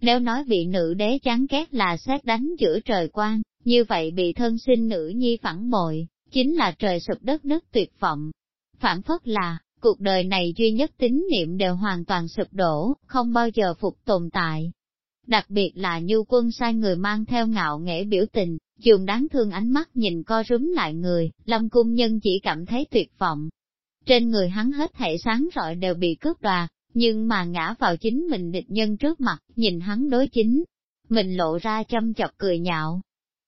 Nếu nói bị nữ đế chán ghét là xét đánh giữa trời quan, như vậy bị thân sinh nữ nhi phản bội, chính là trời sụp đất nứt tuyệt vọng. Phản phất là, cuộc đời này duy nhất tín niệm đều hoàn toàn sụp đổ, không bao giờ phục tồn tại. Đặc biệt là nhu quân sai người mang theo ngạo nghễ biểu tình, dùng đáng thương ánh mắt nhìn co rúm lại người, lâm cung nhân chỉ cảm thấy tuyệt vọng. Trên người hắn hết thảy sáng rọi đều bị cướp đoạt, nhưng mà ngã vào chính mình địch nhân trước mặt, nhìn hắn đối chính. Mình lộ ra châm chọc cười nhạo,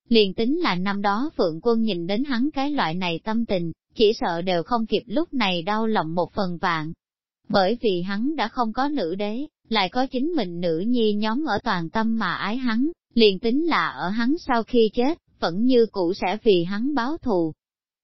Liền tính là năm đó Phượng Quân nhìn đến hắn cái loại này tâm tình, chỉ sợ đều không kịp lúc này đau lòng một phần vạn. Bởi vì hắn đã không có nữ đế, lại có chính mình nữ nhi nhóm ở toàn tâm mà ái hắn, liền tính là ở hắn sau khi chết, vẫn như cũ sẽ vì hắn báo thù.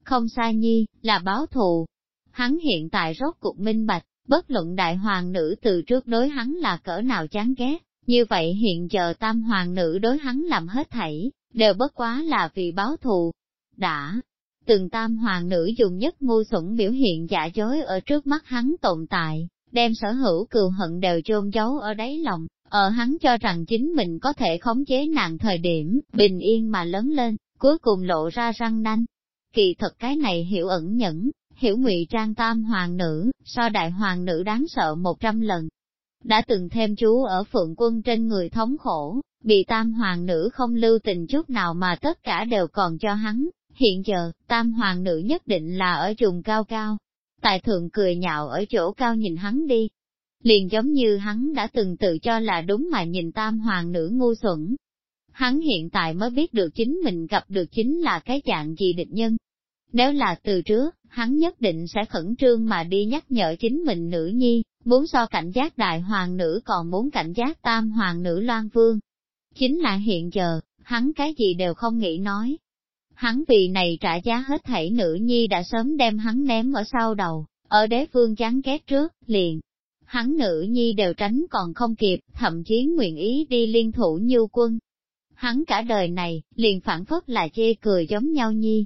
Không sai nhi, là báo thù. Hắn hiện tại rốt cuộc minh bạch, bất luận đại hoàng nữ từ trước đối hắn là cỡ nào chán ghét, như vậy hiện giờ tam hoàng nữ đối hắn làm hết thảy, đều bất quá là vì báo thù. Đã, từng tam hoàng nữ dùng nhất ngu xuẩn biểu hiện giả dối ở trước mắt hắn tồn tại, đem sở hữu cừu hận đều chôn giấu ở đáy lòng, ở hắn cho rằng chính mình có thể khống chế nàng thời điểm, bình yên mà lớn lên, cuối cùng lộ ra răng nanh. Kỳ thật cái này hiểu ẩn nhẫn, hiểu ngụy trang tam hoàng nữ, so đại hoàng nữ đáng sợ một trăm lần. Đã từng thêm chú ở phượng quân trên người thống khổ, bị tam hoàng nữ không lưu tình chút nào mà tất cả đều còn cho hắn, hiện giờ, tam hoàng nữ nhất định là ở trùng cao cao. Tài thượng cười nhạo ở chỗ cao nhìn hắn đi. Liền giống như hắn đã từng tự cho là đúng mà nhìn tam hoàng nữ ngu xuẩn. Hắn hiện tại mới biết được chính mình gặp được chính là cái dạng gì địch nhân. Nếu là từ trước, hắn nhất định sẽ khẩn trương mà đi nhắc nhở chính mình nữ nhi, muốn so cảnh giác đại hoàng nữ còn muốn cảnh giác tam hoàng nữ loan vương. Chính là hiện giờ, hắn cái gì đều không nghĩ nói. Hắn vì này trả giá hết thảy nữ nhi đã sớm đem hắn ném ở sau đầu, ở đế vương chán ghét trước, liền. Hắn nữ nhi đều tránh còn không kịp, thậm chí nguyện ý đi liên thủ như quân. Hắn cả đời này, liền phản phất là chê cười giống nhau nhi.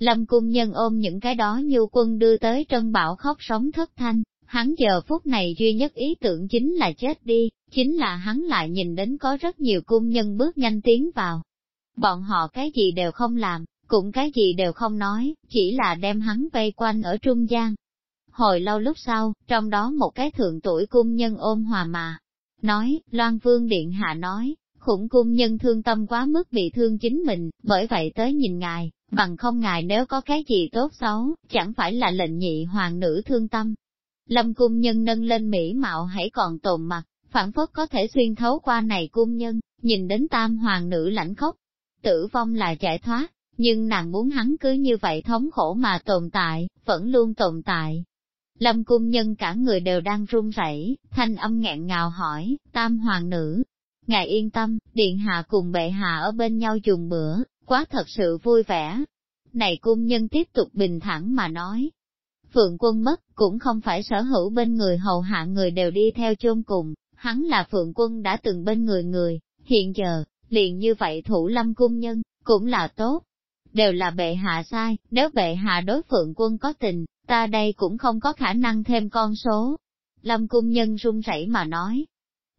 Lâm cung nhân ôm những cái đó như quân đưa tới trân bảo khóc sống thất thanh, hắn giờ phút này duy nhất ý tưởng chính là chết đi, chính là hắn lại nhìn đến có rất nhiều cung nhân bước nhanh tiến vào. Bọn họ cái gì đều không làm, cũng cái gì đều không nói, chỉ là đem hắn vây quanh ở trung gian. Hồi lâu lúc sau, trong đó một cái thượng tuổi cung nhân ôm hòa mà, nói, Loan Vương Điện Hạ nói, khủng cung nhân thương tâm quá mức bị thương chính mình, bởi vậy tới nhìn ngài, bằng không ngài nếu có cái gì tốt xấu, chẳng phải là lệnh nhị hoàng nữ thương tâm, Lâm cung nhân nâng lên mỹ mạo hãy còn tồn mặt, phản phất có thể xuyên thấu qua này cung nhân, nhìn đến tam hoàng nữ lãnh khóc. Tử vong là giải thoát, nhưng nàng muốn hắn cứ như vậy thống khổ mà tồn tại, vẫn luôn tồn tại. Lâm cung nhân cả người đều đang run rẩy, thanh âm nghẹn ngào hỏi, tam hoàng nữ. Ngài yên tâm, điện hạ cùng bệ hạ ở bên nhau dùng bữa, quá thật sự vui vẻ. Này cung nhân tiếp tục bình thản mà nói, Phượng quân mất, cũng không phải sở hữu bên người hầu hạ người đều đi theo chôn cùng, hắn là Phượng quân đã từng bên người người, hiện giờ, liền như vậy thủ lâm cung nhân, cũng là tốt. Đều là bệ hạ sai, nếu bệ hạ đối Phượng quân có tình, ta đây cũng không có khả năng thêm con số. Lâm cung nhân run rẩy mà nói.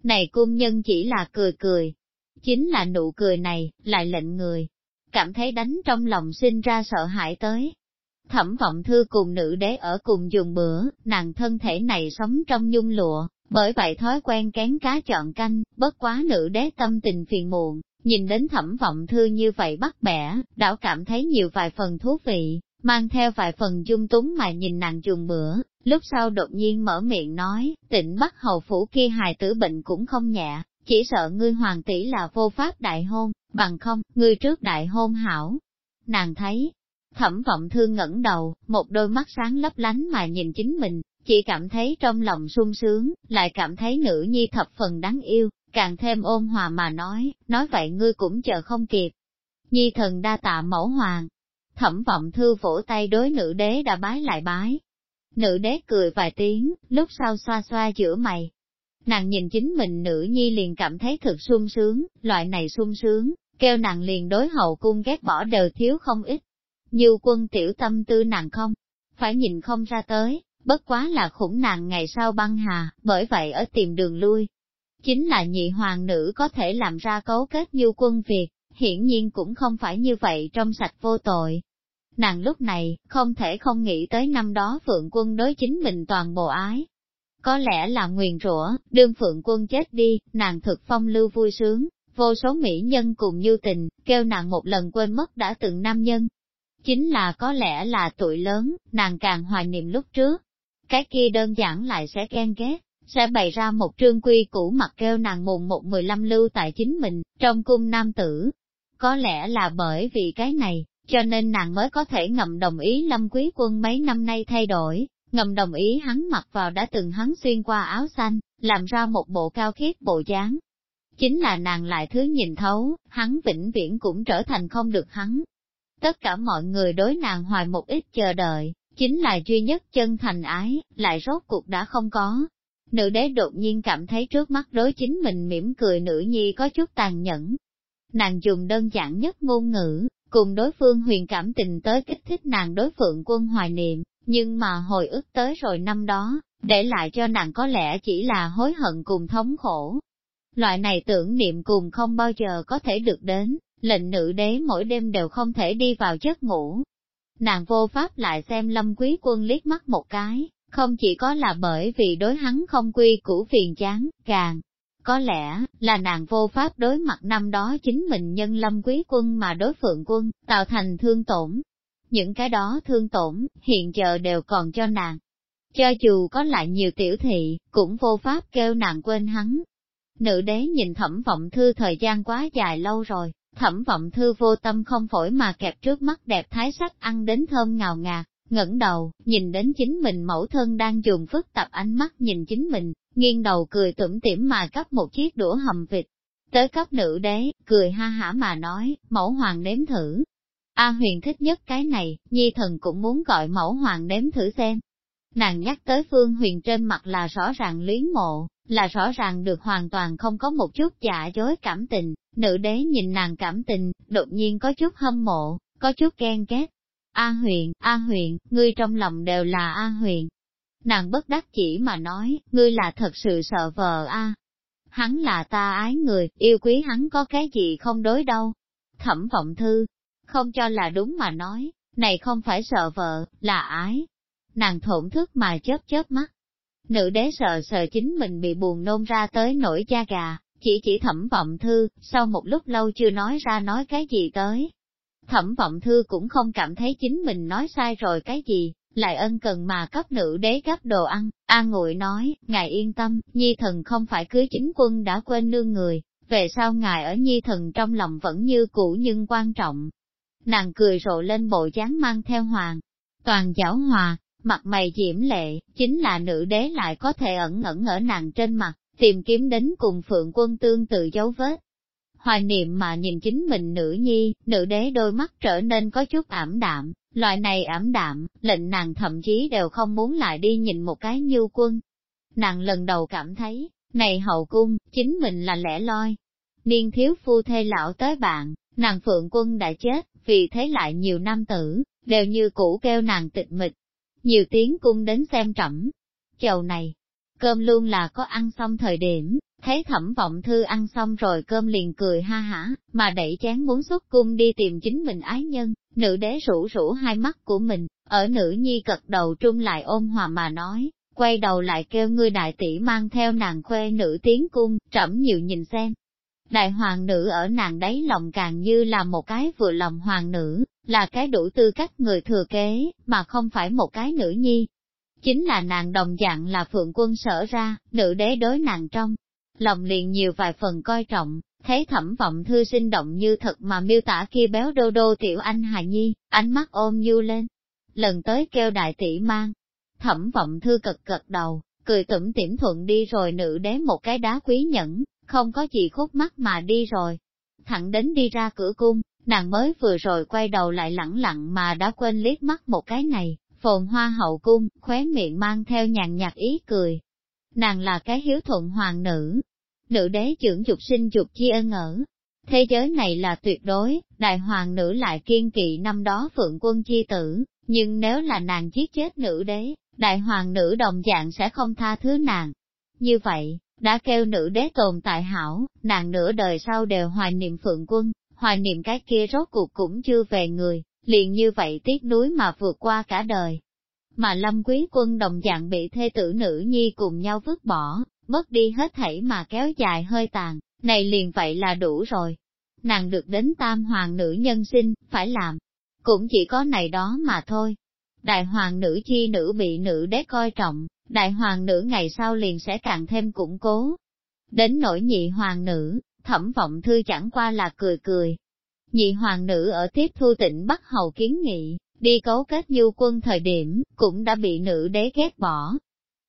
Này cung nhân chỉ là cười cười. Chính là nụ cười này, lại lệnh người. Cảm thấy đánh trong lòng sinh ra sợ hãi tới. Thẩm vọng thư cùng nữ đế ở cùng dùng bữa, nàng thân thể này sống trong nhung lụa, bởi vậy thói quen kén cá chọn canh, bất quá nữ đế tâm tình phiền muộn, nhìn đến thẩm vọng thư như vậy bắt bẻ, đảo cảm thấy nhiều vài phần thú vị, mang theo vài phần dung túng mà nhìn nàng dùng bữa, lúc sau đột nhiên mở miệng nói, tỉnh bắt hầu phủ kia hài tử bệnh cũng không nhẹ, chỉ sợ ngươi hoàng tỷ là vô pháp đại hôn, bằng không, ngươi trước đại hôn hảo. Nàng thấy, Thẩm vọng thương ngẩng đầu, một đôi mắt sáng lấp lánh mà nhìn chính mình, chỉ cảm thấy trong lòng sung sướng, lại cảm thấy nữ nhi thập phần đáng yêu, càng thêm ôn hòa mà nói, nói vậy ngươi cũng chờ không kịp. Nhi thần đa tạ mẫu hoàng. Thẩm vọng thư vỗ tay đối nữ đế đã bái lại bái. Nữ đế cười vài tiếng, lúc sau xoa xoa giữa mày. Nàng nhìn chính mình nữ nhi liền cảm thấy thực sung sướng, loại này sung sướng, kêu nàng liền đối hậu cung ghét bỏ đều thiếu không ít. Như quân tiểu tâm tư nàng không, phải nhìn không ra tới, bất quá là khủng nàng ngày sau băng hà, bởi vậy ở tìm đường lui. chính là nhị hoàng nữ có thể làm ra cấu kết như quân việc, hiển nhiên cũng không phải như vậy trong sạch vô tội. Nàng lúc này, không thể không nghĩ tới năm đó Phượng quân đối chính mình toàn bộ ái. Có lẽ là nguyền rủa, đương Phượng quân chết đi, nàng thực phong lưu vui sướng, vô số mỹ nhân cùng như tình, kêu nàng một lần quên mất đã từng nam nhân. Chính là có lẽ là tuổi lớn, nàng càng hoài niệm lúc trước. Cái kia đơn giản lại sẽ ghen ghét, sẽ bày ra một trương quy cũ mặt kêu nàng mùng một mười lăm lưu tại chính mình, trong cung nam tử. Có lẽ là bởi vì cái này, cho nên nàng mới có thể ngầm đồng ý lâm quý quân mấy năm nay thay đổi, ngầm đồng ý hắn mặc vào đã từng hắn xuyên qua áo xanh, làm ra một bộ cao khiết bộ dáng. Chính là nàng lại thứ nhìn thấu, hắn vĩnh viễn cũng trở thành không được hắn. Tất cả mọi người đối nàng hoài một ít chờ đợi, chính là duy nhất chân thành ái, lại rốt cuộc đã không có. Nữ đế đột nhiên cảm thấy trước mắt đối chính mình mỉm cười nữ nhi có chút tàn nhẫn. Nàng dùng đơn giản nhất ngôn ngữ, cùng đối phương huyền cảm tình tới kích thích nàng đối phượng quân hoài niệm, nhưng mà hồi ức tới rồi năm đó, để lại cho nàng có lẽ chỉ là hối hận cùng thống khổ. Loại này tưởng niệm cùng không bao giờ có thể được đến, lệnh nữ đế mỗi đêm đều không thể đi vào giấc ngủ. Nàng vô pháp lại xem lâm quý quân liếc mắt một cái, không chỉ có là bởi vì đối hắn không quy củ phiền chán, càng có lẽ, là nàng vô pháp đối mặt năm đó chính mình nhân lâm quý quân mà đối phượng quân, tạo thành thương tổn. Những cái đó thương tổn, hiện giờ đều còn cho nàng. Cho dù có lại nhiều tiểu thị, cũng vô pháp kêu nàng quên hắn. Nữ đế nhìn thẩm vọng thư thời gian quá dài lâu rồi, thẩm vọng thư vô tâm không phổi mà kẹp trước mắt đẹp thái sắc ăn đến thơm ngào ngạt, ngẩng đầu, nhìn đến chính mình mẫu thân đang dùng phức tạp ánh mắt nhìn chính mình, nghiêng đầu cười tủm tỉm mà cắp một chiếc đũa hầm vịt. Tới cấp nữ đế, cười ha hả mà nói, mẫu hoàng nếm thử. A huyền thích nhất cái này, nhi thần cũng muốn gọi mẫu hoàng đếm thử xem. Nàng nhắc tới phương huyền trên mặt là rõ ràng luyến mộ, là rõ ràng được hoàn toàn không có một chút giả dối cảm tình, nữ đế nhìn nàng cảm tình, đột nhiên có chút hâm mộ, có chút ghen ghét. A huyền, A huyền, ngươi trong lòng đều là A huyền, Nàng bất đắc chỉ mà nói, ngươi là thật sự sợ vợ a. Hắn là ta ái người, yêu quý hắn có cái gì không đối đâu. Thẩm vọng thư, không cho là đúng mà nói, này không phải sợ vợ, là ái. Nàng thổn thức mà chớp chớp mắt. Nữ đế sợ sợ chính mình bị buồn nôn ra tới nổi da gà, chỉ chỉ thẩm vọng thư, sau một lúc lâu chưa nói ra nói cái gì tới. Thẩm vọng thư cũng không cảm thấy chính mình nói sai rồi cái gì, lại ân cần mà cấp nữ đế gấp đồ ăn, an ngụy nói, ngài yên tâm, nhi thần không phải cưới chính quân đã quên nương người, về sau ngài ở nhi thần trong lòng vẫn như cũ nhưng quan trọng. Nàng cười rộ lên bộ dáng mang theo hoàng, toàn giảo hòa, mặt mày diễm lệ, chính là nữ đế lại có thể ẩn ẩn ở nàng trên mặt, tìm kiếm đến cùng phượng quân tương tự dấu vết. Hoài niệm mà nhìn chính mình nữ nhi, nữ đế đôi mắt trở nên có chút ảm đạm, Loại này ảm đạm, lệnh nàng thậm chí đều không muốn lại đi nhìn một cái như quân. Nàng lần đầu cảm thấy, này hậu cung, chính mình là lẻ loi. Niên thiếu phu thê lão tới bạn, nàng phượng quân đã chết, vì thế lại nhiều nam tử, đều như cũ kêu nàng tịch mịch. Nhiều tiếng cung đến xem trẫm. Chầu này, cơm luôn là có ăn xong thời điểm, thấy thẩm vọng thư ăn xong rồi cơm liền cười ha hả, mà đẩy chén muốn xuất cung đi tìm chính mình ái nhân, nữ đế rủ rủ hai mắt của mình, ở nữ nhi cật đầu trung lại ôm hòa mà nói, quay đầu lại kêu ngươi đại tỷ mang theo nàng khuê nữ tiến cung, trẫm nhiều nhìn xem. Đại hoàng nữ ở nàng đấy lòng càng như là một cái vừa lòng hoàng nữ, là cái đủ tư cách người thừa kế, mà không phải một cái nữ nhi. Chính là nàng đồng dạng là phượng quân sở ra, nữ đế đối nàng trong, lòng liền nhiều vài phần coi trọng, thấy thẩm vọng thư sinh động như thật mà miêu tả kia béo đô đô tiểu anh hài nhi, ánh mắt ôm du lên. Lần tới kêu đại tỷ mang, thẩm vọng thư cật cật đầu, cười tủm tỉm thuận đi rồi nữ đế một cái đá quý nhẫn, không có gì khúc mắt mà đi rồi. Thẳng đến đi ra cửa cung, nàng mới vừa rồi quay đầu lại lẳng lặng mà đã quên liếc mắt một cái này, phồn hoa hậu cung, khóe miệng mang theo nhàn nhạt ý cười. Nàng là cái hiếu thuận hoàng nữ, nữ đế trưởng dục sinh dục chi ân ở. Thế giới này là tuyệt đối, đại hoàng nữ lại kiên kỵ năm đó phượng quân chi tử, nhưng nếu là nàng giết chết nữ đế, đại hoàng nữ đồng dạng sẽ không tha thứ nàng. Như vậy, đã kêu nữ đế tồn tại hảo, nàng nửa đời sau đều hoài niệm phượng quân, hoài niệm cái kia rốt cuộc cũng chưa về người, liền như vậy tiếc núi mà vượt qua cả đời. Mà lâm quý quân đồng dạng bị thê tử nữ nhi cùng nhau vứt bỏ, mất đi hết thảy mà kéo dài hơi tàn, này liền vậy là đủ rồi. Nàng được đến tam hoàng nữ nhân sinh, phải làm, cũng chỉ có này đó mà thôi. Đại hoàng nữ chi nữ bị nữ đế coi trọng, đại hoàng nữ ngày sau liền sẽ càng thêm củng cố. Đến nỗi nhị hoàng nữ, thẩm vọng thư chẳng qua là cười cười. Nhị hoàng nữ ở tiếp thu tỉnh Bắc Hầu kiến nghị, đi cấu kết du quân thời điểm, cũng đã bị nữ đế ghét bỏ.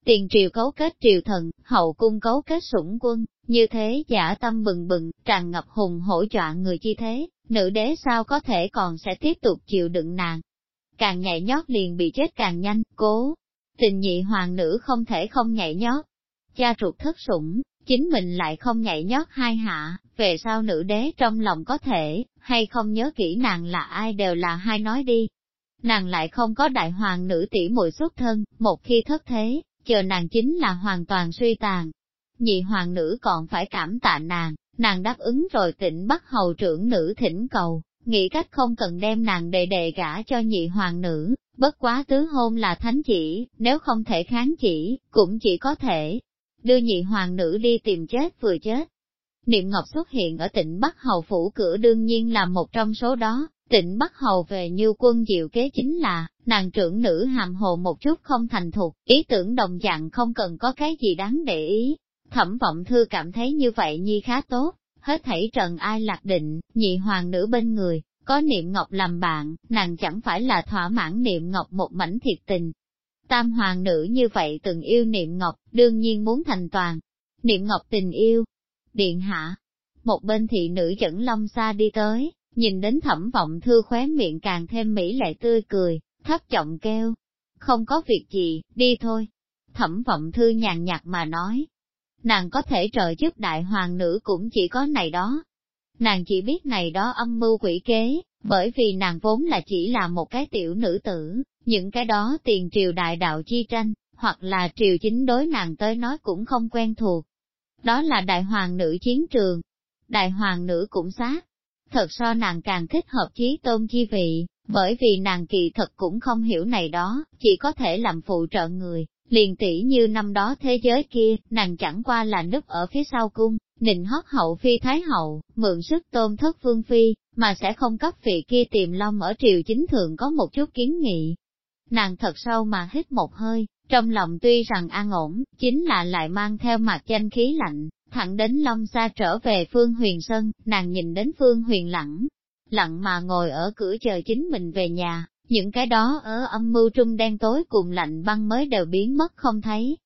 Tiền triều cấu kết triều thần, hậu cung cấu kết sủng quân, như thế giả tâm bừng bừng, tràn ngập hùng hổ dọa người chi thế, nữ đế sao có thể còn sẽ tiếp tục chịu đựng nàng. Càng nhảy nhót liền bị chết càng nhanh, cố. Tình nhị hoàng nữ không thể không nhảy nhót. Cha ruột thất sủng, chính mình lại không nhảy nhót hai hạ, về sau nữ đế trong lòng có thể, hay không nhớ kỹ nàng là ai đều là hai nói đi. Nàng lại không có đại hoàng nữ tỷ muội xuất thân, một khi thất thế, chờ nàng chính là hoàn toàn suy tàn. Nhị hoàng nữ còn phải cảm tạ nàng, nàng đáp ứng rồi tỉnh bắt hầu trưởng nữ thỉnh cầu, nghĩ cách không cần đem nàng đệ đệ gả cho nhị hoàng nữ, bất quá tứ hôn là thánh chỉ, nếu không thể kháng chỉ, cũng chỉ có thể đưa nhị hoàng nữ đi tìm chết vừa chết. Niệm Ngọc xuất hiện ở tỉnh Bắc Hầu Phủ cửa đương nhiên là một trong số đó, tỉnh Bắc Hầu về như quân diệu kế chính là, nàng trưởng nữ hàm hồ một chút không thành thục, ý tưởng đồng dạng không cần có cái gì đáng để ý. Thẩm vọng thư cảm thấy như vậy nhi khá tốt, hết thảy trần ai lạc định, nhị hoàng nữ bên người, có niệm ngọc làm bạn, nàng chẳng phải là thỏa mãn niệm ngọc một mảnh thiệt tình. Tam hoàng nữ như vậy từng yêu niệm ngọc, đương nhiên muốn thành toàn. Niệm ngọc tình yêu. Điện hạ. Một bên thị nữ dẫn long xa đi tới, nhìn đến thẩm vọng thư khóe miệng càng thêm mỹ lệ tươi cười, thấp giọng kêu. Không có việc gì, đi thôi. Thẩm vọng thư nhàn nhạt mà nói. Nàng có thể trợ giúp đại hoàng nữ cũng chỉ có này đó. Nàng chỉ biết này đó âm mưu quỷ kế, bởi vì nàng vốn là chỉ là một cái tiểu nữ tử, những cái đó tiền triều đại đạo chi tranh, hoặc là triều chính đối nàng tới nói cũng không quen thuộc. Đó là đại hoàng nữ chiến trường. Đại hoàng nữ cũng xác. Thật so nàng càng thích hợp chí tôn chi vị, bởi vì nàng kỳ thật cũng không hiểu này đó, chỉ có thể làm phụ trợ người, liền tỷ như năm đó thế giới kia, nàng chẳng qua là núp ở phía sau cung, nịnh hót hậu phi thái hậu, mượn sức tôn thất vương phi, mà sẽ không cấp vị kia tìm long ở triều chính thượng có một chút kiến nghị. Nàng thật sâu mà hít một hơi, trong lòng tuy rằng an ổn, chính là lại mang theo mặt danh khí lạnh, thẳng đến long xa trở về phương huyền sân, nàng nhìn đến phương huyền lặng, lặng mà ngồi ở cửa chờ chính mình về nhà, những cái đó ở âm mưu trung đen tối cùng lạnh băng mới đều biến mất không thấy.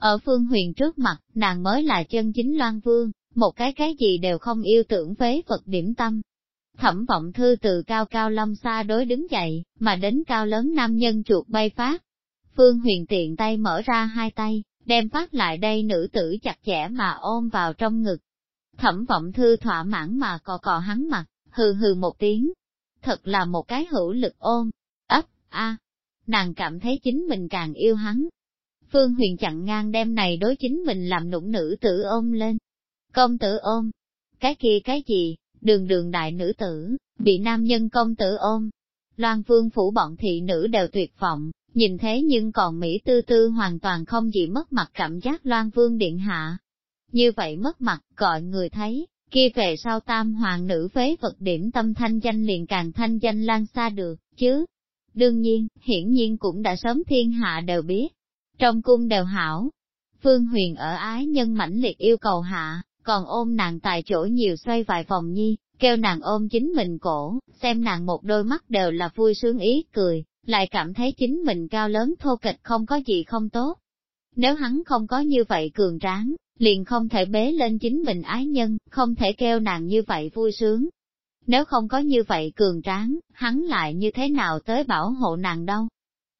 Ở phương huyền trước mặt, nàng mới là chân chính loan vương, một cái cái gì đều không yêu tưởng phế vật điểm tâm. Thẩm vọng thư từ cao cao lâm xa đối đứng dậy, mà đến cao lớn nam nhân chuột bay phát. Phương huyền tiện tay mở ra hai tay, đem phát lại đây nữ tử chặt chẽ mà ôm vào trong ngực. Thẩm vọng thư thỏa mãn mà cò cò hắn mặt, hừ hừ một tiếng. Thật là một cái hữu lực ôm, a, nàng cảm thấy chính mình càng yêu hắn. Phương Huyền chặn ngang đem này đối chính mình làm nũng nữ tử ôm lên. Công tử ôm, cái kia cái gì, đường đường đại nữ tử, bị nam nhân công tử ôm. Loan vương phủ bọn thị nữ đều tuyệt vọng, nhìn thế nhưng còn Mỹ tư tư hoàn toàn không gì mất mặt cảm giác Loan vương điện hạ. Như vậy mất mặt, gọi người thấy, kia về sau tam hoàng nữ phế vật điểm tâm thanh danh liền càng thanh danh lan xa được, chứ. Đương nhiên, hiển nhiên cũng đã sớm thiên hạ đều biết. Trong cung đều hảo. Phương Huyền ở ái nhân mãnh liệt yêu cầu hạ, còn ôm nàng tại chỗ nhiều xoay vài vòng nhi, kêu nàng ôm chính mình cổ, xem nàng một đôi mắt đều là vui sướng ý cười, lại cảm thấy chính mình cao lớn thô kịch không có gì không tốt. Nếu hắn không có như vậy cường tráng, liền không thể bế lên chính mình ái nhân, không thể kêu nàng như vậy vui sướng. Nếu không có như vậy cường tráng, hắn lại như thế nào tới bảo hộ nàng đâu?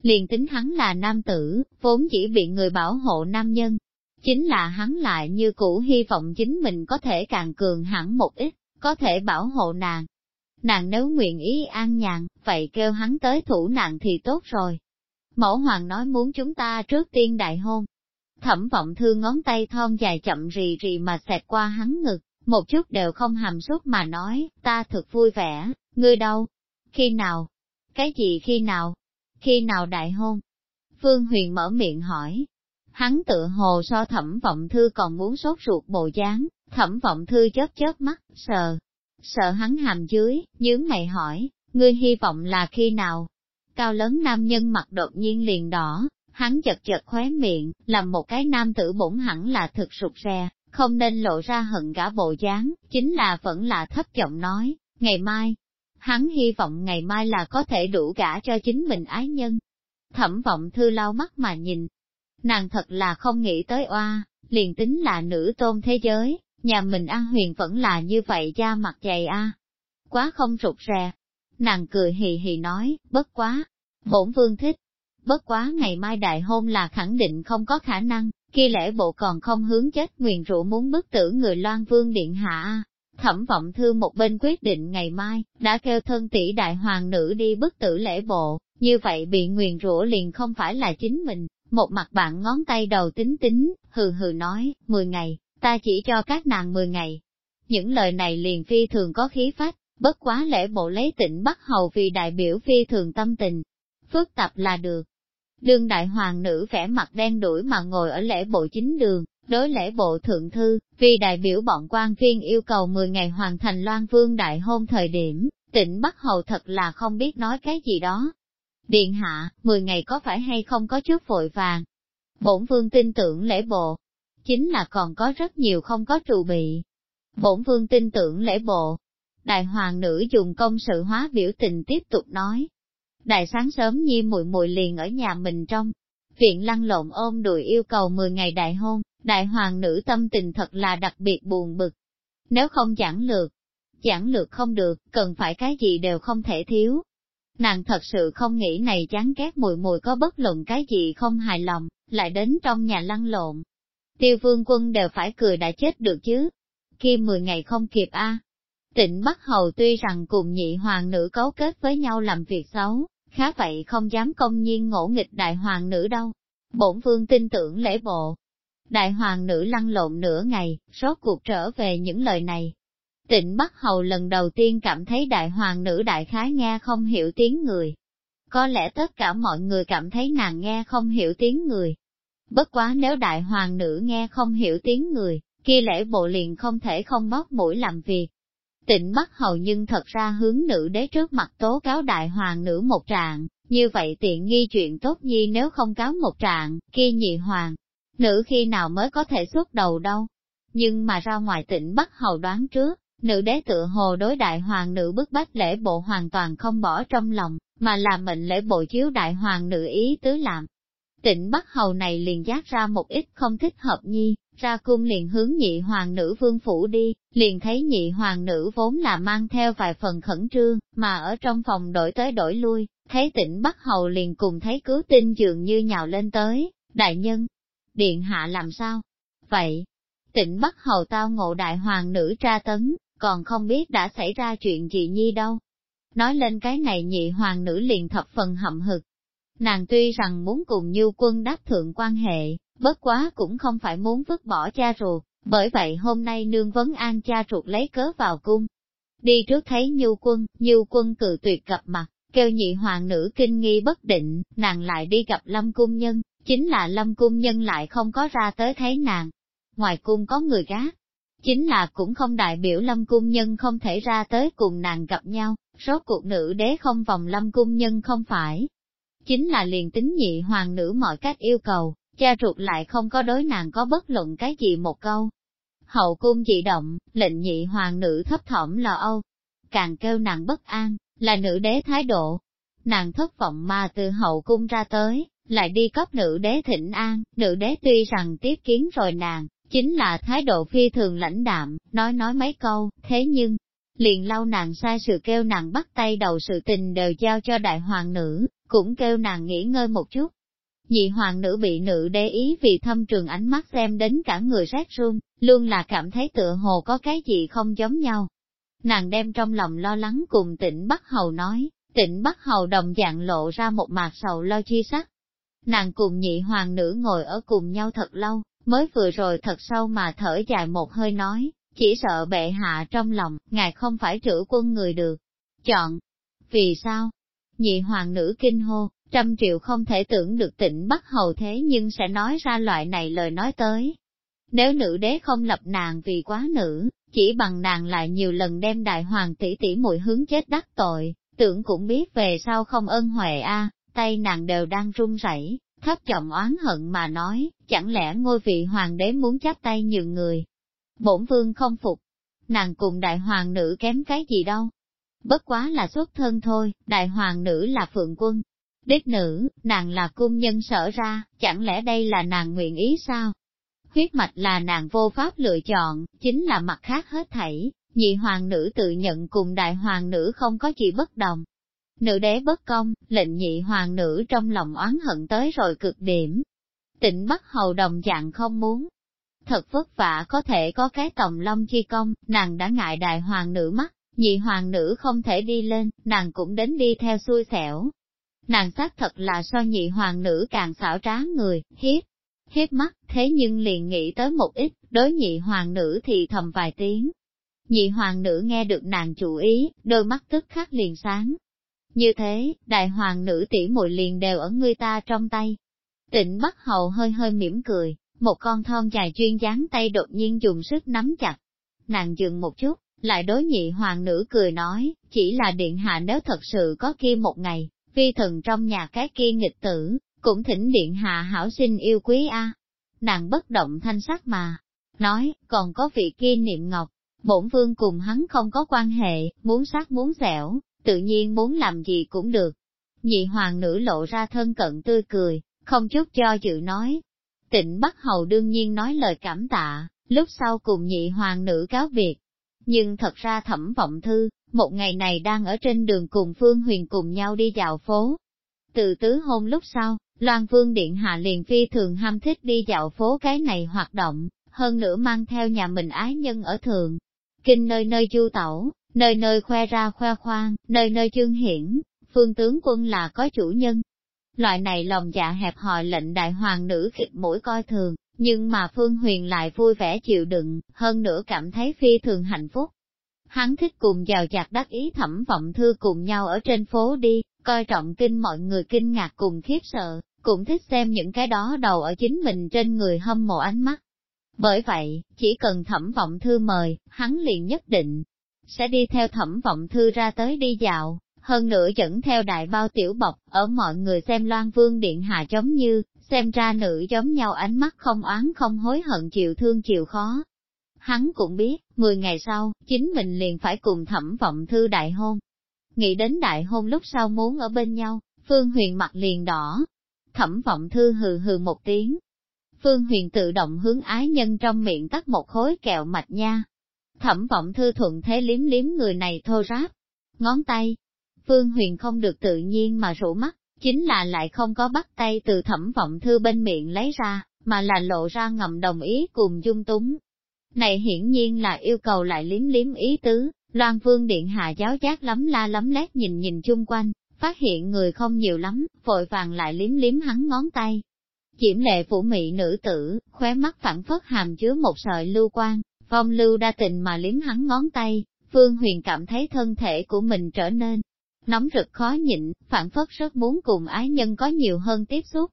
Liền tính hắn là nam tử, vốn chỉ bị người bảo hộ nam nhân. Chính là hắn lại như cũ hy vọng chính mình có thể càng cường hẳn một ít, có thể bảo hộ nàng. Nàng nếu nguyện ý an nhàn, vậy kêu hắn tới thủ nàng thì tốt rồi. Mẫu hoàng nói muốn chúng ta trước tiên đại hôn, Thẩm vọng thư ngón tay thon dài chậm rì rì mà xẹt qua hắn ngực, một chút đều không hàm xúc mà nói, ta thực vui vẻ, ngươi đâu? Khi nào? Cái gì khi nào? Khi nào đại hôn? Phương Huyền mở miệng hỏi. Hắn tự hồ so thẩm vọng thư còn muốn sốt ruột bộ dáng, thẩm vọng thư chớp chớp mắt, sờ. Sợ hắn hàm dưới, nhướng mày hỏi, ngươi hy vọng là khi nào? Cao lớn nam nhân mặt đột nhiên liền đỏ, hắn chật chật khóe miệng, làm một cái nam tử bổn hẳn là thực sụt rè, không nên lộ ra hận gã bộ dáng, chính là vẫn là thấp giọng nói, ngày mai. Hắn hy vọng ngày mai là có thể đủ gả cho chính mình ái nhân. Thẩm vọng thư lau mắt mà nhìn. Nàng thật là không nghĩ tới oa, liền tính là nữ tôn thế giới, nhà mình An Huyền vẫn là như vậy da mặt dày a. Quá không rụt rè. Nàng cười hì hì nói, bất quá. Bổn vương thích, bất quá ngày mai đại hôn là khẳng định không có khả năng, kia lễ bộ còn không hướng chết nguyền rủa muốn bức tử người loan vương điện hạ. Thẩm vọng thư một bên quyết định ngày mai, đã kêu thân tỷ đại hoàng nữ đi bức tử lễ bộ, như vậy bị nguyền rủa liền không phải là chính mình, một mặt bạn ngón tay đầu tính tính, hừ hừ nói, 10 ngày, ta chỉ cho các nàng 10 ngày. Những lời này liền phi thường có khí phách, bất quá lễ bộ lấy tỉnh Bắc Hầu vì đại biểu phi thường tâm tình. Phức tạp là được, Đương đại hoàng nữ vẻ mặt đen đuổi mà ngồi ở lễ bộ chính đường, đối lễ bộ thượng thư, vì đại biểu bọn quan viên yêu cầu 10 ngày hoàn thành loan vương đại hôn thời điểm, tỉnh Bắc Hầu thật là không biết nói cái gì đó. Điện hạ, 10 ngày có phải hay không có chút vội vàng? Bổn vương tin tưởng lễ bộ, chính là còn có rất nhiều không có trù bị. Bổn vương tin tưởng lễ bộ. Đại hoàng nữ dùng công sự hóa biểu tình tiếp tục nói, Đại sáng sớm nhi muội muội liền ở nhà mình trong. Viện lăn lộn ôm đùi yêu cầu 10 ngày đại hôn, đại hoàng nữ tâm tình thật là đặc biệt buồn bực. Nếu không giảng lược, giảng lược không được, cần phải cái gì đều không thể thiếu. Nàng thật sự không nghĩ này chán ghét mùi mùi có bất luận cái gì không hài lòng, lại đến trong nhà lăn lộn. Tiêu vương quân đều phải cười đã chết được chứ. Kia 10 ngày không kịp a Tịnh Bắc Hầu tuy rằng cùng nhị hoàng nữ cấu kết với nhau làm việc xấu, khá vậy không dám công nhiên ngỗ nghịch đại hoàng nữ đâu. Bổn vương tin tưởng lễ bộ. Đại hoàng nữ lăn lộn nửa ngày, rốt cuộc trở về những lời này. Tịnh Bắc Hầu lần đầu tiên cảm thấy đại hoàng nữ đại khái nghe không hiểu tiếng người. Có lẽ tất cả mọi người cảm thấy nàng nghe không hiểu tiếng người. Bất quá nếu đại hoàng nữ nghe không hiểu tiếng người, kia lễ bộ liền không thể không bóp mũi làm việc. Tịnh Bắc Hầu nhưng thật ra hướng nữ đế trước mặt tố cáo đại hoàng nữ một trạng, như vậy tiện nghi chuyện tốt nhi nếu không cáo một trạng, kia nhị hoàng, nữ khi nào mới có thể xuất đầu đâu. Nhưng mà ra ngoài tịnh Bắc Hầu đoán trước, nữ đế tựa hồ đối đại hoàng nữ bức bách lễ bộ hoàn toàn không bỏ trong lòng, mà là mệnh lễ bộ chiếu đại hoàng nữ ý tứ làm. Tịnh Bắc Hầu này liền giác ra một ít không thích hợp nhi, ra cung liền hướng nhị hoàng nữ vương phủ đi, liền thấy nhị hoàng nữ vốn là mang theo vài phần khẩn trương, mà ở trong phòng đổi tới đổi lui, thấy tỉnh Bắc Hầu liền cùng thấy cứu tinh dường như nhào lên tới, đại nhân, điện hạ làm sao? Vậy, tỉnh Bắc Hầu tao ngộ đại hoàng nữ tra tấn, còn không biết đã xảy ra chuyện gì nhi đâu. Nói lên cái này nhị hoàng nữ liền thập phần hậm hực. Nàng tuy rằng muốn cùng như quân đáp thượng quan hệ, bất quá cũng không phải muốn vứt bỏ cha ruột, bởi vậy hôm nay nương vấn an cha ruột lấy cớ vào cung. Đi trước thấy Nhu quân, Nhu quân cự tuyệt gặp mặt, kêu nhị hoàng nữ kinh nghi bất định, nàng lại đi gặp lâm cung nhân, chính là lâm cung nhân lại không có ra tới thấy nàng. Ngoài cung có người gác, chính là cũng không đại biểu lâm cung nhân không thể ra tới cùng nàng gặp nhau, rốt cuộc nữ đế không vòng lâm cung nhân không phải. Chính là liền tính nhị hoàng nữ mọi cách yêu cầu, cha ruột lại không có đối nàng có bất luận cái gì một câu. Hậu cung dị động, lệnh nhị hoàng nữ thấp thỏm lo âu, càng kêu nàng bất an, là nữ đế thái độ. Nàng thất vọng mà từ hậu cung ra tới, lại đi cấp nữ đế thịnh an, nữ đế tuy rằng tiếp kiến rồi nàng, chính là thái độ phi thường lãnh đạm, nói nói mấy câu, thế nhưng, liền lau nàng sai sự kêu nàng bắt tay đầu sự tình đều giao cho đại hoàng nữ, cũng kêu nàng nghỉ ngơi một chút, Nhị hoàng nữ bị nữ đế ý vì thâm trường ánh mắt xem đến cả người rét run, luôn là cảm thấy tựa hồ có cái gì không giống nhau. Nàng đem trong lòng lo lắng cùng tỉnh Bắc Hầu nói, tỉnh Bắc Hầu đồng dạng lộ ra một mạc sầu lo chi sắc. Nàng cùng nhị hoàng nữ ngồi ở cùng nhau thật lâu, mới vừa rồi thật sâu mà thở dài một hơi nói, chỉ sợ bệ hạ trong lòng, ngài không phải trữ quân người được. Chọn. Vì sao? Nhị hoàng nữ kinh hô, trăm triệu không thể tưởng được tịnh Bắc Hầu thế nhưng sẽ nói ra loại này lời nói tới. Nếu nữ đế không lập nàng vì quá nữ, chỉ bằng nàng lại nhiều lần đem đại hoàng tỷ tỷ mùi hướng chết đắc tội, tưởng cũng biết về sau không ân huệ a, tay nàng đều đang run rẩy, thấp giọng oán hận mà nói, chẳng lẽ ngôi vị hoàng đế muốn chắp tay nhường người. Bổn vương không phục, nàng cùng đại hoàng nữ kém cái gì đâu. Bất quá là xuất thân thôi, đại hoàng nữ là phượng quân. Đích nữ, nàng là cung nhân sở ra, chẳng lẽ đây là nàng nguyện ý sao? Huyết mạch là nàng vô pháp lựa chọn, chính là mặt khác hết thảy, nhị hoàng nữ tự nhận cùng đại hoàng nữ không có gì bất đồng. Nữ đế bất công, lệnh nhị hoàng nữ trong lòng oán hận tới rồi cực điểm. Tịnh Bắc Hầu đồng dạng không muốn. Thật vất vả có thể có cái tòng long chi công, nàng đã ngại đại hoàng nữ mắt, nhị hoàng nữ không thể đi lên, nàng cũng đến đi theo xui xẻo. Nàng xác thật là so nhị hoàng nữ càng xảo trá người, hiếp, hiếp mắt, thế nhưng liền nghĩ tới một ít, đối nhị hoàng nữ thì thầm vài tiếng. Nhị hoàng nữ nghe được nàng chủ ý, đôi mắt tức khắc liền sáng, như thế, đại hoàng nữ tỷ muội liền đều ở người ta trong tay. Tịnh bắt Hầu hơi hơi mỉm cười, một con thon dài chuyên dáng tay đột nhiên dùng sức nắm chặt. Nàng dừng một chút, lại đối nhị hoàng nữ cười nói, chỉ là điện hạ nếu thật sự có kia một ngày, phi thần trong nhà cái kia nghịch tử, cũng thỉnh điện hạ hảo sinh yêu quý a. Nàng bất động thanh sắc mà, nói, còn có vị kia niệm ngọc, bổn vương cùng hắn không có quan hệ, muốn sát muốn dẻo, tự nhiên muốn làm gì cũng được. Nhị hoàng nữ lộ ra thân cận tươi cười, không chút cho dự nói. Tịnh Bắc Hầu đương nhiên nói lời cảm tạ, lúc sau cùng nhị hoàng nữ cáo biệt Nhưng thật ra thẩm vọng thư, một ngày này đang ở trên đường cùng Phương Huyền cùng nhau đi dạo phố. Từ tứ hôn lúc sau, Loan Vương Điện Hạ liền phi thường ham thích đi dạo phố cái này hoạt động, hơn nữa mang theo nhà mình ái nhân ở thường. Kinh nơi nơi du tẩu, nơi nơi khoe ra khoe khoang, nơi nơi chương hiển, phương tướng quân là có chủ nhân. Loại này lòng dạ hẹp hòi lệnh đại hoàng nữ khịt mũi coi thường, nhưng mà Phương Huyền lại vui vẻ chịu đựng, hơn nữa cảm thấy phi thường hạnh phúc. Hắn thích cùng giàu chặt đắc ý thẩm vọng thư cùng nhau ở trên phố đi, coi trọng kinh mọi người kinh ngạc cùng khiếp sợ, cũng thích xem những cái đó đầu ở chính mình trên người hâm mộ ánh mắt. Bởi vậy, chỉ cần thẩm vọng thư mời, hắn liền nhất định sẽ đi theo thẩm vọng thư ra tới đi dạo, hơn nữa dẫn theo đại bao tiểu bọc, ở mọi người xem loan vương điện hạ giống như, xem ra nữ giống nhau ánh mắt không oán không hối hận chịu thương chịu khó. Hắn cũng biết, 10 ngày sau, chính mình liền phải cùng thẩm vọng thư đại hôn. Nghĩ đến đại hôn lúc sau muốn ở bên nhau, Phương Huyền mặt liền đỏ. Thẩm vọng thư hừ hừ một tiếng. Phương Huyền tự động hướng ái nhân trong miệng tắt một khối kẹo mạch nha, Thẩm vọng thư thuận thế liếm liếm người này thô ráp. Ngón tay. Phương Huyền không được tự nhiên mà rủ mắt, chính là lại không có bắt tay từ thẩm vọng thư bên miệng lấy ra, mà là lộ ra ngầm đồng ý cùng dung túng. Này hiển nhiên là yêu cầu lại liếm liếm ý tứ, Loan Vương Điện Hạ giáo giác lắm la lắm lét nhìn nhìn chung quanh, phát hiện người không nhiều lắm, vội vàng lại liếm liếm hắn ngón tay. Diễm lệ phủ mị nữ tử, khóe mắt phản phất hàm chứa một sợi lưu quan, Phong lưu đa tình mà liếm hắn ngón tay, Phương Huyền cảm thấy thân thể của mình trở nên nóng rực khó nhịn, phản phất rất muốn cùng ái nhân có nhiều hơn tiếp xúc.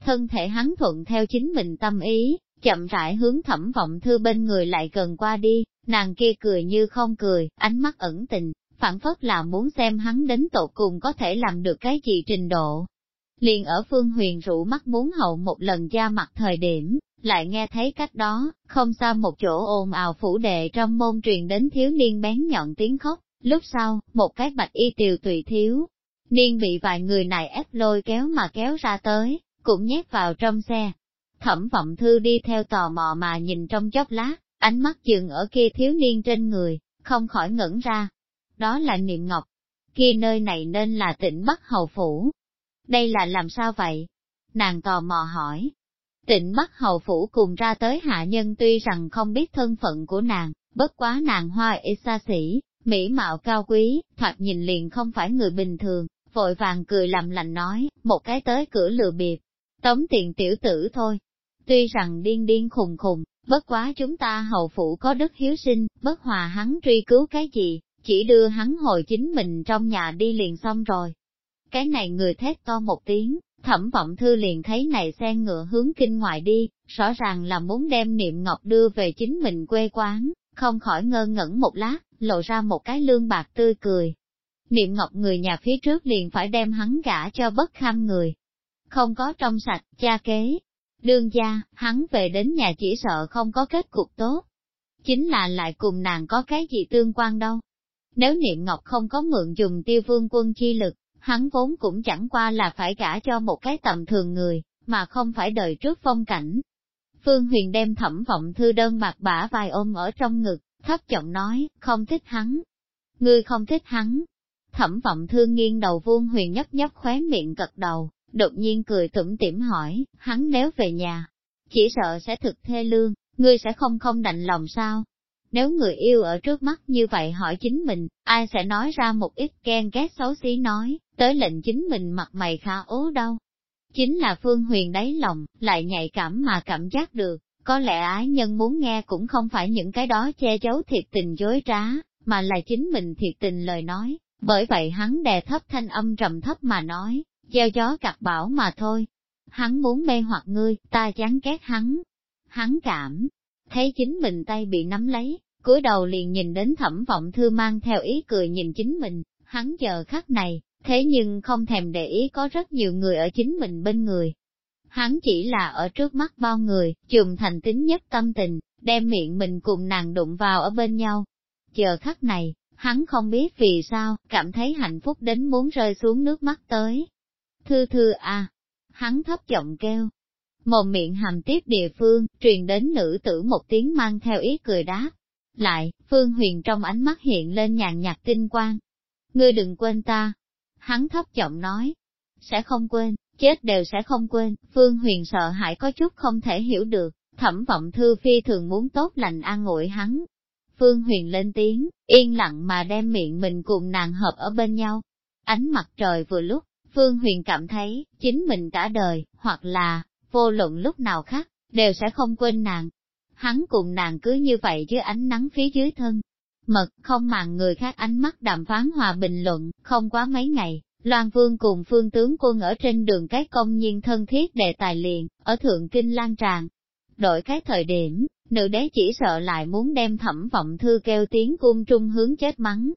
Thân thể hắn thuận theo chính mình tâm ý, chậm rãi hướng thẩm vọng thư bên người lại gần qua đi, nàng kia cười như không cười, ánh mắt ẩn tình, phản phất là muốn xem hắn đến tột cùng có thể làm được cái gì trình độ. Liền ở phương huyền rủ mắt muốn hậu một lần ra mặt thời điểm, lại nghe thấy cách đó, không xa một chỗ ồn ào phủ đệ trong môn truyền đến thiếu niên bén nhọn tiếng khóc, lúc sau, một cái bạch y tiều tùy thiếu. Niên bị vài người này ép lôi kéo mà kéo ra tới, cũng nhét vào trong xe. Thẩm vọng thư đi theo tò mò mà nhìn trong chốc lát, ánh mắt dừng ở kia thiếu niên trên người, không khỏi ngẩn ra. Đó là niệm ngọc. Kia nơi này nên là tỉnh Bắc Hầu Phủ. Đây là làm sao vậy? Nàng tò mò hỏi, Tịnh Bắc Hầu Phủ cùng ra tới hạ nhân tuy rằng không biết thân phận của nàng, bất quá nàng hoa y xa xỉ, mỹ mạo cao quý, thoạt nhìn liền không phải người bình thường, vội vàng cười làm lành nói, một cái tới cửa lừa bịp. tống tiền tiểu tử thôi. Tuy rằng điên điên khùng khùng, bất quá chúng ta hậu phủ có đức hiếu sinh, bất hòa hắn truy cứu cái gì, chỉ đưa hắn hồi chính mình trong nhà đi liền xong rồi. Cái này người thét to một tiếng, thẩm vọng thư liền thấy này xe ngựa hướng kinh ngoại đi, rõ ràng là muốn đem niệm ngọc đưa về chính mình quê quán, không khỏi ngơ ngẩn một lát, lộ ra một cái lương bạc tươi cười. Niệm ngọc người nhà phía trước liền phải đem hắn gả cho bất kham người. Không có trong sạch, cha kế. Đương gia, hắn về đến nhà chỉ sợ không có kết cục tốt. Chính là lại cùng nàng có cái gì tương quan đâu. Nếu niệm ngọc không có mượn dùng tiêu vương quân chi lực, hắn vốn cũng chẳng qua là phải gả cho một cái tầm thường người, mà không phải đời trước phong cảnh. Phương Huyền đem thẩm vọng thư đơn bạc bả vai ôm ở trong ngực, thấp giọng nói, không thích hắn. Ngươi không thích hắn. Thẩm vọng thư nghiêng đầu vuông huyền nhấp nhấp khóe miệng cật đầu, đột nhiên cười tủm tỉm hỏi, hắn nếu về nhà, chỉ sợ sẽ thực thê lương, ngươi sẽ không không đành lòng sao? Nếu người yêu ở trước mắt như vậy hỏi chính mình, ai sẽ nói ra một ít ghen ghét xấu xí nói, tới lệnh chính mình mặt mày khá ố đâu. Chính là Phương Huyền đáy lòng, lại nhạy cảm mà cảm giác được, có lẽ ái nhân muốn nghe cũng không phải những cái đó che giấu thiệt tình dối trá, mà là chính mình thiệt tình lời nói, bởi vậy hắn đè thấp thanh âm trầm thấp mà nói, gieo gió gặt bảo mà thôi. Hắn muốn mê hoặc ngươi, ta chán ghét hắn. Hắn cảm, thấy chính mình tay bị nắm lấy, cúi đầu liền nhìn đến thẩm vọng thư mang theo ý cười nhìn chính mình, hắn giờ khắc này, thế nhưng không thèm để ý có rất nhiều người ở chính mình bên người. Hắn chỉ là ở trước mắt bao người, chùm thành tính nhất tâm tình, đem miệng mình cùng nàng đụng vào ở bên nhau. Giờ khắc này, hắn không biết vì sao, cảm thấy hạnh phúc đến muốn rơi xuống nước mắt tới. Thư thư à, hắn thấp giọng kêu, Mồm miệng hàm tiếp địa phương, truyền đến nữ tử một tiếng mang theo ý cười đáp. Lại, Phương Huyền trong ánh mắt hiện lên nhàn nhạt tinh quang. Ngươi đừng quên ta. Hắn thấp giọng nói. Sẽ không quên, chết đều sẽ không quên. Phương Huyền sợ hãi có chút không thể hiểu được. Thẩm vọng thư phi thường muốn tốt lành an ngụy hắn. Phương Huyền lên tiếng, yên lặng mà đem miệng mình cùng nàng hợp ở bên nhau. Ánh mặt trời vừa lúc, Phương Huyền cảm thấy, chính mình cả đời, hoặc là, vô luận lúc nào khác, đều sẽ không quên nàng. Hắn cùng nàng cứ như vậy dưới ánh nắng phía dưới thân. Mật không màng người khác ánh mắt đàm phán hòa bình luận, không quá mấy ngày, Loan Vương cùng phương tướng quân ở trên đường cái công nhiên thân thiết đề tài liền, ở Thượng Kinh Lan tràn. Đổi cái thời điểm, nữ đế chỉ sợ lại muốn đem thẩm vọng thư kêu tiếng cung trung hướng chết mắng.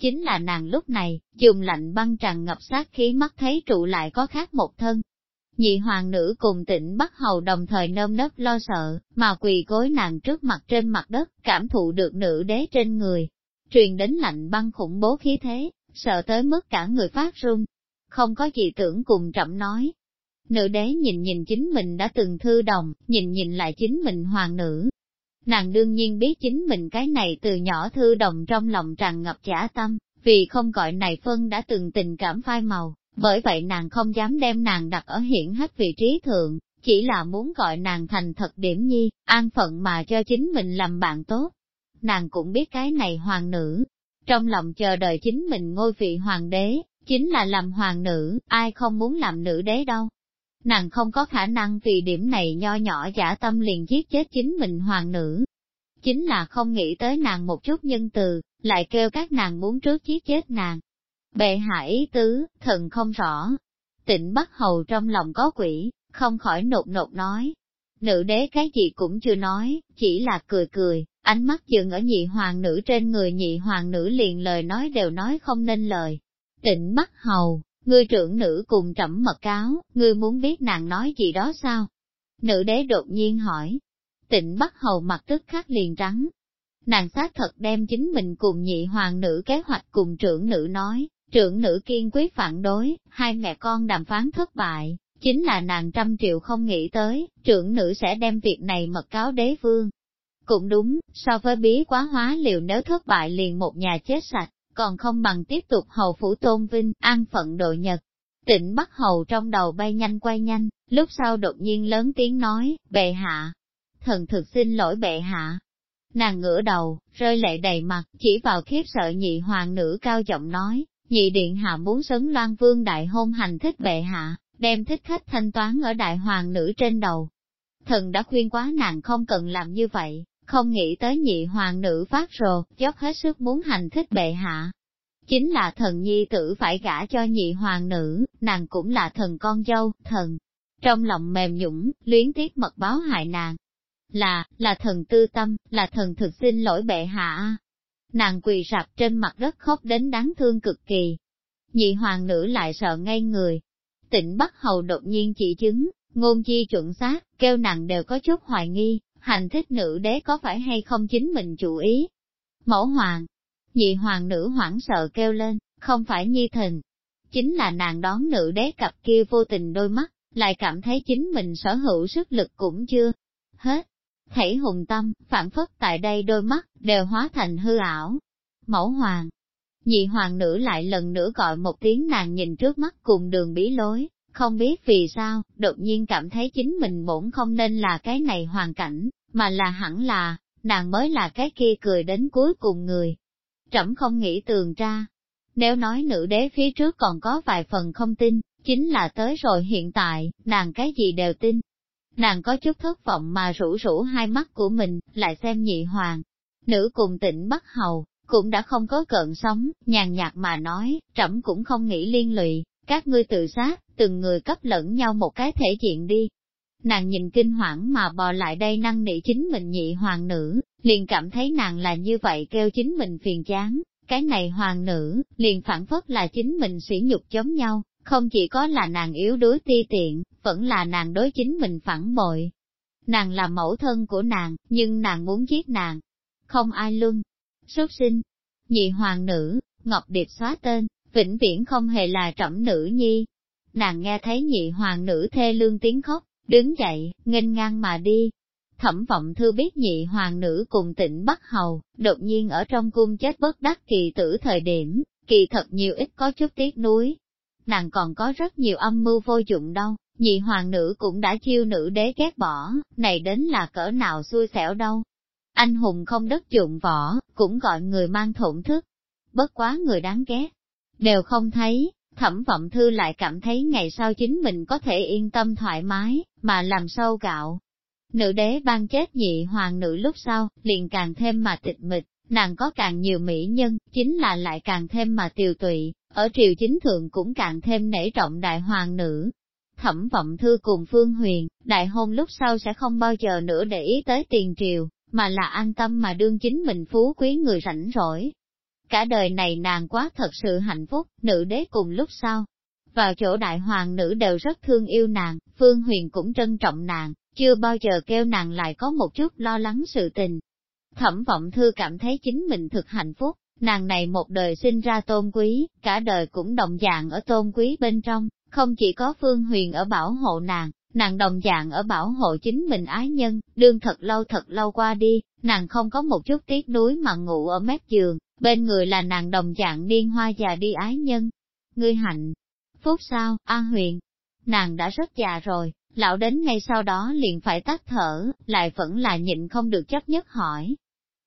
Chính là nàng lúc này, dùng lạnh băng tràn ngập sát khí mắt thấy trụ lại có khác một thân, nhị hoàng nữ cùng tỉnh Bắc Hầu đồng thời nơm nớp lo sợ, mà quỳ gối nàng trước mặt trên mặt đất, cảm thụ được nữ đế trên người. Truyền đến lạnh băng khủng bố khí thế, sợ tới mức cả người phát run. Không có gì tưởng cùng chậm nói. Nữ đế nhìn nhìn chính mình đã từng thư đồng, nhìn nhìn lại chính mình hoàng nữ. Nàng đương nhiên biết chính mình cái này từ nhỏ thư đồng trong lòng tràn ngập giả tâm, vì không gọi này phân đã từng tình cảm phai màu, bởi vậy nàng không dám đem nàng đặt ở hiển hết vị trí thượng, chỉ là muốn gọi nàng thành thật điểm nhi, an phận mà cho chính mình làm bạn tốt. Nàng cũng biết cái này hoàng nữ, trong lòng chờ đợi chính mình ngôi vị hoàng đế, chính là làm hoàng nữ, ai không muốn làm nữ đế đâu. Nàng không có khả năng vì điểm này nho nhỏ giả tâm liền giết chết chính mình hoàng nữ. Chính là không nghĩ tới nàng một chút nhân từ, lại kêu các nàng muốn trước giết chết nàng. Bệ hạ ý tứ, thần không rõ. Tịnh Bắc Hầu trong lòng có quỷ, không khỏi nột nột nói. Nữ đế cái gì cũng chưa nói, chỉ là cười cười, ánh mắt dừng ở nhị hoàng nữ trên người nhị hoàng nữ liền lời nói đều nói không nên lời. Tịnh Bắc Hầu, ngươi trưởng nữ cùng trẫm mật cáo, ngươi muốn biết nàng nói gì đó sao? Nữ đế đột nhiên hỏi. Tịnh Bắc Hầu mặt tức khắc liền trắng. Nàng xác thật đem chính mình cùng nhị hoàng nữ kế hoạch cùng trưởng nữ nói, Trưởng nữ kiên quyết phản đối, hai mẹ con đàm phán thất bại, chính là nàng trăm triệu không nghĩ tới, trưởng nữ sẽ đem việc này mật cáo đế vương. Cũng đúng, so với bí quá hóa liều nếu thất bại liền một nhà chết sạch, còn không bằng tiếp tục hầu phủ tôn vinh, an phận độ nhật. Tịnh Bắc Hầu trong đầu bay nhanh quay nhanh, lúc sau đột nhiên lớn tiếng nói, bệ hạ. Thần thực xin lỗi bệ hạ. Nàng ngửa đầu, rơi lệ đầy mặt, chỉ vào khiếp sợ nhị hoàng nữ cao giọng nói, Nhị điện hạ muốn sấn loan vương đại hôn hành thích bệ hạ, đem thích khách thanh toán ở đại hoàng nữ trên đầu. Thần đã khuyên quá nàng không cần làm như vậy, không nghĩ tới nhị hoàng nữ phát rồ, dốc hết sức muốn hành thích bệ hạ. Chính là thần nhi tử phải gả cho nhị hoàng nữ, nàng cũng là thần con dâu, thần. Trong lòng mềm nhũng, luyến tiếc mật báo hại nàng. Là, là thần tư tâm, là thần thực xin lỗi bệ hạ. Nàng quỳ rạp trên mặt đất khóc đến đáng thương cực kỳ. Nhị hoàng nữ lại sợ ngay người. Tịnh Bắc Hầu đột nhiên chỉ chứng, ngôn chi chuẩn xác, kêu nàng đều có chút hoài nghi, hành thích nữ đế có phải hay không chính mình chủ ý. Mẫu hoàng, nhị hoàng nữ hoảng sợ kêu lên, không phải nhi thần. Chính là nàng đón nữ đế cặp kia vô tình đôi mắt, lại cảm thấy chính mình sở hữu sức lực cũng chưa hết. Thảy hùng tâm, phản phất tại đây đôi mắt, đều hóa thành hư ảo. Mẫu hoàng, nhị hoàng nữ lại lần nữa gọi một tiếng nàng nhìn trước mắt cùng đường bí lối, không biết vì sao, đột nhiên cảm thấy chính mình bổn không nên là cái này hoàn cảnh, mà là hẳn là, nàng mới là cái kia cười đến cuối cùng người. Trẫm không nghĩ tường ra. Nếu nói nữ đế phía trước còn có vài phần không tin, chính là tới rồi hiện tại, nàng cái gì đều tin. Nàng có chút thất vọng mà rủ rủ hai mắt của mình, lại xem nhị hoàng. Nữ cùng tỉnh Bắc Hầu, cũng đã không có cận sống, nhàn nhạt mà nói, trẫm cũng không nghĩ liên lụy, các ngươi tự sát, từng người cấp lẫn nhau một cái thể diện đi. Nàng nhìn kinh hoảng mà bò lại đây năng nỉ chính mình nhị hoàng nữ, liền cảm thấy nàng là như vậy kêu chính mình phiền chán, cái này hoàng nữ, liền phản phất là chính mình sỉ nhục chống nhau, không chỉ có là nàng yếu đuối ti tiện, vẫn là nàng đối chính mình phản bội. Nàng là mẫu thân của nàng, nhưng nàng muốn giết nàng. Không ai luân. Xuất sinh. Nhị hoàng nữ, Ngọc Điệp xóa tên, vĩnh viễn không hề là trẫm nữ nhi. Nàng nghe thấy nhị hoàng nữ thê lương tiếng khóc, đứng dậy, nghênh ngang mà đi. Thẩm vọng thư biết nhị hoàng nữ cùng tỉnh Bắc Hầu, đột nhiên ở trong cung chết bất đắc kỳ tử thời điểm, kỳ thật nhiều ít có chút tiếc nuối. Nàng còn có rất nhiều âm mưu vô dụng đâu, nhị hoàng nữ cũng đã chiêu nữ đế ghét bỏ, này đến là cỡ nào xui xẻo đâu. Anh hùng không đất dụng võ, cũng gọi người mang thổn thức. Bất quá người đáng ghét, đều không thấy, thẩm vọng thư lại cảm thấy ngày sau chính mình có thể yên tâm thoải mái, mà làm sâu gạo. Nữ đế ban chết nhị hoàng nữ lúc sau, liền càng thêm mà tịch mịch, nàng có càng nhiều mỹ nhân, chính là lại càng thêm mà tiều tụy, ở triều chính thượng cũng càng thêm nể trọng đại hoàng nữ. Thẩm vọng thư cùng Phương Huyền, đại hôn lúc sau sẽ không bao giờ nữa để ý tới tiền triều, mà là an tâm mà đương chính mình phú quý người rảnh rỗi, Cả đời này nàng quá thật sự hạnh phúc, nữ đế cùng lúc sau. Vào chỗ đại hoàng nữ đều rất thương yêu nàng, Phương Huyền cũng trân trọng nàng, chưa bao giờ kêu nàng lại có một chút lo lắng sự tình. Thẩm vọng thư cảm thấy chính mình thực hạnh phúc, nàng này một đời sinh ra tôn quý, cả đời cũng đồng dạng ở tôn quý bên trong, không chỉ có Phương Huyền ở bảo hộ nàng, nàng đồng dạng ở bảo hộ chính mình ái nhân, đương thật lâu thật lâu qua đi, nàng không có một chút tiếc nuối mà ngủ ở mép giường, bên người là nàng đồng dạng niên hoa già đi ái nhân. Ngươi hạnh, phúc sao, a Huyền, nàng đã rất già rồi, lão đến ngay sau đó liền phải tắt thở, lại vẫn là nhịn không được chấp nhất hỏi.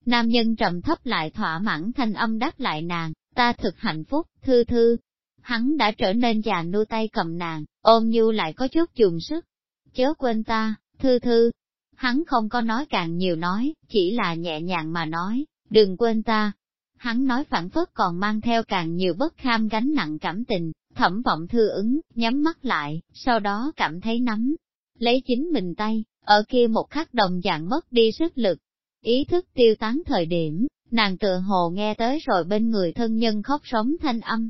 Nam nhân trầm thấp lại thỏa mãn thanh âm đáp lại nàng, ta thực hạnh phúc, thư thư. Hắn đã trở nên già nua tay cầm nàng, ôm nhu lại có chút dùng sức. Chớ quên ta, thư thư. Hắn không có nói càng nhiều nói, chỉ là nhẹ nhàng mà nói, đừng quên ta, hắn nói phản phất còn mang theo càng nhiều bất kham gánh nặng cảm tình, thẩm vọng thư ứng, nhắm mắt lại, sau đó cảm thấy nắm, lấy chính mình tay, ở kia một khắc đồng dạng mất đi sức lực. Ý thức tiêu tán thời điểm, nàng tựa hồ nghe tới rồi bên người thân nhân khóc sống thanh âm.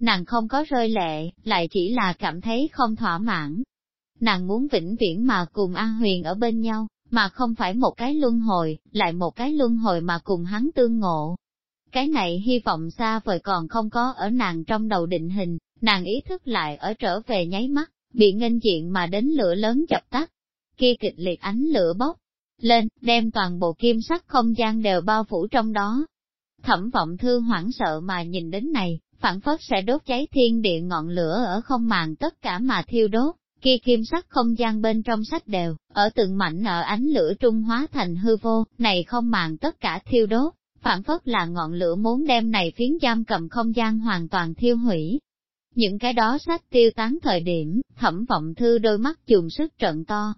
Nàng không có rơi lệ, lại chỉ là cảm thấy không thỏa mãn. Nàng muốn vĩnh viễn mà cùng An Huyền ở bên nhau, mà không phải một cái luân hồi, lại một cái luân hồi mà cùng hắn tương ngộ, cái này hy vọng xa vời còn không có ở nàng trong đầu định hình, nàng ý thức lại ở trở về nháy mắt, bị nghênh diện mà đến lửa lớn chập tắt. Kia kịch liệt ánh lửa bốc lên, đem toàn bộ kim sắc không gian đều bao phủ trong đó. Thẩm vọng thư hoảng sợ mà nhìn đến này, phản phất sẽ đốt cháy thiên địa ngọn lửa ở không màng tất cả mà thiêu đốt, kia kim sắc không gian bên trong sách đều, ở từng mảnh ở ánh lửa trung hóa thành hư vô, này không màng tất cả thiêu đốt, phản phất là ngọn lửa muốn đem này phiến giam cầm không gian hoàn toàn thiêu hủy. Những cái đó sách tiêu tán thời điểm, thẩm vọng thư đôi mắt dùng sức trận to.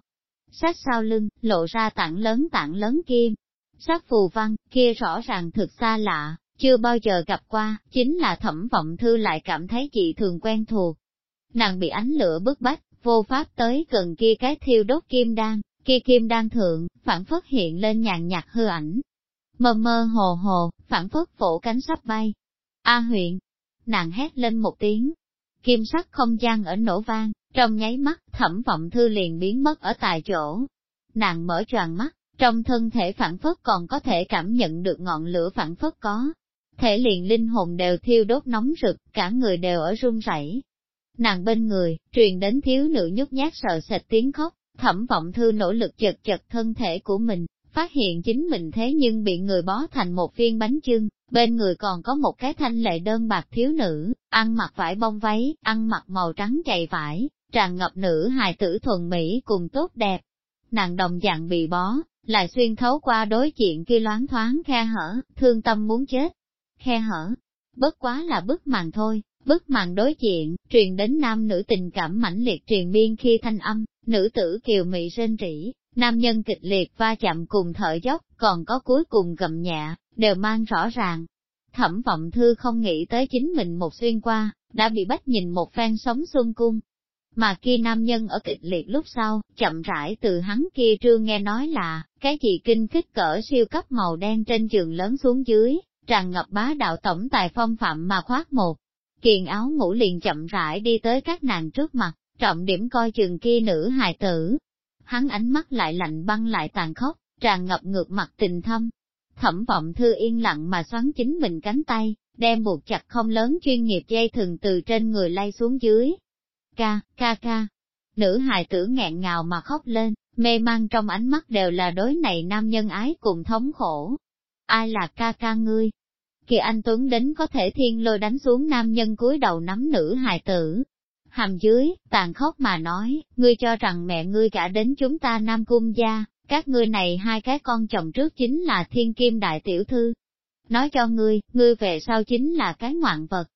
Sách sau lưng, lộ ra tảng lớn tảng lớn kim. Sách phù văn, kia rõ ràng thực xa lạ, chưa bao giờ gặp qua, chính là thẩm vọng thư lại cảm thấy chị thường quen thuộc. Nàng bị ánh lửa bức bách, vô pháp tới gần kia cái thiêu đốt kim đan, kia kim đan thượng, phản phất hiện lên nhàn nhạt hư ảnh. Mơ mơ hồ hồ, phản phất phổ cánh sắp bay. A huyện, nàng hét lên một tiếng. Kim sắc không gian ở nổ vang, trong nháy mắt, thẩm vọng thư liền biến mất ở tại chỗ. Nàng mở tròn mắt, trong thân thể phản phất còn có thể cảm nhận được ngọn lửa phản phất có. Thể liền linh hồn đều thiêu đốt nóng rực, cả người đều ở run rẩy. Nàng bên người, truyền đến thiếu nữ nhút nhát sợ sệt tiếng khóc, thẩm vọng thư nỗ lực chật chật thân thể của mình, phát hiện chính mình thế nhưng bị người bó thành một viên bánh chưng, bên người còn có một cái thanh lệ đơn bạc thiếu nữ, ăn mặc vải bông váy, ăn mặc màu trắng chạy vải, tràn ngập nữ hài tử thuần mỹ cùng tốt đẹp. Nàng đồng dạng bị bó, lại xuyên thấu qua đối diện kia loáng thoáng khe hở, thương tâm muốn chết. Khe hở, bất quá là bức màn thôi, bức màn đối diện, truyền đến nam nữ tình cảm mãnh liệt truyền biên khi thanh âm, nữ tử kiều mị rên rỉ, nam nhân kịch liệt va chạm cùng thở dốc, còn có cuối cùng gầm nhẹ, đều mang rõ ràng. Thẩm vọng thư không nghĩ tới chính mình một xuyên qua, đã bị bắt nhìn một phen sống xuân cung. Mà kia nam nhân ở kịch liệt lúc sau, chậm rãi từ hắn kia trương nghe nói là, cái gì kinh kích cỡ siêu cấp màu đen trên giường lớn xuống dưới, tràn ngập bá đạo tổng tài phong phạm mà khoát một. Kiền áo ngủ liền chậm rãi đi tới các nàng trước mặt, trọng điểm coi chừng kia nữ hài tử. Hắn ánh mắt lại lạnh băng lại tàn khốc, tràn ngập ngược mặt tình thâm. Thẩm vọng thư yên lặng mà xoắn chính mình cánh tay, đem buộc chặt không lớn chuyên nghiệp dây thừng từ trên người lay xuống dưới. Ca, ca ca. Nữ hài tử nghẹn ngào mà khóc lên, mê mang trong ánh mắt đều là đối này nam nhân ái cùng thống khổ. Ai là ca ca ngươi? Kia anh Tuấn đến có thể thiên lôi đánh xuống nam nhân cúi đầu nắm nữ hài tử, hàm dưới, tàn khốc mà nói, ngươi cho rằng mẹ ngươi cả đến chúng ta Nam Cung gia, các ngươi này hai cái con chồng trước chính là thiên kim đại tiểu thư. Nói cho ngươi, ngươi về sau chính là cái ngoạn vật.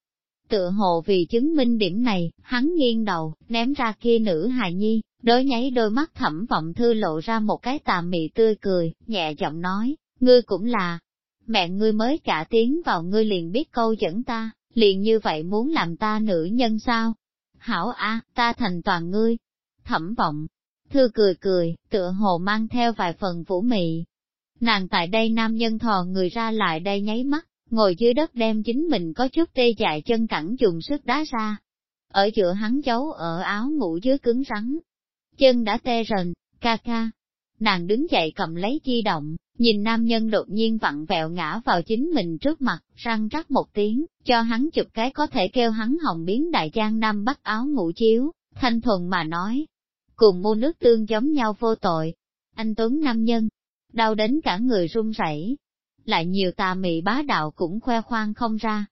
Tựa hồ vì chứng minh điểm này, hắn nghiêng đầu, ném ra kia nữ hài nhi, đối nháy đôi mắt thẩm vọng thư lộ ra một cái tà mị tươi cười, nhẹ giọng nói, ngươi cũng là, mẹ ngươi mới cả tiếng vào ngươi liền biết câu dẫn ta, liền như vậy muốn làm ta nữ nhân sao? hảo a, ta thành toàn ngươi. Thẩm vọng, thư cười cười, tựa hồ mang theo vài phần vũ mị. Nàng tại đây nam nhân thò người ra lại đây nháy mắt, ngồi dưới đất đem chính mình có chút tê dại chân cẳng dùng sức đá ra. Ở giữa hắn giấu ở áo ngủ dưới cứng rắn. Chân đã tê rần, ca ca. Nàng đứng dậy cầm lấy di động, nhìn nam nhân đột nhiên vặn vẹo ngã vào chính mình trước mặt, răng rắc một tiếng, cho hắn chụp cái có thể kêu hắn hồng biến đại giang nam bắt áo ngủ chiếu, thanh thuần mà nói. Cùng mua nước tương giống nhau vô tội. Anh Tuấn nam nhân, đau đến cả người run rẩy, lại nhiều tà mị bá đạo cũng khoe khoang không ra.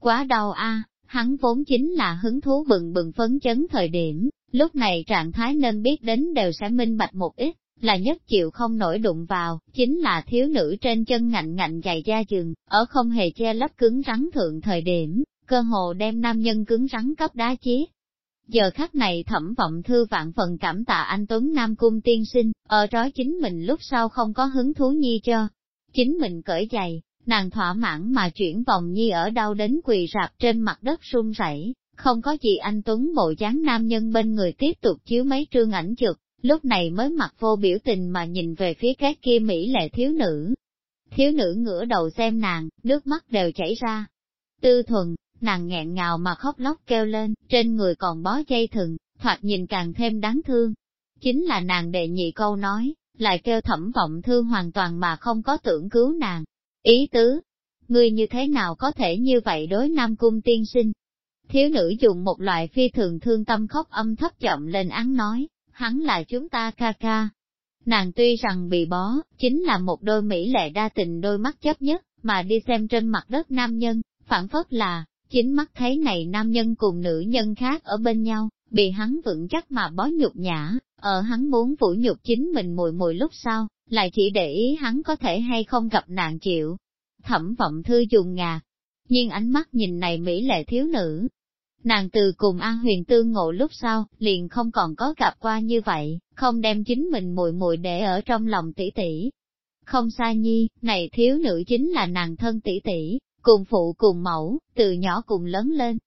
Quá đau a, hắn vốn chính là hứng thú bừng bừng phấn chấn thời điểm, lúc này trạng thái nên biết đến đều sẽ minh bạch một ít, là nhất chịu không nổi đụng vào, chính là thiếu nữ trên chân ngạnh ngạnh dày da giường, ở không hề che lấp cứng rắn thượng thời điểm, cơ hồ đem nam nhân cứng rắn cấp đá chí. Giờ khắc này thẩm vọng thư vạn phần cảm tạ anh Tuấn Nam Cung tiên sinh, ở trói chính mình lúc sau không có hứng thú nhi cho. Chính mình cởi giày, nàng thỏa mãn mà chuyển vòng nhi ở đâu đến quỳ rạp trên mặt đất run rẩy, không có gì anh Tuấn bộ dáng nam nhân bên người tiếp tục chiếu mấy trương ảnh chụp, lúc này mới mặt vô biểu tình mà nhìn về phía các kia Mỹ lệ thiếu nữ. Thiếu nữ ngửa đầu xem nàng, nước mắt đều chảy ra. Tư thuần, nàng nghẹn ngào mà khóc lóc kêu lên, trên người còn bó dây thừng, thoạt nhìn càng thêm đáng thương. Chính là nàng đệ nhị câu nói, lại kêu thẩm vọng thương hoàn toàn mà không có tưởng cứu nàng. Ý tứ, ngươi như thế nào có thể như vậy đối Nam Cung tiên sinh? Thiếu nữ dùng một loại phi thường thương tâm khóc âm thấp chậm lên án nói, hắn là chúng ta ca ca. Nàng tuy rằng bị bó, chính là một đôi mỹ lệ đa tình đôi mắt chấp nhất, mà đi xem trên mặt đất nam nhân, phản phất là, chính mắt thấy này nam nhân cùng nữ nhân khác ở bên nhau, bị hắn vững chắc mà bó nhục nhã, ở hắn muốn vũ nhục chính mình mùi mùi lúc sau, lại chỉ để ý hắn có thể hay không gặp nạn chịu. Thẩm vọng thư dùng ngà, nhưng ánh mắt nhìn này mỹ lệ thiếu nữ. Nàng từ cùng An Huyền tương ngộ lúc sau, liền không còn có gặp qua như vậy, không đem chính mình muội muội để ở trong lòng tỷ tỷ. Không sai nhi, này thiếu nữ chính là nàng thân tỷ tỷ, cùng phụ cùng mẫu, từ nhỏ cùng lớn lên.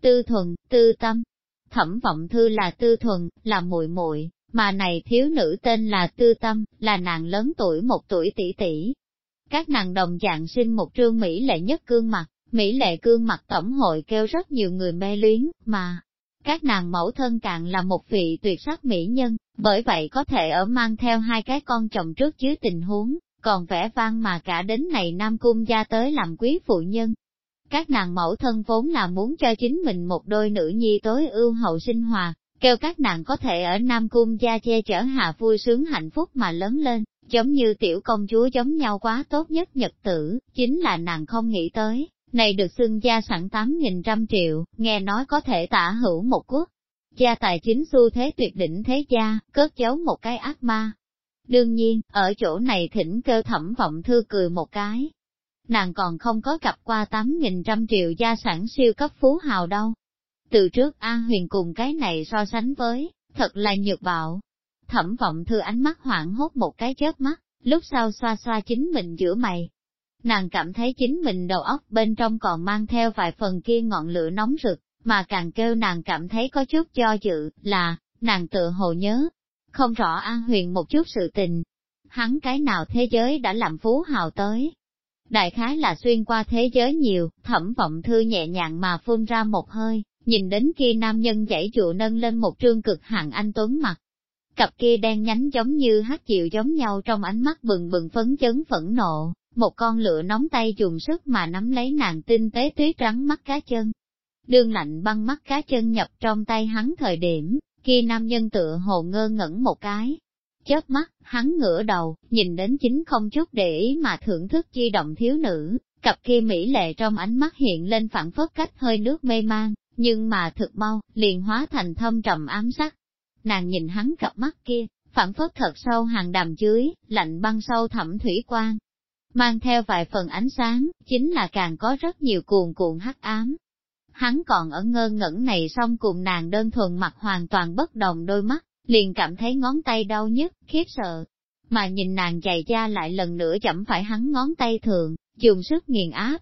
Tư thuần, tư tâm. Thẩm vọng thư là tư thuần, là muội muội, mà này thiếu nữ tên là tư tâm, là nàng lớn tuổi một tuổi tỷ tỷ. Các nàng đồng dạng sinh một trương Mỹ lệ nhất gương mặt, Mỹ lệ cương mặt tổng hội kêu rất nhiều người mê luyến, mà các nàng mẫu thân càng là một vị tuyệt sắc mỹ nhân, bởi vậy có thể ở mang theo hai cái con chồng trước dưới tình huống, còn vẻ vang mà cả đến này Nam Cung gia tới làm quý phụ nhân. Các nàng mẫu thân vốn là muốn cho chính mình một đôi nữ nhi tối ưu hậu sinh hoạt, kêu các nàng có thể ở Nam Cung gia che chở hạ vui sướng hạnh phúc mà lớn lên, giống như tiểu công chúa giống nhau quá tốt nhất nhật tử, chính là nàng không nghĩ tới, này được xưng gia sẵn 8.000 trăm triệu, nghe nói có thể tả hữu một quốc. Gia tài chính xu thế tuyệt đỉnh thế gia, cất giấu một cái ác ma. Đương nhiên, ở chỗ này thỉnh cơ thẩm vọng thư cười một cái. Nàng còn không có gặp qua 8.000 trăm triệu gia sản siêu cấp phú hào đâu. Từ trước An Huyền cùng cái này so sánh với, thật là nhược bạo. Thẩm vọng thư ánh mắt hoảng hốt một cái chớp mắt, lúc sau xoa xoa chính mình giữa mày, Nàng cảm thấy chính mình đầu óc bên trong còn mang theo vài phần kia ngọn lửa nóng rực, mà càng kêu nàng cảm thấy có chút cho dự, là, nàng tự hồ nhớ, không rõ An Huyền một chút sự tình. Hắn cái nào thế giới đã làm phú hào tới. Đại khái là xuyên qua thế giới nhiều, thẩm vọng thư nhẹ nhàng mà phun ra một hơi, nhìn đến khi nam nhân dãy trụ nâng lên một trương cực hạng anh tuấn mặt. Cặp kia đen nhánh giống như hát chịu giống nhau trong ánh mắt bừng bừng phấn chấn phẫn nộ, một con lửa nóng tay dùng sức mà nắm lấy nàng tinh tế tuyết trắng mắt cá chân. đường lạnh băng mắt cá chân nhập trong tay hắn thời điểm, khi nam nhân tựa hồ ngơ ngẩn một cái. Chớp mắt, hắn ngửa đầu, nhìn đến chính không chút để ý mà thưởng thức chi động thiếu nữ, cặp kia mỹ lệ trong ánh mắt hiện lên phản phất cách hơi nước mê mang, nhưng mà thực mau, liền hóa thành thâm trầm ám sắc. Nàng nhìn hắn cặp mắt kia, phản phất thật sâu hàng đàm dưới, lạnh băng sâu thẳm thủy quan, mang theo vài phần ánh sáng, chính là càng có rất nhiều cuồn cuộn hắc ám. Hắn còn ở ngơ ngẩn này xong cùng nàng đơn thuần mặt hoàn toàn bất đồng đôi mắt, liền cảm thấy ngón tay đau nhức, khiếp sợ. Mà nhìn nàng dày da lại lần nữa chậm phải hắn ngón tay thường, dùng sức nghiền áp.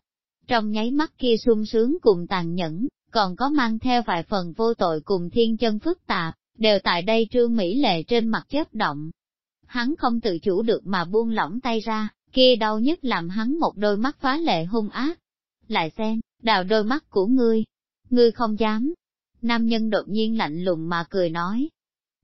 Trong nháy mắt kia sung sướng cùng tàn nhẫn, còn có mang theo vài phần vô tội cùng thiên chân phức tạp, đều tại đây trương mỹ lệ trên mặt chớp động. Hắn không tự chủ được mà buông lỏng tay ra, kia đau nhất làm hắn một đôi mắt phá lệ hung ác. Lại xem, đào đôi mắt của ngươi, ngươi không dám. Nam nhân đột nhiên lạnh lùng mà cười nói.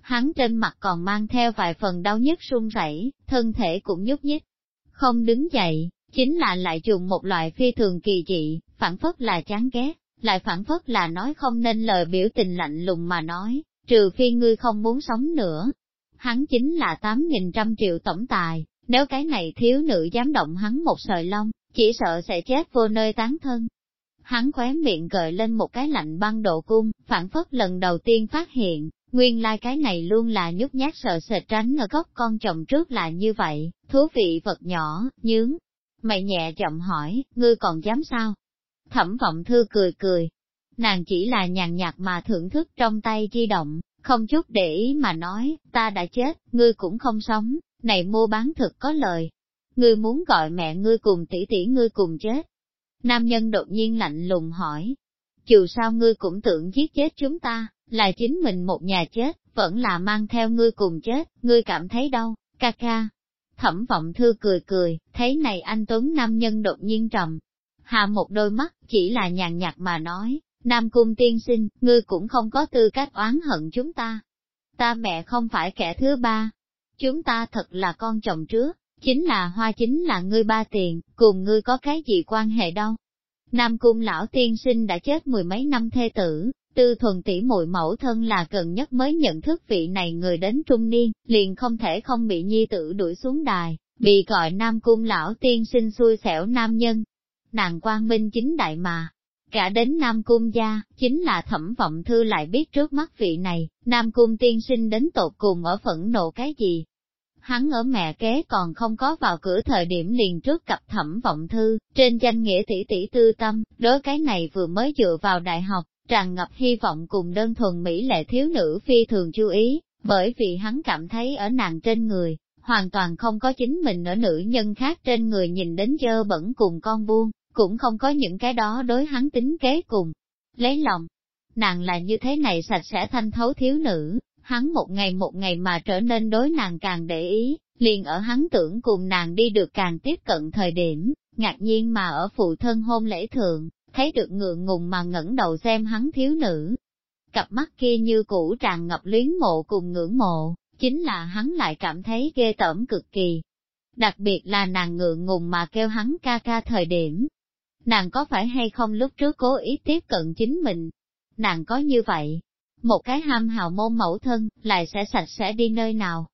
Hắn trên mặt còn mang theo vài phần đau nhất run rẩy, thân thể cũng nhúc nhích. Không đứng dậy, chính là lại dùng một loại phi thường kỳ dị, phản phất là chán ghét, lại phản phất là nói không nên lời biểu tình lạnh lùng mà nói, trừ phi ngươi không muốn sống nữa. Hắn chính là 8.000 triệu tổng tài, nếu cái này thiếu nữ dám động hắn một sợi lông, chỉ sợ sẽ chết vô nơi tán thân. Hắn khóe miệng gợi lên một cái lạnh băng độ cung, phản phất lần đầu tiên phát hiện, nguyên lai like cái này luôn là nhút nhát sợ sệt tránh ở góc con chồng trước là như vậy, thú vị vật nhỏ, nhướng. Mày nhẹ chậm hỏi, ngươi còn dám sao? Thẩm vọng thư cười cười. Nàng chỉ là nhàn nhạt mà thưởng thức trong tay di động, không chút để ý mà nói, ta đã chết, ngươi cũng không sống, này mua bán thực có lời. Ngươi muốn gọi mẹ ngươi cùng tỷ tỷ ngươi cùng chết. Nam nhân đột nhiên lạnh lùng hỏi. Dù sao ngươi cũng tưởng giết chết chúng ta, là chính mình một nhà chết, vẫn là mang theo ngươi cùng chết, ngươi cảm thấy đâu, ca ca. Thẩm vọng thư cười cười, thấy này anh Tuấn nam nhân đột nhiên trầm. Hạ một đôi mắt, chỉ là nhàn nhạt mà nói, Nam Cung tiên sinh, ngươi cũng không có tư cách oán hận chúng ta. Ta mẹ không phải kẻ thứ ba, Chúng ta thật là con chồng trước, chính là hoa chính là ngươi ba tiền, cùng ngươi có cái gì quan hệ đâu. Nam cung lão tiên sinh đã chết mười mấy năm thê tử, tư thuần tỷ muội mẫu thân là gần nhất mới nhận thức vị này người đến trung niên, liền không thể không bị nhi tử đuổi xuống đài, bị gọi nam cung lão tiên sinh xui xẻo nam nhân. Nàng quan minh chính đại mà, cả đến Nam Cung gia, chính là thẩm vọng thư lại biết trước mắt vị này, Nam Cung tiên sinh đến tột cùng ở phẫn nộ cái gì. Hắn ở mẹ kế còn không có vào cửa thời điểm liền trước cặp thẩm vọng thư, trên danh nghĩa tỷ tỷ tư tâm, đối cái này vừa mới dựa vào đại học, tràn ngập hy vọng cùng đơn thuần mỹ lệ thiếu nữ phi thường chú ý, bởi vì hắn cảm thấy ở nàng trên người, hoàn toàn không có chính mình ở nữ nhân khác trên người nhìn đến dơ bẩn cùng con buông, cũng không có những cái đó đối hắn tính kế cùng. Lấy lòng, nàng là như thế này sạch sẽ thanh thấu thiếu nữ, hắn một ngày một ngày mà trở nên đối nàng càng để ý, liền ở hắn tưởng cùng nàng đi được càng tiếp cận thời điểm, ngạc nhiên mà ở phụ thân hôn lễ thượng, thấy được ngượng ngùng mà ngẩng đầu xem hắn thiếu nữ. Cặp mắt kia như cũ tràn ngập luyến mộ cùng ngưỡng mộ, chính là hắn lại cảm thấy ghê tởm cực kỳ. Đặc biệt là nàng ngượng ngùng mà kêu hắn ca ca thời điểm. Nàng có phải hay không lúc trước cố ý tiếp cận chính mình? Nàng có như vậy, một cái ham hào môn mẫu thân, lại sẽ sạch sẽ đi nơi nào?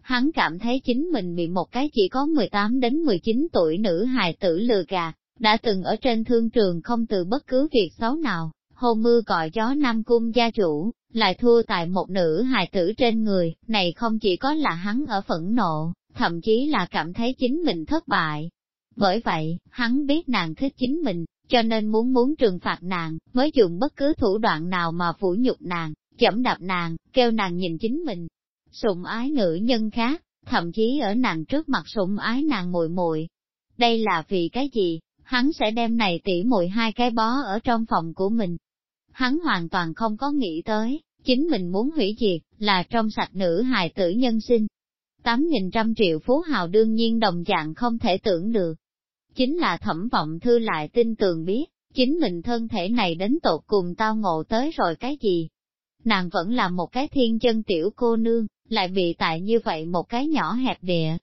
Hắn cảm thấy chính mình bị một cái chỉ có 18 đến 19 tuổi nữ hài tử lừa gạt, đã từng ở trên thương trường không từ bất cứ việc xấu nào, hồ mưa gọi gió Nam Cung gia chủ, lại thua tại một nữ hài tử trên người, này không chỉ có là hắn ở phẫn nộ, thậm chí là cảm thấy chính mình thất bại. Bởi vậy, hắn biết nàng thích chính mình, cho nên muốn muốn trừng phạt nàng, mới dùng bất cứ thủ đoạn nào mà phủ nhục nàng, chẩm đạp nàng, kêu nàng nhìn chính mình. Sụng ái nữ nhân khác, thậm chí ở nàng trước mặt sụng ái nàng muội muội. Đây là vì cái gì? Hắn sẽ đem này tỉ muội hai cái bó ở trong phòng của mình. Hắn hoàn toàn không có nghĩ tới, chính mình muốn hủy diệt, là trong sạch nữ hài tử nhân sinh. Tám nghìn trăm triệu phú hào đương nhiên đồng dạng không thể tưởng được. Chính là thẩm vọng thư lại tin tường biết, chính mình thân thể này đến tột cùng tao ngộ tới rồi cái gì. Nàng vẫn là một cái thiên chân tiểu cô nương, lại bị tại như vậy một cái nhỏ hẹp địa.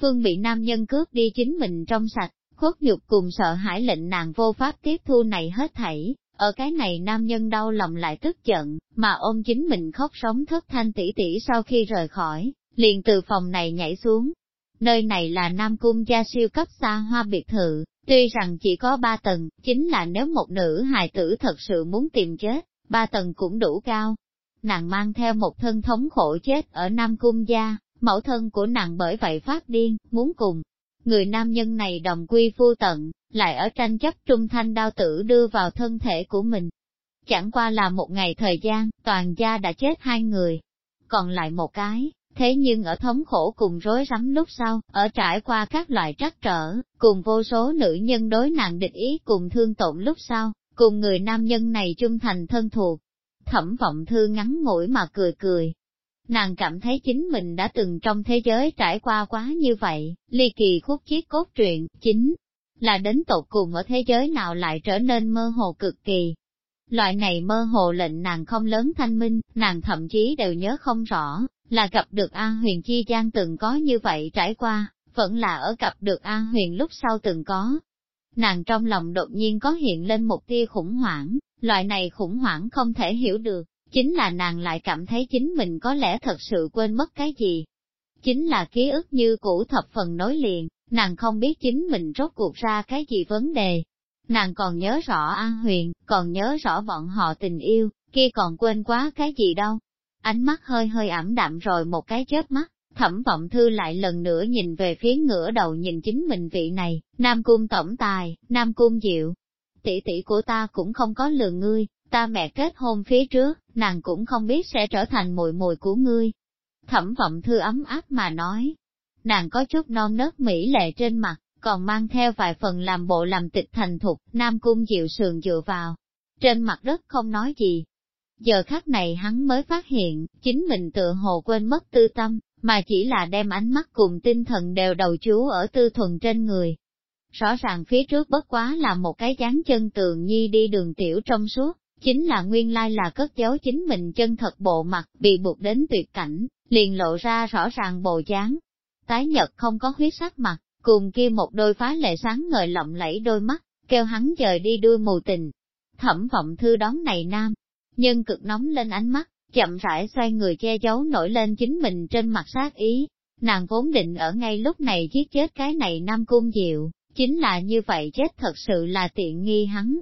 Phương bị nam nhân cướp đi chính mình trong sạch, khuất nhục cùng sợ hãi lệnh nàng vô pháp tiếp thu này hết thảy, ở cái này nam nhân đau lòng lại tức giận, mà ôm chính mình khóc sống thất thanh tỷ tỷ sau khi rời khỏi, liền từ phòng này nhảy xuống. Nơi này là Nam Cung gia siêu cấp xa hoa biệt thự, tuy rằng chỉ có ba tầng, chính là nếu một nữ hài tử thật sự muốn tìm chết, ba tầng cũng đủ cao. Nàng mang theo một thân thống khổ chết ở Nam Cung gia, mẫu thân của nàng bởi vậy phát điên, muốn cùng. Người nam nhân này đồng quy phu tận, lại ở tranh chấp trung thanh đao tử đưa vào thân thể của mình. Chẳng qua là một ngày thời gian, toàn gia đã chết hai người, còn lại một cái, thế nhưng ở thống khổ cùng rối rắm lúc sau, ở trải qua các loại trắc trở, cùng vô số nữ nhân đối nạn địch ý cùng thương tổn lúc sau, cùng người nam nhân này trung thành thân thuộc. Thẩm vọng thư ngắn ngủi mà cười cười. Nàng cảm thấy chính mình đã từng trong thế giới trải qua quá như vậy, ly kỳ khúc chiết cốt truyện, chính là đến tột cùng ở thế giới nào lại trở nên mơ hồ cực kỳ. Loại này mơ hồ lệnh nàng không lớn thanh minh, nàng thậm chí đều nhớ không rõ, là gặp được A huyền chi gian từng có như vậy trải qua, vẫn là ở gặp được A huyền lúc sau từng có. Nàng trong lòng đột nhiên có hiện lên một tia khủng hoảng, loại này khủng hoảng không thể hiểu được, chính là nàng lại cảm thấy chính mình có lẽ thật sự quên mất cái gì. Chính là ký ức như cũ thập phần nối liền, nàng không biết chính mình rốt cuộc ra cái gì vấn đề. Nàng còn nhớ rõ An Huyền, còn nhớ rõ bọn họ tình yêu, kia còn quên quá cái gì đâu. Ánh mắt hơi hơi ảm đạm rồi một cái chớp mắt, thẩm vọng thư lại lần nữa nhìn về phía ngửa đầu nhìn chính mình vị này, Nam Cung Tổng Tài, Nam Cung Diệu. Tỷ tỷ của ta cũng không có lừa ngươi, ta mẹ kết hôn phía trước, nàng cũng không biết sẽ trở thành mùi mùi của ngươi. Thẩm vọng thư ấm áp mà nói, nàng có chút non nớt mỹ lệ trên mặt, còn mang theo vài phần làm bộ làm tịch thành thục, Nam Cung Diệu sườn dựa vào. Trên mặt đất không nói gì. Giờ khắc này hắn mới phát hiện, chính mình tựa hồ quên mất tư tâm, mà chỉ là đem ánh mắt cùng tinh thần đều đầu chú ở tư thuần trên người. Rõ ràng phía trước bất quá là một cái dáng chân tường nhi đi đường tiểu trong suốt, chính là nguyên lai là cất giấu chính mình chân thật bộ mặt bị buộc đến tuyệt cảnh, liền lộ ra rõ ràng bộ dáng, tái nhật không có huyết sắc mặt, cùng kia một đôi phá lệ sáng ngời lộng lẫy đôi mắt, kêu hắn dời đi đuôi mù tình. Thẩm vọng thư đón này nam, nhân cực nóng lên ánh mắt, chậm rãi xoay người che giấu nổi lên chính mình trên mặt sát ý. Nàng vốn định ở ngay lúc này giết chết cái này nam cung diệu, chính là như vậy chết thật sự là tiện nghi hắn.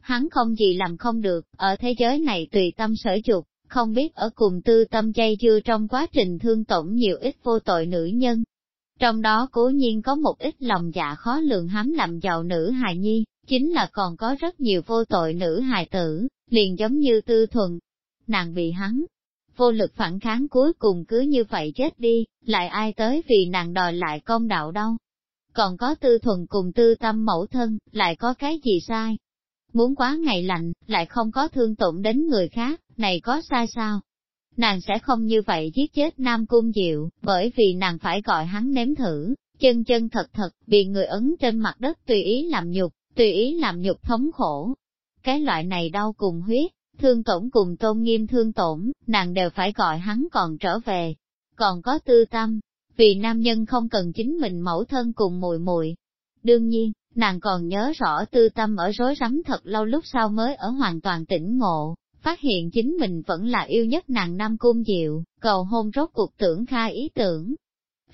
Hắn không gì làm không được, ở thế giới này tùy tâm sở dục, không biết ở cùng tư tâm chay chưa trong quá trình thương tổn nhiều ít vô tội nữ nhân. Trong đó cố nhiên có một ít lòng dạ khó lường hám làm giàu nữ hài nhi, chính là còn có rất nhiều vô tội nữ hài tử, liền giống như tư thuần. Nàng bị hắn, vô lực phản kháng cuối cùng cứ như vậy chết đi, lại ai tới vì nàng đòi lại công đạo đâu. Còn có tư thuần cùng tư tâm mẫu thân, lại có cái gì sai? Muốn quá ngày lạnh, lại không có thương tổn đến người khác, này có sai sao? Nàng sẽ không như vậy giết chết Nam Cung Diệu, bởi vì nàng phải gọi hắn nếm thử, chân chân thật thật, bị người ấn trên mặt đất tùy ý làm nhục, tùy ý làm nhục thống khổ. Cái loại này đau cùng huyết, thương tổn cùng tôn nghiêm thương tổn, nàng đều phải gọi hắn còn trở về. Còn có tư tâm, vì nam nhân không cần chính mình mẫu thân cùng mùi mùi. Đương nhiên, nàng còn nhớ rõ tư tâm ở rối rắm thật lâu lúc sau mới ở hoàn toàn tỉnh ngộ, phát hiện chính mình vẫn là yêu nhất nàng nam cung diệu, cầu hôn rốt cuộc tưởng khai ý tưởng.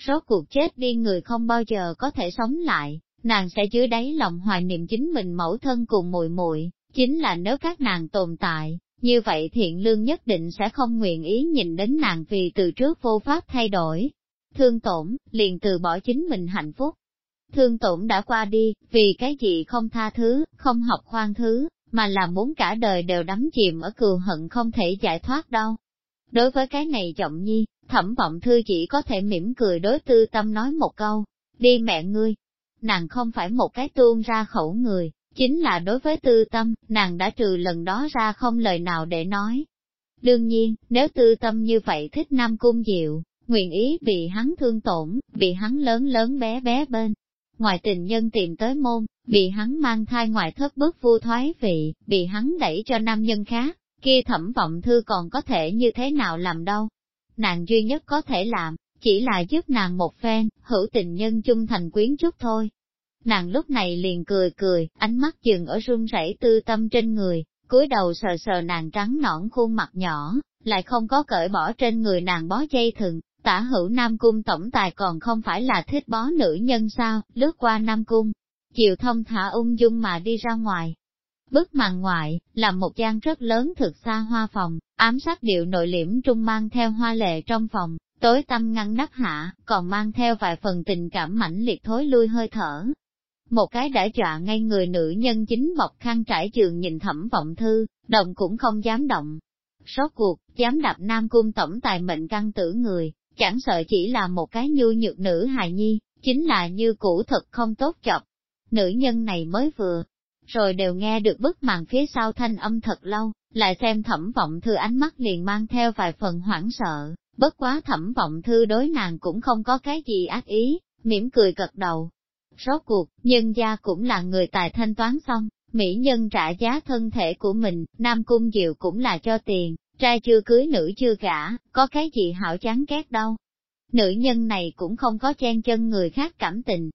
Rốt cuộc chết đi người không bao giờ có thể sống lại, nàng sẽ dưới đáy lòng hoài niệm chính mình mẫu thân cùng mùi muội chính là nếu các nàng tồn tại, như vậy thiện lương nhất định sẽ không nguyện ý nhìn đến nàng vì từ trước vô pháp thay đổi. Thương tổn, liền từ bỏ chính mình hạnh phúc. Thương tổn đã qua đi, vì cái gì không tha thứ, không học khoan thứ, mà là muốn cả đời đều đắm chìm ở cừu hận không thể giải thoát đâu. Đối với cái này trọng nhi, thẩm vọng thư chỉ có thể mỉm cười đối tư tâm nói một câu, đi mẹ ngươi. Nàng không phải một cái tuôn ra khẩu người, chính là đối với tư tâm, nàng đã trừ lần đó ra không lời nào để nói. Đương nhiên, nếu tư tâm như vậy thích Nam Cung Diệu, nguyện ý bị hắn thương tổn, bị hắn lớn lớn bé bé bên. Ngoài tình nhân tìm tới môn, bị hắn mang thai ngoài thất bức vu thoái vị, bị hắn đẩy cho nam nhân khác, kia thẩm vọng thư còn có thể như thế nào làm đâu. Nàng duy nhất có thể làm, chỉ là giúp nàng một phen, hữu tình nhân chung thành quyến chút thôi. Nàng lúc này liền cười cười, ánh mắt dừng ở run rẩy tư tâm trên người, cúi đầu sờ sờ nàng trắng nõn khuôn mặt nhỏ, lại không có cởi bỏ trên người nàng bó dây thừng, tả hữu Nam Cung tổng tài còn không phải là thích bó nữ nhân sao, lướt qua Nam Cung, chiều thông thả ung dung mà đi ra ngoài. Bức màn ngoại, là một gian rất lớn thực xa hoa phòng, ám sát điệu nội liễm trung mang theo hoa lệ trong phòng, tối tâm ngăn nắp hạ, còn mang theo vài phần tình cảm mãnh liệt thối lui hơi thở. Một cái đã dọa ngay người nữ nhân chính bọc khăn trải giường nhìn thẩm vọng thư, động cũng không dám động. Rốt cuộc, dám đạp nam cung tổng tài mệnh căn tử người, chẳng sợ chỉ là một cái nhu nhược nữ hài nhi, chính là như cũ thật không tốt chọc, nữ nhân này mới vừa, rồi đều nghe được bức màn phía sau thanh âm thật lâu, lại xem thẩm vọng thư ánh mắt liền mang theo vài phần hoảng sợ, bất quá thẩm vọng thư đối nàng cũng không có cái gì ác ý, mỉm cười gật đầu. Rốt cuộc, nhân gia cũng là người tài thanh toán xong, mỹ nhân trả giá thân thể của mình, nam cung diệu cũng là cho tiền, trai chưa cưới nữ chưa gả, có cái gì hảo chán ghét đâu. Nữ nhân này cũng không có chen chân người khác cảm tình.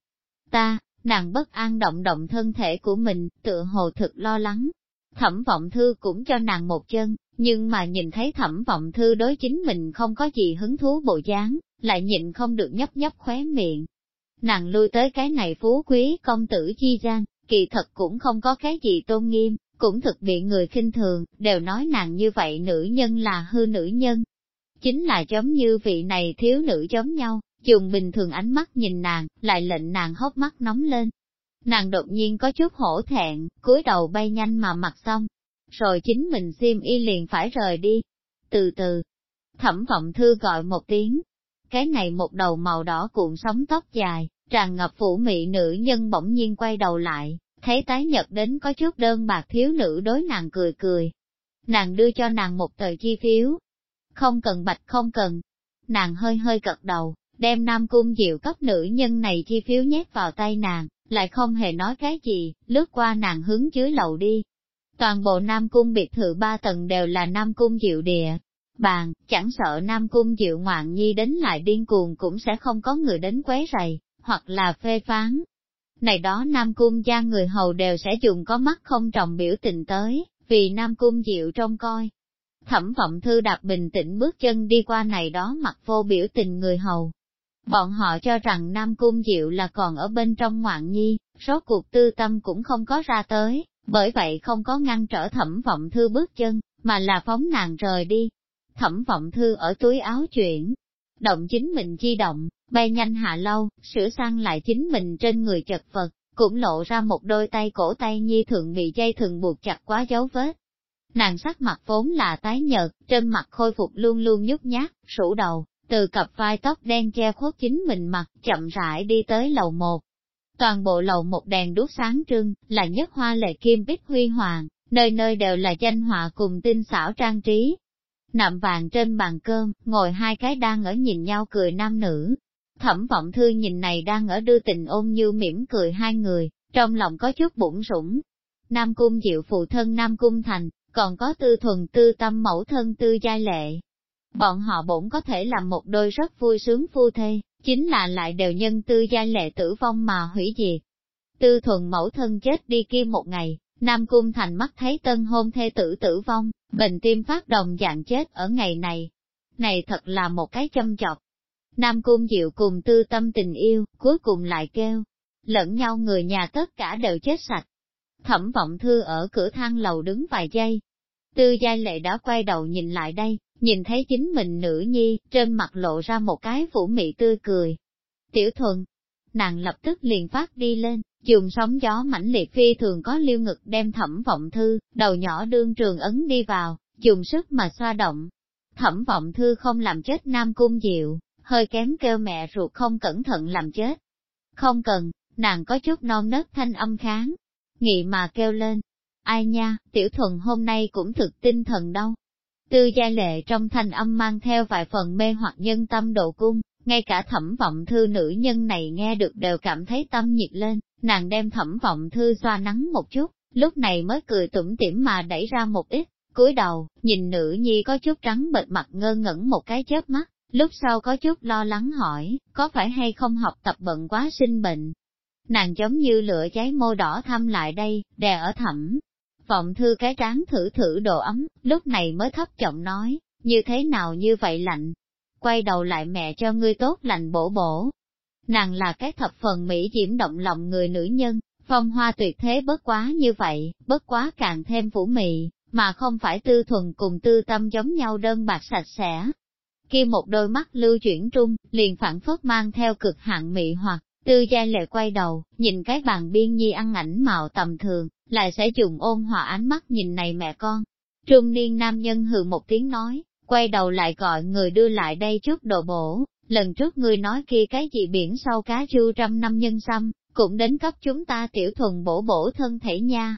Ta, Nàng bất an động động thân thể của mình, tựa hồ thực lo lắng. Thẩm vọng thư cũng cho nàng một chân, nhưng mà nhìn thấy thẩm vọng thư đối chính mình không có gì hứng thú bộ dáng, lại nhịn không được nhấp nhấp khóe miệng. Nàng lui tới cái này phú quý công tử chi gian, kỳ thật cũng không có cái gì tôn nghiêm, cũng thực bị người khinh thường, đều nói nàng như vậy nữ nhân là hư nữ nhân. Chính là giống như vị này thiếu nữ giống nhau, dùng bình thường ánh mắt nhìn nàng, lại lệnh nàng hốc mắt nóng lên. Nàng đột nhiên có chút hổ thẹn, cúi đầu bay nhanh mà mặc xong, rồi chính mình xiêm y liền phải rời đi. Từ từ, thẩm vọng thư gọi một tiếng, cái này một đầu màu đỏ cuộn sóng tóc dài, tràn ngập phủ mị nữ nhân bỗng nhiên quay đầu lại, thấy tái nhật đến có chút đơn bạc thiếu nữ đối nàng cười cười. Nàng đưa cho nàng một tờ chi phiếu. Không cần bạch không cần. Nàng hơi hơi cật đầu, đem Nam Cung Diệu cấp nữ nhân này chi phiếu nhét vào tay nàng, lại không hề nói cái gì, lướt qua nàng hướng dưới lầu đi. Toàn bộ Nam Cung biệt thự ba tầng đều là Nam Cung Diệu địa. Bàn, chẳng sợ Nam Cung Diệu ngoạn nhi đến lại điên cuồng cũng sẽ không có người đến quấy rầy, hoặc là phê phán. Này đó Nam Cung gia người hầu đều sẽ dùng có mắt không trọng biểu tình tới, vì Nam Cung Diệu trông coi. Thẩm vọng thư đạp bình tĩnh bước chân đi qua này đó mặt vô biểu tình người hầu, Bọn họ cho rằng Nam Cung Diệu là còn ở bên trong ngoạn nhi, số cuộc tư tâm cũng không có ra tới, bởi vậy không có ngăn trở thẩm vọng thư bước chân, mà là phóng nàng rời đi. Thẩm vọng thư ở túi áo chuyển, động chính mình chi động, bay nhanh hạ lâu, sửa sang lại chính mình trên người chật vật, cũng lộ ra một đôi tay cổ tay nhi thượng bị dây thường buộc chặt quá dấu vết. Nàng sắc mặt vốn là tái nhợt, trên mặt khôi phục luôn luôn nhút nhát, sủ đầu, từ cặp vai tóc đen che khuất chính mình mặt, chậm rãi đi tới lầu một. Toàn bộ lầu một đèn đuốc sáng trưng, là nhất hoa lệ kim bích huy hoàng, nơi nơi đều là danh họa cùng tinh xảo trang trí. Nạm vàng trên bàn cơm, ngồi hai cái đang ở nhìn nhau cười nam nữ. Thẩm vọng thư nhìn này đang ở đưa tình ôn như mỉm cười hai người, trong lòng có chút bụng rủng. Nam cung diệu phụ thân Nam cung thành, còn có tư thuần tư tâm mẫu thân tư giai lệ. Bọn họ bổn có thể làm một đôi rất vui sướng phu thê, chính là lại đều nhân tư giai lệ tử vong mà hủy diệt. Tư thuần mẫu thân chết đi kia một ngày, Nam Cung Thành mắt thấy tân hôn thê tử tử vong, bệnh tim phát đồng dạng chết ở ngày này. Này thật là một cái châm chọc. Nam Cung Diệu cùng tư tâm tình yêu, cuối cùng lại kêu. Lẫn nhau người nhà tất cả đều chết sạch. Thẩm vọng thư ở cửa thang lầu đứng vài giây. Tư giai lệ đã quay đầu nhìn lại đây, nhìn thấy chính mình nữ nhi, trên mặt lộ ra một cái phủ mị tươi cười. Tiểu thuần, nàng lập tức liền phát đi lên, dùng sóng gió mãnh liệt phi thường có liêu ngực đem thẩm vọng thư, đầu nhỏ đương trường ấn đi vào, dùng sức mà xoa động. Thẩm vọng thư không làm chết nam cung diệu, hơi kém kêu mẹ ruột không cẩn thận làm chết. Không cần, nàng có chút non nớt thanh âm kháng, nghị mà kêu lên. Ai nha, tiểu thuần hôm nay cũng thực tinh thần đâu. Tư gia lệ trong thanh âm mang theo vài phần mê hoặc nhân tâm độ cung, ngay cả thẩm vọng thư nữ nhân này nghe được đều cảm thấy tâm nhiệt lên, nàng đem thẩm vọng thư xoa nắng một chút, lúc này mới cười tủm tỉm mà đẩy ra một ít, cúi đầu, nhìn nữ nhi có chút trắng bệch mặt ngơ ngẩn một cái chớp mắt, lúc sau có chút lo lắng hỏi, có phải hay không học tập bận quá sinh bệnh. Nàng giống như lửa cháy môi đỏ thăm lại đây, đè ở thẩm. Vọng thư cái tráng thử thử độ ấm, lúc này mới thấp giọng nói, như thế nào như vậy lạnh, quay đầu lại mẹ cho ngươi tốt lành bổ bổ. Nàng là cái thập phần mỹ diễm động lòng người nữ nhân, phong hoa tuyệt thế bất quá như vậy, bất quá càng thêm phủ mị, mà không phải tư thuần cùng tư tâm giống nhau đơn bạc sạch sẽ. Khi một đôi mắt lưu chuyển trung, liền phản phất mang theo cực hạn mị hoặc, tư gia lệ quay đầu, nhìn cái bàn biên nhi ăn ảnh mạo tầm thường, lại sẽ dùng ôn hòa ánh mắt nhìn này mẹ con. Trung niên nam nhân hừ một tiếng nói, quay đầu lại gọi người đưa lại đây chút đồ bổ, lần trước ngươi nói kia cái gì biển sau cá chư trăm năm nhân xăm, cũng đến cấp chúng ta tiểu thuần bổ bổ thân thể nha.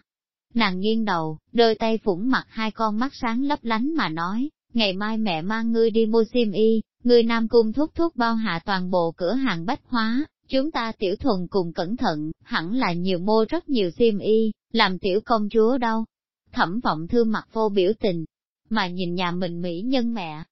Nàng nghiêng đầu, đôi tay phủng mặt hai con mắt sáng lấp lánh mà nói, ngày mai mẹ mang ngươi đi mua xiêm y, ngươi nam cung thúc thúc bao hạ toàn bộ cửa hàng bách hóa, chúng ta tiểu thuần cùng cẩn thận, hẳn là nhiều mua rất nhiều xiêm y, làm tiểu công chúa đâu. Thẩm vọng thương mặt vô biểu tình, mà nhìn nhà mình mỹ nhân mẹ.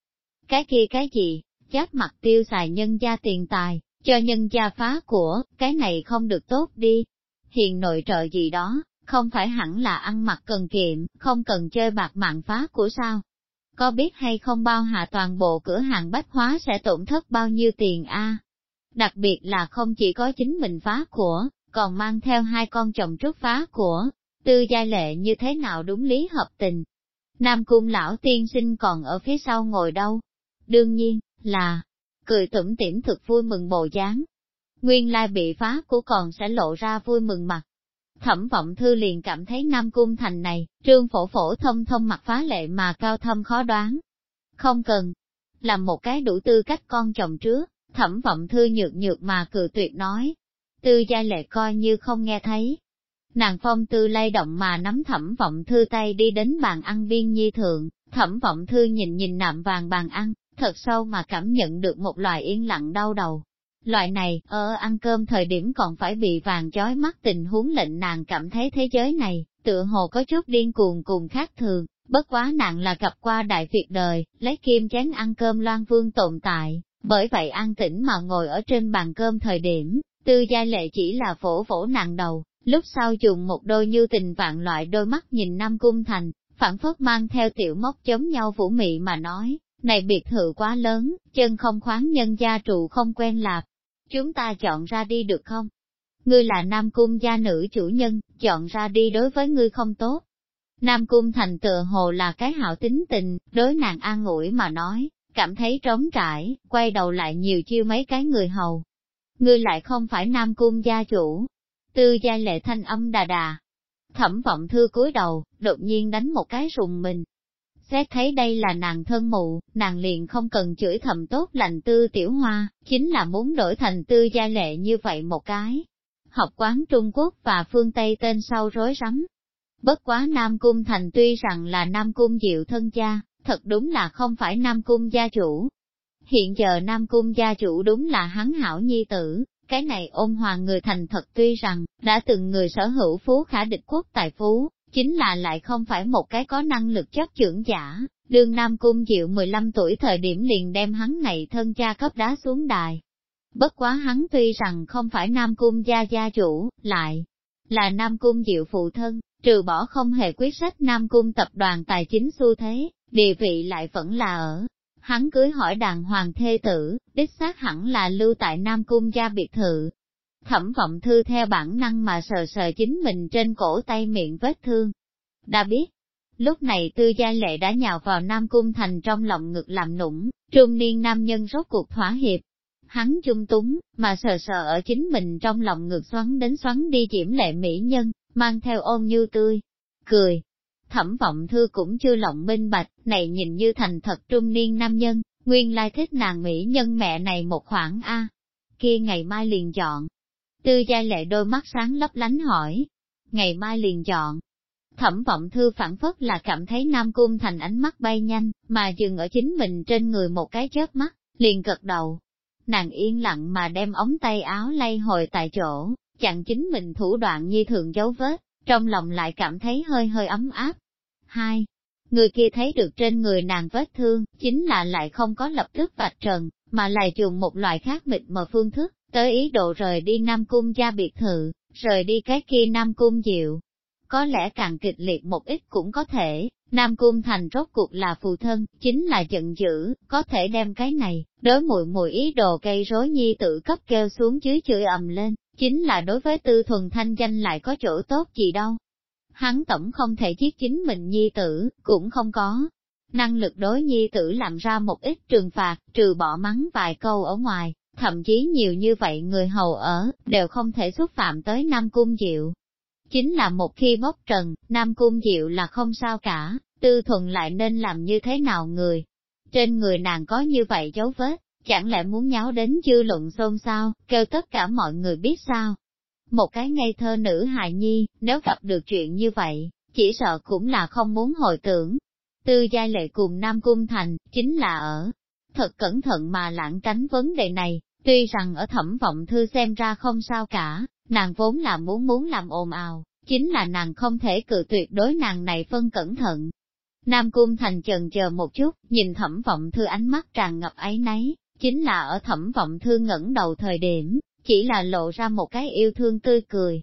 Cái kia cái gì, chát mặt tiêu xài nhân gia tiền tài, cho nhân gia phá của, cái này không được tốt đi. Hiền nội trợ gì đó, không phải hẳn là ăn mặc cần kiệm, không cần chơi bạc mạng phá của sao. Có biết hay không bao hạ toàn bộ cửa hàng bách hóa sẽ tổn thất bao nhiêu tiền a? Đặc biệt là không chỉ có chính mình phá của, còn mang theo hai con chồng trước phá của, tư gia lệ như thế nào đúng lý hợp tình, Nam cung lão tiên sinh còn ở phía sau ngồi đâu? Đương nhiên, là, cười tủm tỉm thực vui mừng bồ dáng. Nguyên lai bị phá của còn sẽ lộ ra vui mừng mặt. Thẩm vọng thư liền cảm thấy Nam cung thành này, trương phổ phổ thông thông mặt phá lệ mà cao thâm khó đoán. Không cần, làm một cái đủ tư cách con chồng trước, thẩm vọng thư nhược nhược mà cự tuyệt nói. Tư gia lệ coi như không nghe thấy, Nàng phong tư lay động mà nắm thẩm vọng thư tay đi đến bàn ăn biên nhi thượng, thẩm vọng thư nhìn nhìn nạm vàng bàn ăn, thật sâu mà cảm nhận được một loại yên lặng đau đầu. Loại này, ở ăn cơm thời điểm còn phải bị vàng chói mắt tình huống lệnh nàng cảm thấy thế giới này, tựa hồ có chút điên cuồng cùng khác thường, bất quá nàng là gặp qua đại việc đời, lấy kim chén ăn cơm loan vương tồn tại, bởi vậy an tĩnh mà ngồi ở trên bàn cơm thời điểm, tư gia lệ chỉ là phổ phổ nặng đầu, Lúc sau dùng một đôi như tình vạn loại đôi mắt nhìn Nam Cung Thành, phản phất mang theo tiểu mốc chống nhau vũ mị mà nói, này biệt thự quá lớn, chân không khoáng nhân gia trụ không quen lạp. Chúng ta chọn ra đi được không? Ngươi là Nam Cung gia nữ chủ nhân, chọn ra đi đối với ngươi không tốt. Nam Cung Thành tựa hồ là cái hảo tính tình, đối nàng an ủi mà nói, cảm thấy trống trải, quay đầu lại nhiều chiêu mấy cái người hầu. Ngươi lại không phải Nam Cung gia chủ, Tư gia lệ thanh âm đà đà. Thẩm vọng thư cúi đầu, đột nhiên đánh một cái rùng mình. Xét thấy đây là nàng thân mụ, nàng liền không cần chửi thầm tốt lành tư tiểu hoa, chính là muốn đổi thành tư gia lệ như vậy một cái. Học quán Trung Quốc và phương Tây tên sau rối rắm. Bất quá Nam Cung Thành tuy rằng là Nam Cung Diệu thân cha, thật đúng là không phải Nam Cung gia chủ. Hiện giờ Nam Cung gia chủ đúng là hắn hảo nhi tử, cái này ôn hòa người thành thật tuy rằng, đã từng người sở hữu phú khả địch quốc tài phú, chính là lại không phải một cái có năng lực chất trưởng giả. Đương Nam Cung Diệu 15 tuổi thời điểm liền đem hắn này thân cha cấp đá xuống đài. Bất quá hắn tuy rằng không phải Nam Cung gia gia chủ, lại là Nam Cung Diệu phụ thân, trừ bỏ không hề quyết sách Nam Cung tập đoàn tài chính xu thế, địa vị lại vẫn là ở. Hắn cưới hỏi đàn hoàng thê tử, đích xác hẳn là lưu tại Nam Cung gia biệt thự. Thẩm vọng thư theo bản năng mà sờ sờ chính mình trên cổ tay miệng vết thương. Đã biết, lúc này tư gia lệ đã nhào vào Nam Cung thành trong lòng ngực làm nũng, trung niên nam nhân rốt cuộc thỏa hiệp. Hắn chung túng, mà sờ sờ ở chính mình trong lòng ngực xoắn đến xoắn đi diễm lệ mỹ nhân, mang theo ôn như tươi, cười. Thẩm vọng thư cũng chưa lộng minh bạch, này nhìn như thành thật trung niên nam nhân, nguyên lai thích nàng mỹ nhân mẹ này một khoảng A. Kia ngày mai liền chọn. Tư gia lệ đôi mắt sáng lấp lánh hỏi. Ngày mai liền chọn. Thẩm vọng thư phản phất là cảm thấy Nam Cung thành ánh mắt bay nhanh, mà dừng ở chính mình trên người một cái chớp mắt, liền gật đầu. Nàng yên lặng mà đem ống tay áo lay hồi tại chỗ, chặn chính mình thủ đoạn như thường dấu vết, trong lòng lại cảm thấy hơi hơi ấm áp. Hai, người kia thấy được trên người nàng vết thương, chính là lại không có lập tức vạch trần, mà lại dùng một loại khác mịt mờ phương thức, tới ý đồ rời đi Nam Cung gia biệt thự, rời đi cái kia Nam Cung diệu. Có lẽ càng kịch liệt một ít cũng có thể, Nam Cung Thành rốt cuộc là phù thân, chính là giận dữ, có thể đem cái này, đối mùi mùi ý đồ gây rối nhi tự cấp kêu xuống chứ chửi ầm lên, chính là đối với tư thuần thanh danh lại có chỗ tốt gì đâu. Hắn tổng không thể giết chính mình nhi tử, cũng không có. Năng lực đối nhi tử làm ra một ít trừng phạt, trừ bỏ mắng vài câu ở ngoài, thậm chí nhiều như vậy người hầu ở, đều không thể xúc phạm tới Nam Cung Diệu. Chính là một khi bốc trần, Nam Cung Diệu là không sao cả, tư thuần lại nên làm như thế nào người. Trên người nàng có như vậy dấu vết, chẳng lẽ muốn nháo đến dư luận xôn xao, kêu tất cả mọi người biết sao? Một cái ngây thơ nữ hài nhi, nếu gặp được chuyện như vậy, chỉ sợ cũng là không muốn hồi tưởng. Tư giai lệ cùng Nam Cung Thành, chính là ở, thật cẩn thận mà lãng tránh vấn đề này, tuy rằng ở thẩm vọng thư xem ra không sao cả, nàng vốn là muốn muốn làm ồn ào, chính là nàng không thể cự tuyệt đối nàng này phân cẩn thận. Nam Cung Thành chần chờ một chút, nhìn thẩm vọng thư ánh mắt tràn ngập ấy nấy, chính là ở thẩm vọng thư ngẩng đầu thời điểm, chỉ là lộ ra một cái yêu thương tươi cười.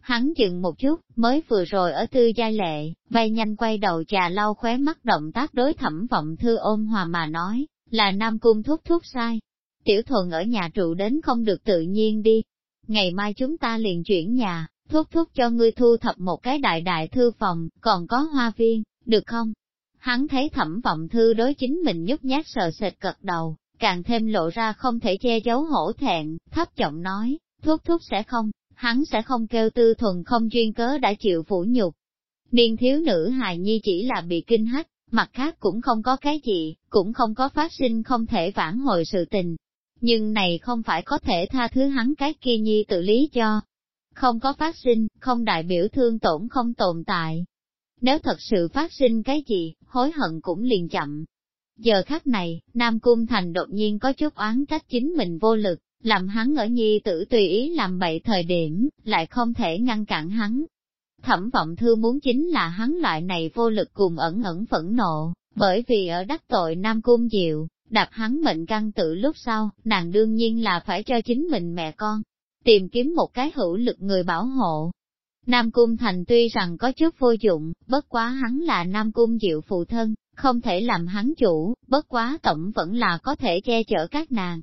Hắn dừng một chút, mới vừa rồi ở tư gia lệ, vay nhanh quay đầu trà lau khóe mắt động tác đối thẩm vọng thư ôn hòa mà nói, là Nam Cung thúc thúc sai. Tiểu thuần ở nhà trụ đến không được tự nhiên đi. Ngày mai chúng ta liền chuyển nhà, thúc thúc cho ngươi thu thập một cái đại đại thư phòng, còn có hoa viên, được không? Hắn thấy thẩm vọng thư đối chính mình nhút nhát sờ sệt cật đầu, càng thêm lộ ra không thể che giấu hổ thẹn, thấp giọng nói, thuốc thuốc sẽ không, hắn sẽ không kêu tư thuần không duyên cớ đã chịu phủ nhục. Niên thiếu nữ hài nhi chỉ là bị kinh hách, mặt khác cũng không có cái gì, cũng không có phát sinh không thể vãn hồi sự tình. Nhưng này không phải có thể tha thứ hắn cái kia nhi tự lý cho. Không có phát sinh, không đại biểu thương tổn không tồn tại. Nếu thật sự phát sinh cái gì, hối hận cũng liền chậm, Giờ khắc này, Nam Cung Thành đột nhiên có chút oán trách chính mình vô lực, làm hắn ở nhi tử tùy ý làm bậy thời điểm, lại không thể ngăn cản hắn. Thẩm vọng thư muốn chính là hắn loại này vô lực cùng ẩn ẩn phẫn nộ, bởi vì ở đắc tội Nam Cung Diệu, đạp hắn mệnh căn tự lúc sau, nàng đương nhiên là phải cho chính mình mẹ con, tìm kiếm một cái hữu lực người bảo hộ. Nam Cung Thành tuy rằng có chút vô dụng, bất quá hắn là Nam Cung Diệu phụ thân, không thể làm hắn chủ, bất quá tổng vẫn là có thể che chở các nàng.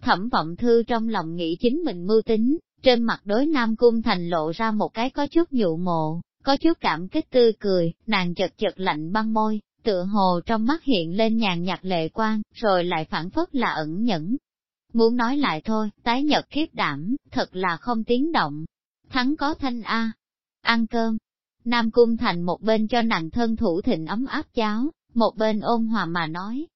Thẩm vọng thư trong lòng nghĩ chính mình mưu tính, trên mặt đối Nam Cung Thành lộ ra một cái có chút nhụ mộ, có chút cảm kích tươi cười, nàng chật chật lạnh băng môi, tựa hồ trong mắt hiện lên nhàn nhạt lệ quan, rồi lại phản phất là ẩn nhẫn. Muốn nói lại thôi, tái nhật kiếp đảm, thật là không tiếng động. thắng có thanh A. Ăn cơm. Nam Cung Thành một bên cho nàng thân thủ thịnh ấm áp cháo, một bên ôn hòa mà nói.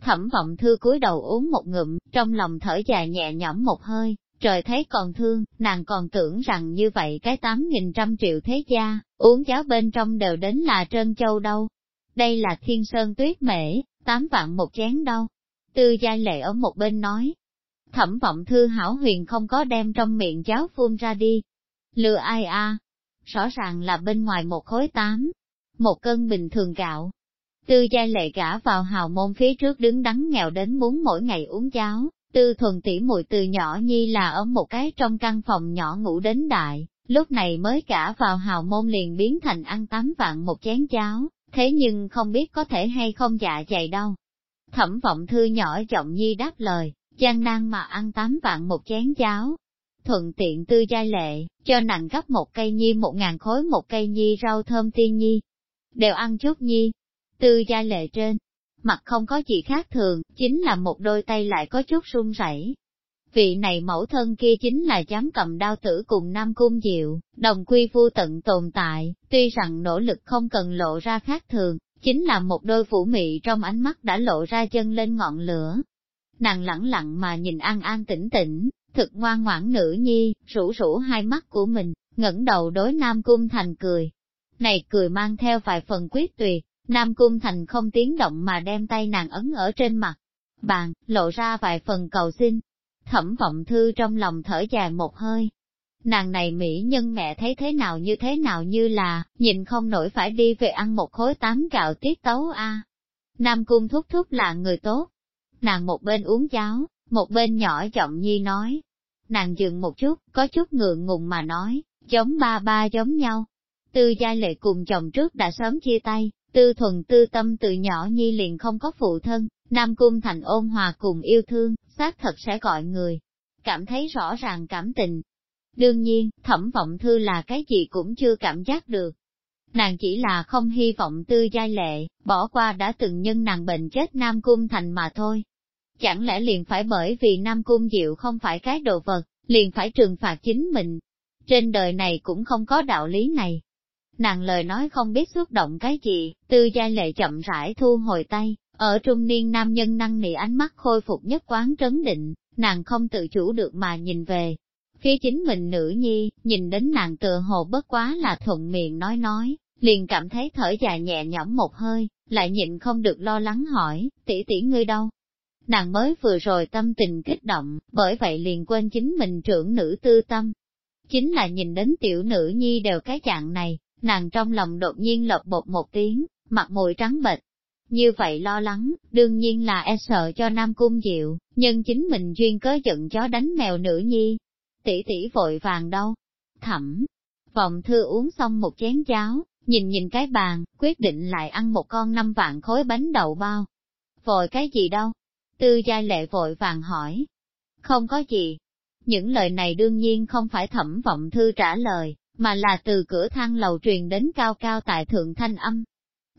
Thẩm vọng thư cúi đầu uống một ngụm, trong lòng thở dài nhẹ nhõm một hơi, trời thấy còn thương, nàng còn tưởng rằng như vậy cái tám nghìn trăm triệu thế gia, uống cháo bên trong đều đến là trơn châu đâu. Đây là thiên sơn tuyết mễ, tám vạn một chén đâu. Tư gia lệ ở một bên nói. Thẩm vọng thư hảo huyền không có đem trong miệng cháo phun ra đi. Lừa ai a? Rõ ràng là bên ngoài một khối tám, một cân bình thường gạo. Tư gia lệ gả vào hào môn phía trước đứng đắn nghèo đến muốn mỗi ngày uống cháo, Tư thuần tỉ muội từ nhỏ nhi là ở một cái trong căn phòng nhỏ ngủ đến đại, lúc này mới gả vào hào môn liền biến thành ăn tám vạn một chén cháo, thế nhưng không biết có thể hay không dạ dày đâu. Thẩm vọng thư nhỏ giọng nhi đáp lời, gian nan mà ăn tám vạn một chén cháo. Thuận tiện tư giai lệ, cho nặng gấp một cây nhi một ngàn khối một cây nhi rau thơm tiên nhi. Đều ăn chút nhi. Tư gia lệ trên, mặt không có gì khác thường, chính là một đôi tay lại có chút run rẩy. Vị này mẫu thân kia chính là dám cầm đao tử cùng Nam Cung Diệu, đồng quy vu tận tồn tại, tuy rằng nỗ lực không cần lộ ra khác thường, chính là một đôi phủ mị trong ánh mắt đã lộ ra chân lên ngọn lửa. Nàng lẳng lặng mà nhìn an an tĩnh tĩnh, thực ngoan ngoãn nữ nhi, rủ rủ hai mắt của mình, ngẩng đầu đối Nam Cung Thành cười. Này cười mang theo vài phần quyết tuyệt, Nam Cung Thành không tiếng động mà đem tay nàng ấn ở trên mặt. Bàn, lộ ra vài phần cầu xin. Thẩm vọng thư trong lòng thở dài một hơi. Nàng này mỹ nhân mẹ thấy thế nào như thế nào như là, nhìn không nổi phải đi về ăn một khối tám gạo tiết tấu a. Nam Cung thúc thúc là người tốt. Nàng một bên uống cháo, một bên nhỏ giọng nhi nói. Nàng dừng một chút, có chút ngượng ngùng mà nói, giống ba ba giống nhau. Tư gia lệ cùng chồng trước đã sớm chia tay, Tư thuần tư tâm từ nhỏ nhi liền không có phụ thân, Nam Cung Thành ôn hòa cùng yêu thương, xác thật sẽ gọi người. Cảm thấy rõ ràng cảm tình. Đương nhiên, thẩm vọng thư là cái gì cũng chưa cảm giác được. Nàng chỉ là không hy vọng tư giai lệ, bỏ qua đã từng nhân nàng bệnh chết Nam Cung Thành mà thôi. Chẳng lẽ liền phải bởi vì Nam Cung Diệu không phải cái đồ vật, liền phải trừng phạt chính mình. Trên đời này cũng không có đạo lý này. Nàng lời nói không biết xúc động cái gì, tư giai lệ chậm rãi thu hồi tay, ở trung niên nam nhân năng nỉ ánh mắt khôi phục nhất quán trấn định, nàng không tự chủ được mà nhìn về. Phía chính mình nữ nhi, nhìn đến nàng tựa hồ bất quá là thuận miệng nói nói, liền cảm thấy thở dài nhẹ nhõm một hơi, lại nhịn không được lo lắng hỏi, tỷ tỷ ngươi đâu? Nàng mới vừa rồi tâm tình kích động, bởi vậy liền quên chính mình trưởng nữ tư tâm. Chính là nhìn đến tiểu nữ nhi đều cái dạng này, nàng trong lòng đột nhiên lột bột một tiếng, mặt mũi trắng bệch. Như vậy lo lắng, đương nhiên là e sợ cho Nam Cung Diệu, nhưng chính mình duyên cớ giận chó đánh mèo nữ nhi. Tỷ tỷ vội vàng đâu. Thẩm, vọng thư uống xong một chén cháo, nhìn nhìn cái bàn, quyết định lại ăn một con năm vạn khối bánh đậu bao. Vội cái gì đâu? Tư gia lệ vội vàng hỏi. Không có gì. Những lời này đương nhiên không phải thẩm vọng thư trả lời, mà là từ cửa thang lầu truyền đến cao cao tại thượng thanh âm.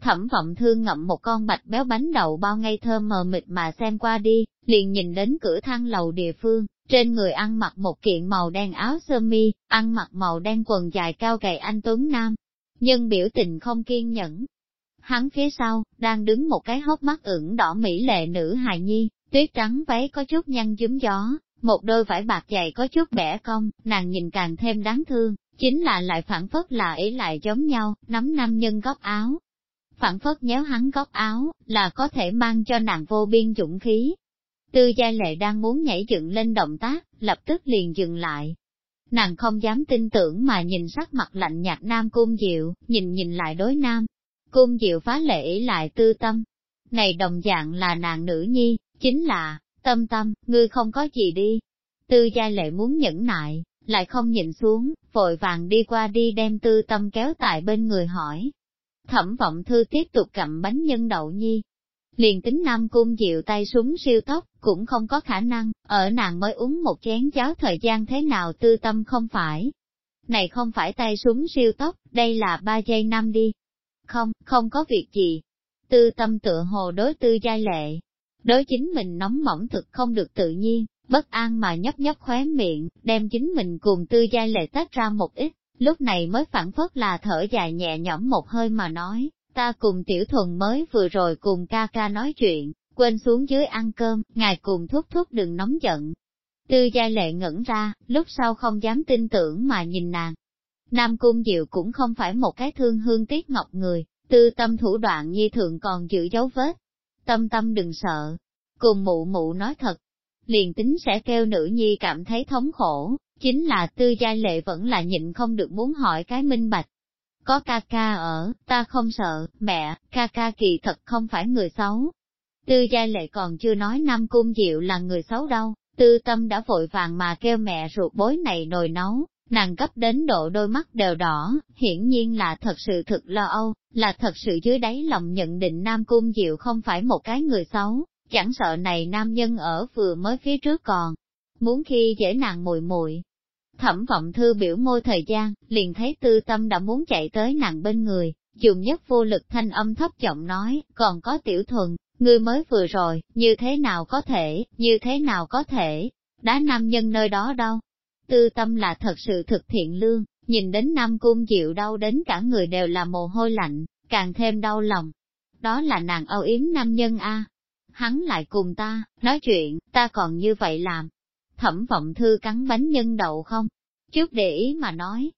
Thẩm vọng thương ngậm một con bạch béo bánh đậu bao ngây thơm mờ mịt mà xem qua đi, liền nhìn đến cửa thang lầu địa phương, trên người ăn mặc một kiện màu đen áo sơ mi, ăn mặc màu đen quần dài cao gầy anh Tuấn Nam. Nhưng biểu tình không kiên nhẫn. Hắn phía sau, đang đứng một cái hốc mắt ửng đỏ mỹ lệ nữ hài nhi, tuyết trắng váy có chút nhăn dúm gió, một đôi vải bạc dày có chút bẻ cong, nàng nhìn càng thêm đáng thương, chính là lại phản phất là ý lại giống nhau, nắm nam nhân góc áo. Phản phất nhéo hắn góc áo, là có thể mang cho nàng vô biên dũng khí. Tư gia lệ đang muốn nhảy dựng lên động tác, lập tức liền dừng lại. Nàng không dám tin tưởng mà nhìn sắc mặt lạnh nhạt nam cung diệu, nhìn nhìn lại đối nam. Cung diệu phá lệ ý lại tư tâm. Này đồng dạng là nàng nữ nhi, chính là, tâm tâm, ngươi không có gì đi. Tư gia lệ muốn nhẫn nại, lại không nhìn xuống, vội vàng đi qua đi đem tư tâm kéo tại bên người hỏi. Thẩm vọng thư tiếp tục cầm bánh nhân đậu nhi. Liền tính Nam Cung dịu tay súng siêu tốc, cũng không có khả năng, ở nàng mới uống một chén cháo thời gian thế nào tư tâm không phải. Này không phải tay súng siêu tốc, đây là ba giây năm đi. Không, không có việc gì. Tư tâm tựa hồ đối tư giai lệ. Đối chính mình nóng mỏng thực không được tự nhiên, bất an mà nhấp nhấp khóe miệng, đem chính mình cùng tư giai lệ tách ra một ít, lúc này mới phản phất là thở dài nhẹ nhõm một hơi mà nói, ta cùng tiểu thuần mới vừa rồi cùng ca ca nói chuyện, quên xuống dưới ăn cơm, ngài cùng thúc thúc đừng nóng giận. Tư giai lệ ngẩn ra, lúc sau không dám tin tưởng mà nhìn nàng. Nam Cung Diệu cũng không phải một cái thương hương tiếc ngọc người, tư tâm thủ đoạn nhi thường còn giữ dấu vết. Tâm tâm đừng sợ, cùng mụ mụ nói thật, liền tính sẽ kêu nữ nhi cảm thấy thống khổ, chính là tư giai lệ vẫn là nhịn không được muốn hỏi cái minh bạch. Có ca ca ở, ta không sợ, mẹ, ca ca kỳ thật không phải người xấu. Tư giai lệ còn chưa nói Nam Cung Diệu là người xấu đâu, tư tâm đã vội vàng mà kêu mẹ ruột bối này nồi nấu, nàng cấp đến độ đôi mắt đều đỏ, hiển nhiên là thật sự thực lo âu, là thật sự dưới đáy lòng nhận định Nam Cung Diệu không phải một cái người xấu, chẳng sợ này nam nhân ở vừa mới phía trước còn, muốn khi dễ nàng mùi mùi. Thẩm vọng thư biểu môi thời gian, liền thấy tư tâm đã muốn chạy tới nàng bên người, dùng nhất vô lực thanh âm thấp giọng nói, còn có tiểu thuần, ngươi mới vừa rồi, như thế nào có thể, như thế nào có thể, đá nam nhân nơi đó đâu. Tư tâm là thật sự thực thiện lương, nhìn đến nam cung diệu đau đến cả người đều là mồ hôi lạnh, càng thêm đau lòng. Đó là nàng âu yếm nam nhân a hắn lại cùng ta, nói chuyện, ta còn như vậy làm. Thẩm vọng thư cắn bánh nhân đậu không? Trước để ý mà nói.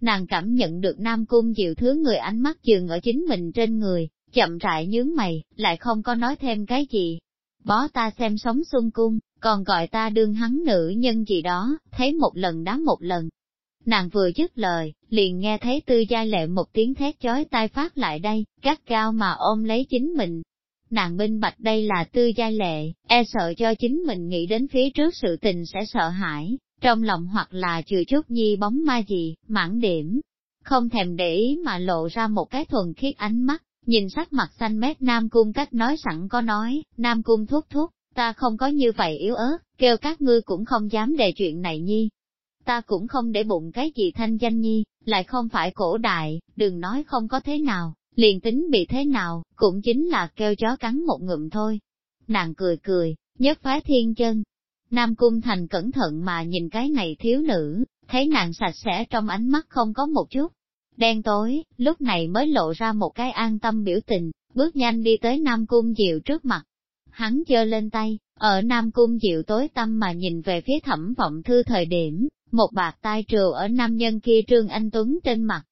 Nàng cảm nhận được Nam Cung Diệu thứ người ánh mắt dừng ở chính mình trên người, chậm rãi nhướng mày, lại không có nói thêm cái gì. Bó ta xem sống xung cung, còn gọi ta đương hắn nữ nhân gì đó, thấy một lần đá một lần. Nàng vừa dứt lời, liền nghe thấy tư gia lệ một tiếng thét chói tai phát lại đây, gắt cao mà ôm lấy chính mình, nàng minh bạch đây là tư gia lệ, e sợ cho chính mình nghĩ đến phía trước sự tình sẽ sợ hãi, trong lòng hoặc là chừa chút nhi bóng ma gì, mãn điểm. Không thèm để ý mà lộ ra một cái thuần khiết ánh mắt, nhìn sắc mặt xanh mét Nam Cung cách nói sẵn có nói, Nam Cung thúc thúc, ta không có như vậy yếu ớt, kêu các ngươi cũng không dám đề chuyện này nhi. Ta cũng không để bụng cái gì thanh danh nhi, lại không phải cổ đại, đừng nói không có thế nào, liền tính bị thế nào, cũng chính là kêu chó cắn một ngụm thôi. Nàng cười cười, nhất phá thiên chân. Nam Cung Thành cẩn thận mà nhìn cái này thiếu nữ, thấy nàng sạch sẽ trong ánh mắt không có một chút. Đen tối, lúc này mới lộ ra một cái an tâm biểu tình, bước nhanh đi tới Nam Cung Diệu trước mặt. Hắn giơ lên tay, ở Nam Cung Diệu tối tâm mà nhìn về phía thẩm vọng thư thời điểm, một bạc tai trừ ở nam nhân kia Trương Anh Tuấn trên mặt,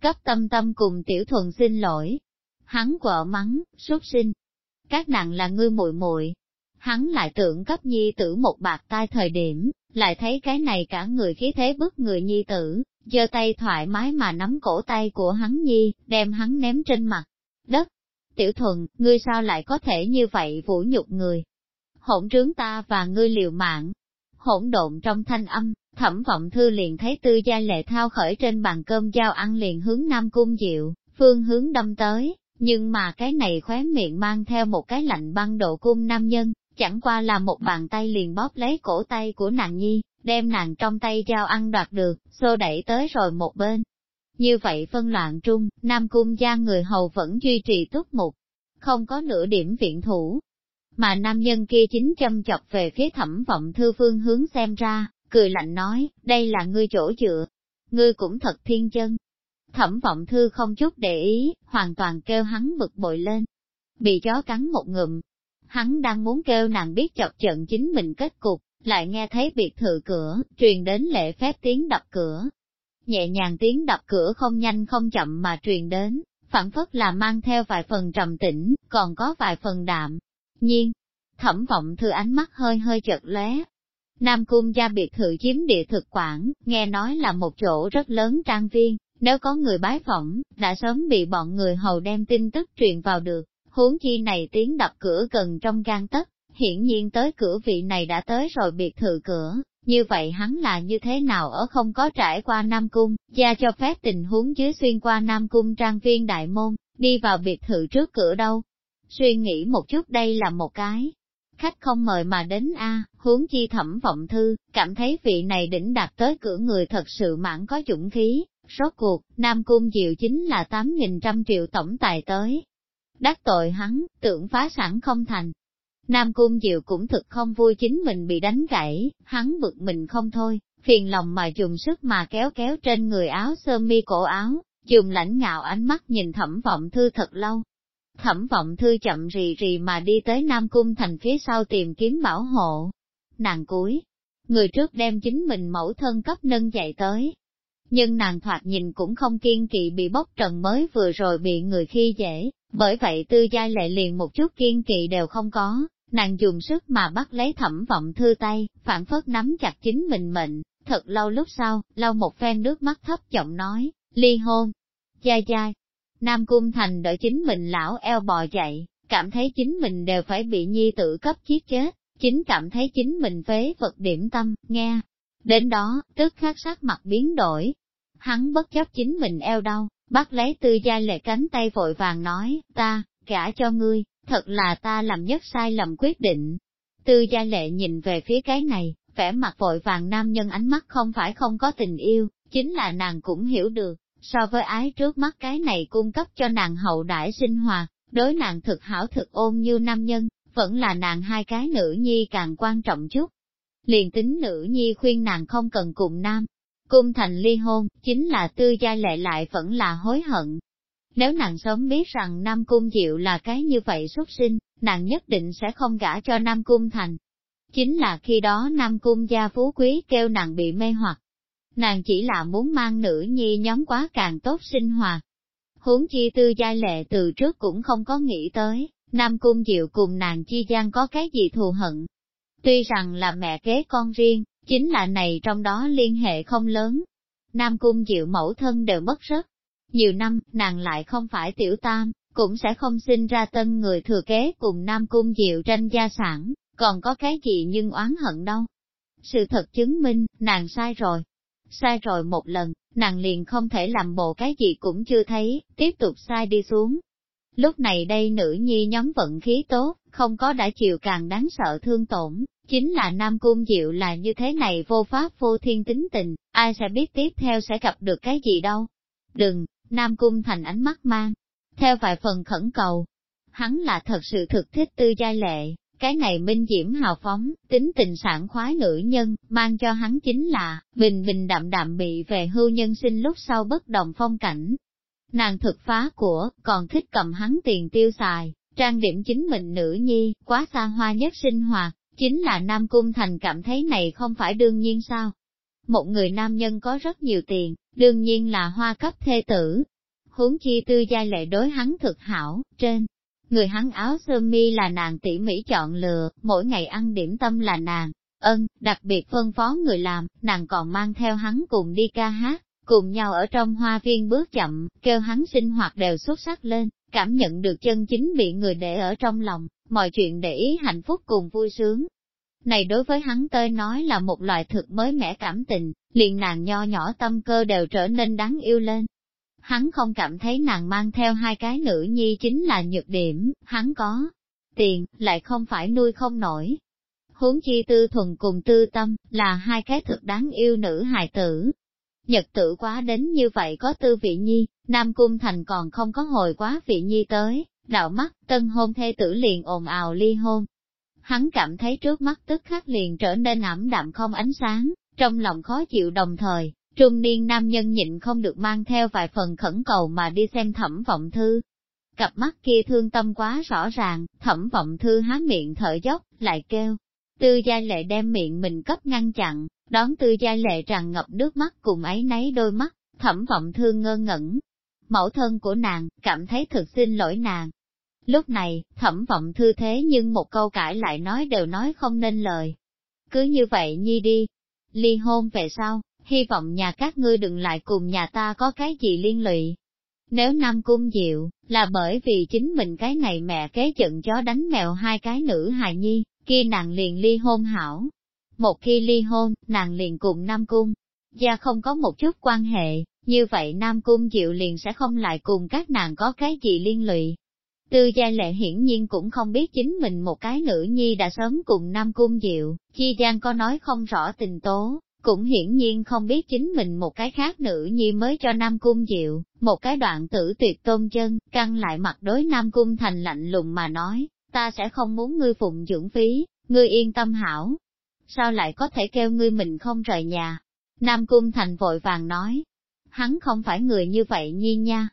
cấp tâm tâm cùng tiểu thuần xin lỗi. Hắn quở mắng, xuất sinh. Các nàng là ngươi muội muội Hắn lại tưởng cấp nhi tử một bạc tai thời điểm, lại thấy cái này cả người khí thế bức người nhi tử, giơ tay thoải mái mà nắm cổ tay của hắn nhi, đem hắn ném trên mặt. Đất! Tiểu thuần, ngươi sao lại có thể như vậy vũ nhục người? Hỗn trướng ta và ngươi liều mạng. Hỗn độn trong thanh âm, Thẩm vọng thư liền thấy tư gia lệ thao khởi trên bàn cơm giao ăn liền hướng Nam Cung Diệu, phương hướng đâm tới, nhưng mà cái này khóe miệng mang theo một cái lạnh băng độ cung nam nhân, chẳng qua là một bàn tay liền bóp lấy cổ tay của nàng nhi, đem nàng trong tay giao ăn đoạt được, xô đẩy tới rồi một bên. Như vậy phân loạn trung, Nam Cung gia người hầu vẫn duy trì túc mục, không có nửa điểm viện thủ. Mà nam nhân kia chính châm chọc về phía thẩm vọng thư phương hướng xem ra, cười lạnh nói, đây là ngươi chỗ dựa, ngươi cũng thật thiên chân. Thẩm vọng thư không chút để ý, hoàn toàn kêu hắn bực bội lên. Bị chó cắn một ngụm, hắn đang muốn kêu nàng biết chọc trận chính mình kết cục, lại nghe thấy biệt thự cửa, truyền đến lệ phép tiếng đập cửa. Nhẹ nhàng tiếng đập cửa không nhanh không chậm mà truyền đến, phản phất là mang theo vài phần trầm tĩnh, còn có vài phần đạm. Nhiên, thẩm vọng thư ánh mắt hơi hơi chợt lóe, Nam Cung gia biệt thự chiếm địa thực quản, nghe nói là một chỗ rất lớn trang viên, nếu có người bái phỏng, đã sớm bị bọn người hầu đem tin tức truyền vào được, huống chi này tiếng đập cửa gần trong gan tất, hiển nhiên tới cửa vị này đã tới rồi biệt thự cửa, như vậy hắn là như thế nào ở không có trải qua Nam Cung, gia cho phép tình huống dưới xuyên qua Nam Cung trang viên đại môn, đi vào biệt thự trước cửa đâu. Suy nghĩ một chút đây là một cái, khách không mời mà đến a huống chi thẩm vọng thư, cảm thấy vị này đỉnh đạt tới cửa người thật sự mãn có dũng khí, rốt cuộc, Nam Cung Diệu chính là 8.000 trăm triệu tổng tài tới. Đắc tội hắn, tưởng phá sản không thành. Nam Cung Diệu cũng thực không vui chính mình bị đánh gãy, hắn bực mình không thôi, phiền lòng mà dùng sức mà kéo kéo trên người áo sơ mi cổ áo, dùng lãnh ngạo ánh mắt nhìn thẩm vọng thư thật lâu. Thẩm vọng thư chậm rì rì mà đi tới Nam Cung thành phía sau tìm kiếm bảo hộ. Nàng cuối, người trước đem chính mình mẫu thân cấp nâng dậy tới. Nhưng nàng thoạt nhìn cũng không kiên kỵ bị bóc trần mới vừa rồi bị người khi dễ, bởi vậy tư giai lệ liền một chút kiên kỵ đều không có, nàng dùng sức mà bắt lấy thẩm vọng thư tay, phản phất nắm chặt chính mình mệnh, thật lâu lúc sau, lau một phen nước mắt thấp giọng nói, ly hôn, Gia Gia, Nam Cung Thành đợi chính mình lão eo bò dậy, cảm thấy chính mình đều phải bị nhi tử cấp chiết chết, chính cảm thấy chính mình phế vật điểm tâm, nghe. Đến đó, tức khắc sắc mặt biến đổi. Hắn bất chấp chính mình eo đau, bắt lấy tư gia lệ cánh tay vội vàng nói, ta, gả cho ngươi, thật là ta làm nhất sai lầm quyết định. Tư gia lệ nhìn về phía cái này, vẻ mặt vội vàng nam nhân ánh mắt không phải không có tình yêu, chính là nàng cũng hiểu được, so với ái trước mắt cái này cung cấp cho nàng hậu đại sinh hoạt, đối nàng thực hảo thực ôn như nam nhân, vẫn là nàng hai cái nữ nhi càng quan trọng chút. Liền tính nữ nhi khuyên nàng không cần cùng nam, cung thành ly hôn, chính là tư gia lệ lại vẫn là hối hận. Nếu nàng sớm biết rằng Nam Cung Diệu là cái như vậy xuất sinh, nàng nhất định sẽ không gả cho Nam Cung Thành. Chính là khi đó Nam Cung gia phú quý kêu nàng bị mê hoặc. Nàng chỉ là muốn mang nữ nhi nhóm quá càng tốt sinh hoạt. Huống chi tư giai lệ từ trước cũng không có nghĩ tới, Nam Cung Diệu cùng nàng chi gian có cái gì thù hận. Tuy rằng là mẹ kế con riêng, chính là này trong đó liên hệ không lớn. Nam Cung Diệu mẫu thân đều mất rất nhiều năm, nàng lại không phải tiểu tam, cũng sẽ không sinh ra tân người thừa kế cùng Nam Cung Diệu tranh gia sản, còn có cái gì nhưng oán hận đâu. Sự thật chứng minh, nàng sai rồi. Sai rồi một lần, nàng liền không thể làm bộ cái gì cũng chưa thấy, tiếp tục sai đi xuống. Lúc này đây nữ nhi nhóm vận khí tốt, không có đã chịu càng đáng sợ thương tổn, chính là Nam Cung Diệu là như thế này vô pháp vô thiên tính tình, ai sẽ biết tiếp theo sẽ gặp được cái gì đâu. Đừng, Nam Cung thành ánh mắt mang, theo vài phần khẩn cầu. Hắn là thật sự thực thích tư giai lệ, cái này minh diễm hào phóng, tính tình sản khoái nữ nhân, mang cho hắn chính là, bình bình đạm đạm bị về hưu nhân sinh lúc sau bất đồng phong cảnh. Nàng thực phá của, còn thích cầm hắn tiền tiêu xài, trang điểm chính mình nữ nhi, quá xa hoa nhất sinh hoạt, chính là Nam Cung Thành cảm thấy này không phải đương nhiên sao. Một người nam nhân có rất nhiều tiền, đương nhiên là hoa cấp thê tử. Huống chi tư giai lệ đối hắn thực hảo, trên người hắn áo sơ mi là nàng tỉ mỉ chọn lựa, mỗi ngày ăn điểm tâm là nàng, ân, đặc biệt phân phó người làm, nàng còn mang theo hắn cùng đi ca hát, cùng nhau ở trong hoa viên bước chậm, kêu hắn sinh hoạt đều xuất sắc lên, cảm nhận được chân chính bị người để ở trong lòng, mọi chuyện để ý hạnh phúc cùng vui sướng. Này đối với hắn tơi nói là một loại thực mới mẻ cảm tình, liền nàng nho nhỏ tâm cơ đều trở nên đáng yêu lên. Hắn không cảm thấy nàng mang theo hai cái nữ nhi chính là nhược điểm, hắn có tiền, lại không phải nuôi không nổi. Huống chi tư thuần cùng tư tâm, là hai cái thực đáng yêu nữ hài tử. Nhật tử quá đến như vậy có tư vị nhi, Nam Cung Thành còn không có hồi quá vị nhi tới, đạo mắt, tân hôn thê tử liền ồn ào ly hôn. Hắn cảm thấy trước mắt tức khắc liền trở nên ảm đạm không ánh sáng, trong lòng khó chịu đồng thời, trung niên nam nhân nhịn không được mang theo vài phần khẩn cầu mà đi xem thẩm vọng thư. Cặp mắt kia thương tâm quá rõ ràng, thẩm vọng thư há miệng thở dốc, lại kêu. Tư gia lệ đem miệng mình cấp ngăn chặn, đón tư gia lệ tràn ngập nước mắt cùng ấy nấy đôi mắt, thẩm vọng thư ngơ ngẩn. Mẫu thân của nàng, cảm thấy thực xin lỗi nàng. Lúc này, thẩm vọng thư thế nhưng một câu cãi lại nói đều nói không nên lời. Cứ như vậy nhi đi. Ly hôn về sau, hy vọng nhà các ngươi đừng lại cùng nhà ta có cái gì liên lụy. Nếu Nam Cung Diệu, là bởi vì chính mình cái này mẹ kế giận chó đánh mèo hai cái nữ hài nhi, kia nàng liền ly hôn hảo. Một khi ly hôn, nàng liền cùng Nam Cung, gia không có một chút quan hệ, như vậy Nam Cung Diệu liền sẽ không lại cùng các nàng có cái gì liên lụy. Tư gia lệ hiển nhiên cũng không biết chính mình một cái nữ nhi đã sớm cùng Nam Cung Diệu, chi gian có nói không rõ tình tố, cũng hiển nhiên không biết chính mình một cái khác nữ nhi mới cho Nam Cung Diệu, một cái đoạn tử tuyệt tôn chân, căng lại mặt đối Nam Cung thành lạnh lùng mà nói, ta sẽ không muốn ngươi phụng dưỡng phí, ngươi yên tâm hảo. Sao lại có thể kêu ngươi mình không rời nhà? Nam Cung Thành vội vàng nói, hắn không phải người như vậy nhi nha.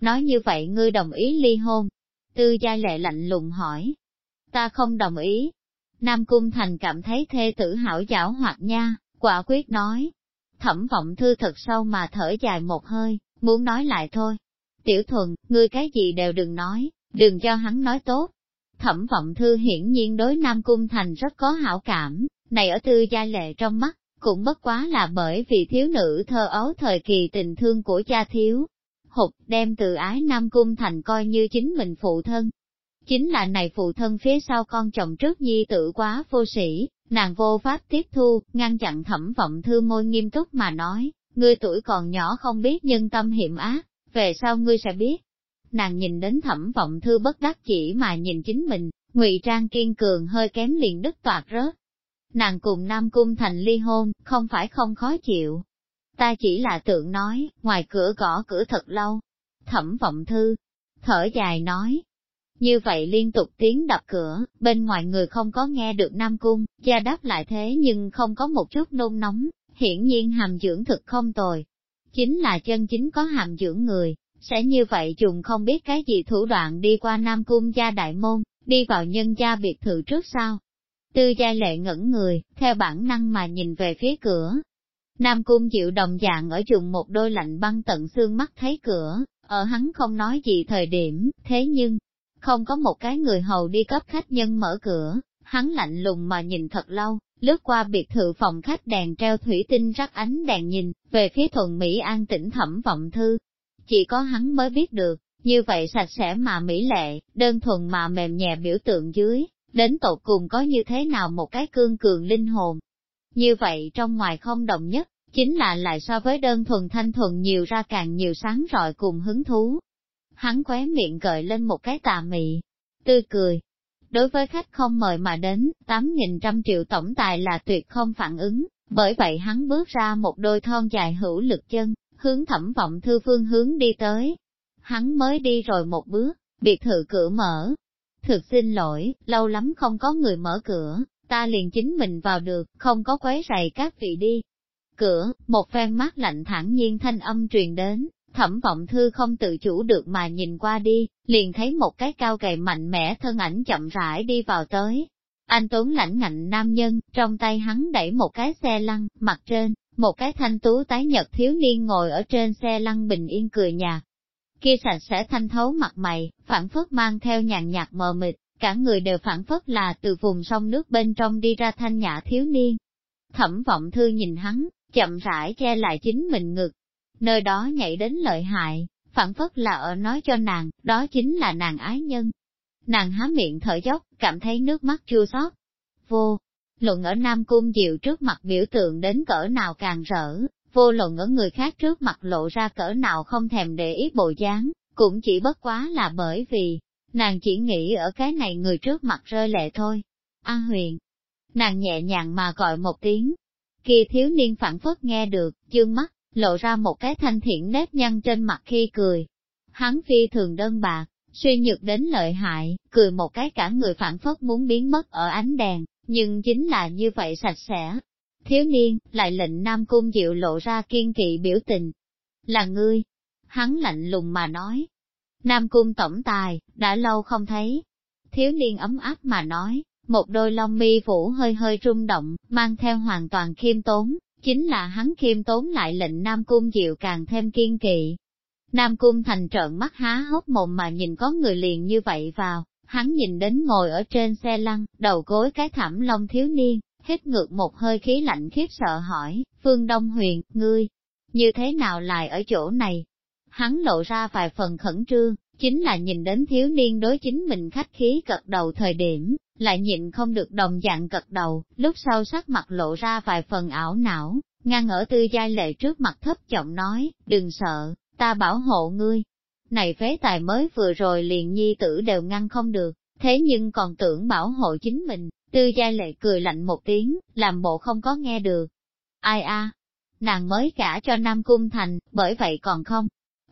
Nói như vậy ngươi đồng ý ly hôn. Tư gia lệ lạnh lùng hỏi. Ta không đồng ý. Nam Cung Thành cảm thấy thê tử hảo giảo hoạt nha, quả quyết nói. Thẩm vọng thư thật sâu mà thở dài một hơi, muốn nói lại thôi. Tiểu thuần, ngươi cái gì đều đừng nói, đừng cho hắn nói tốt. Thẩm vọng thư hiển nhiên đối Nam Cung Thành rất có hảo cảm, này ở tư gia lệ trong mắt, cũng bất quá là bởi vì thiếu nữ thơ ấu thời kỳ tình thương của cha thiếu. Hụt đem từ ái Nam Cung Thành coi như chính mình phụ thân. Chính là này phụ thân phía sau con chồng trước nhi tử quá vô sĩ, nàng vô pháp tiếp thu, ngăn chặn thẩm vọng thư môi nghiêm túc mà nói, ngươi tuổi còn nhỏ không biết nhân tâm hiểm ác, về sau ngươi sẽ biết. Nàng nhìn đến thẩm vọng thư bất đắc chỉ mà nhìn chính mình, ngụy trang kiên cường hơi kém liền đứt toạt rớt, nàng cùng Nam Cung Thành ly hôn, không phải không khó chịu. Ta chỉ là tượng nói, ngoài cửa gõ cửa thật lâu. Thẩm vọng thư, thở dài nói. Như vậy liên tục tiếng đập cửa, bên ngoài người không có nghe được Nam Cung, gia đáp lại thế nhưng không có một chút nôn nóng, hiển nhiên hàm dưỡng thực không tồi. Chính là chân chính có hàm dưỡng người, sẽ như vậy dùng không biết cái gì thủ đoạn đi qua Nam Cung gia đại môn, đi vào nhân gia biệt thự trước sau. Tư gia lệ ngẩn người, theo bản năng mà nhìn về phía cửa. Nam cung chịu đồng dạng ở dùng một đôi lạnh băng tận xương mắt thấy cửa, ở hắn không nói gì thời điểm, thế nhưng, không có một cái người hầu đi cấp khách nhân mở cửa, hắn lạnh lùng mà nhìn thật lâu, lướt qua biệt thự phòng khách đèn treo thủy tinh rắc ánh đèn nhìn, về phía thuần Mỹ an tĩnh thẩm vọng thư. Chỉ có hắn mới biết được, như vậy sạch sẽ mà mỹ lệ, đơn thuần mà mềm nhẹ biểu tượng dưới, đến tột cùng có như thế nào một cái cương cường linh hồn. Như vậy trong ngoài không đồng nhất, chính là lại so với đơn thuần thanh thuần nhiều ra càng nhiều sáng rọi cùng hứng thú. Hắn khóe miệng gợi lên một cái tà mị, tươi cười. Đối với khách không mời mà đến, 8.000 triệu tổng tài là tuyệt không phản ứng, bởi vậy hắn bước ra một đôi thon dài hữu lực chân, hướng thẩm vọng thư phương hướng đi tới. Hắn mới đi rồi một bước, biệt thự cửa mở, Thực xin lỗi, lâu lắm không có người mở cửa, ta liền chính mình vào được, không có quấy rầy các vị đi. Cửa, một phen mắt lạnh thẳng nhiên thanh âm truyền đến, thẩm vọng thư không tự chủ được mà nhìn qua đi, liền thấy một cái cao gầy mạnh mẽ thân ảnh chậm rãi đi vào tới. Anh Tuấn lãnh ngạnh nam nhân, trong tay hắn đẩy một cái xe lăn, mặt trên, một cái thanh tú tái nhật thiếu niên ngồi ở trên xe lăn bình yên cười nhạt, kia sạch sẽ thanh thấu mặt mày, phản phất mang theo nhàn nhạt mờ mịt, cả người đều phản phất là từ vùng sông nước bên trong đi ra thanh nhã thiếu niên. Thẩm vọng thư nhìn hắn, chậm rãi che lại chính mình ngực, nơi đó nhảy đến lợi hại, phản phất là ở nói cho nàng, đó chính là nàng ái nhân. Nàng há miệng thở dốc, cảm thấy nước mắt chua xót. Vô, luận ở Nam Cung Diệu trước mặt biểu tượng đến cỡ nào càng rỡ, vô luận ở người khác trước mặt lộ ra cỡ nào không thèm để ý bộ dáng, cũng chỉ bất quá là bởi vì, nàng chỉ nghĩ ở cái này người trước mặt rơi lệ thôi. An huyền, nàng nhẹ nhàng mà gọi một tiếng, kia thiếu niên phản phất nghe được, dương mắt, lộ ra một cái thanh thiện nếp nhăn trên mặt khi cười. Hắn phi thường đơn bạc, suy nhược đến lợi hại, cười một cái cả người phản phất muốn biến mất ở ánh đèn, nhưng chính là như vậy sạch sẽ, Thiếu niên, lại lệnh Nam Cung Diệu lộ ra kiên kỵ biểu tình. Là ngươi. Hắn lạnh lùng mà nói. Nam Cung tổng tài, đã lâu không thấy. Thiếu niên ấm áp mà nói, một đôi lông mi phủ hơi hơi rung động, mang theo hoàn toàn khiêm tốn, chính là hắn khiêm tốn lại lệnh Nam Cung Diệu càng thêm kiên kỵ. Nam Cung thành trợn mắt há hốc mồm mà nhìn có người liền như vậy vào, hắn nhìn đến ngồi ở trên xe lăn, đầu gối cái thảm long thiếu niên, hít ngược một hơi khí lạnh khiếp sợ hỏi, Phương Đông Huyền, ngươi, như thế nào lại ở chỗ này? Hắn lộ ra vài phần khẩn trương, chính là nhìn đến thiếu niên đối chính mình khách khí cật đầu thời điểm, lại nhịn không được đồng dạng cật đầu, lúc sau sắc mặt lộ ra vài phần ảo não, ngăn ở tư giai lệ trước mặt thấp giọng nói, đừng sợ, ta bảo hộ ngươi. Này phế tài mới vừa rồi liền nhi tử đều ngăn không được, thế nhưng còn tưởng bảo hộ chính mình, Tư Giai lệ cười lạnh một tiếng, làm bộ không có nghe được. Ai a, nàng mới cả cho Nam Cung Thành, bởi vậy còn không.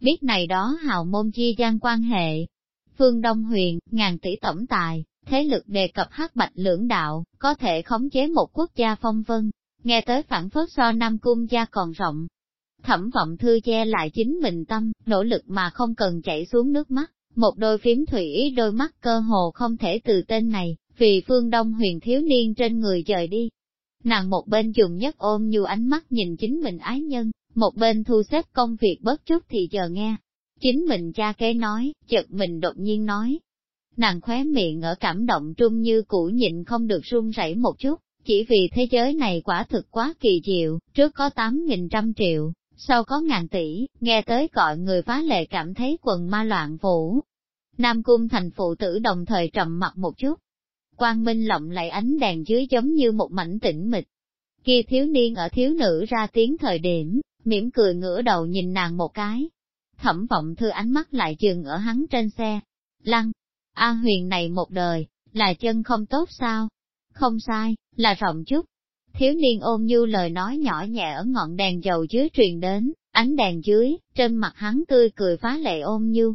Biết này đó hào môn chi gian quan hệ. Phương Đông Huyền, ngàn tỷ tổng tài, thế lực đề cập hắc bạch lưỡng đạo, có thể khống chế một quốc gia phong vân, nghe tới phản phất so Nam Cung gia còn rộng. Thẩm vọng thư che lại chính mình tâm, nỗ lực mà không cần chảy xuống nước mắt, một đôi phím thủy đôi mắt cơ hồ không thể từ tên này, vì phương đông huyền thiếu niên trên người rời đi. Nàng một bên dùng nhất ôm như ánh mắt nhìn chính mình ái nhân, một bên thu xếp công việc bớt chút thì chờ nghe. Chính mình cha kế nói, chợt mình đột nhiên nói. Nàng khóe miệng ở cảm động trung như cũ nhịn không được run rẩy một chút, chỉ vì thế giới này quả thực quá kỳ diệu, trước có tám nghìn trăm triệu, sau có ngàn tỷ, nghe tới gọi người phá lệ cảm thấy quần ma loạn vũ. Nam cung thành phụ tử đồng thời trầm mặt một chút. Quang minh lộng lại ánh đèn dưới giống như một mảnh tĩnh mịch. Kia thiếu niên ở thiếu nữ ra tiếng thời điểm, mỉm cười ngửa đầu nhìn nàng một cái. Thẩm vọng thư ánh mắt lại dừng ở hắn trên xe. Lăng, A huyền này một đời, là chân không tốt sao? Không sai, là rộng chút. Thiếu niên ôm như lời nói nhỏ nhẹ ở ngọn đèn dầu dưới truyền đến, ánh đèn dưới, trên mặt hắn tươi cười phá lệ ôm như.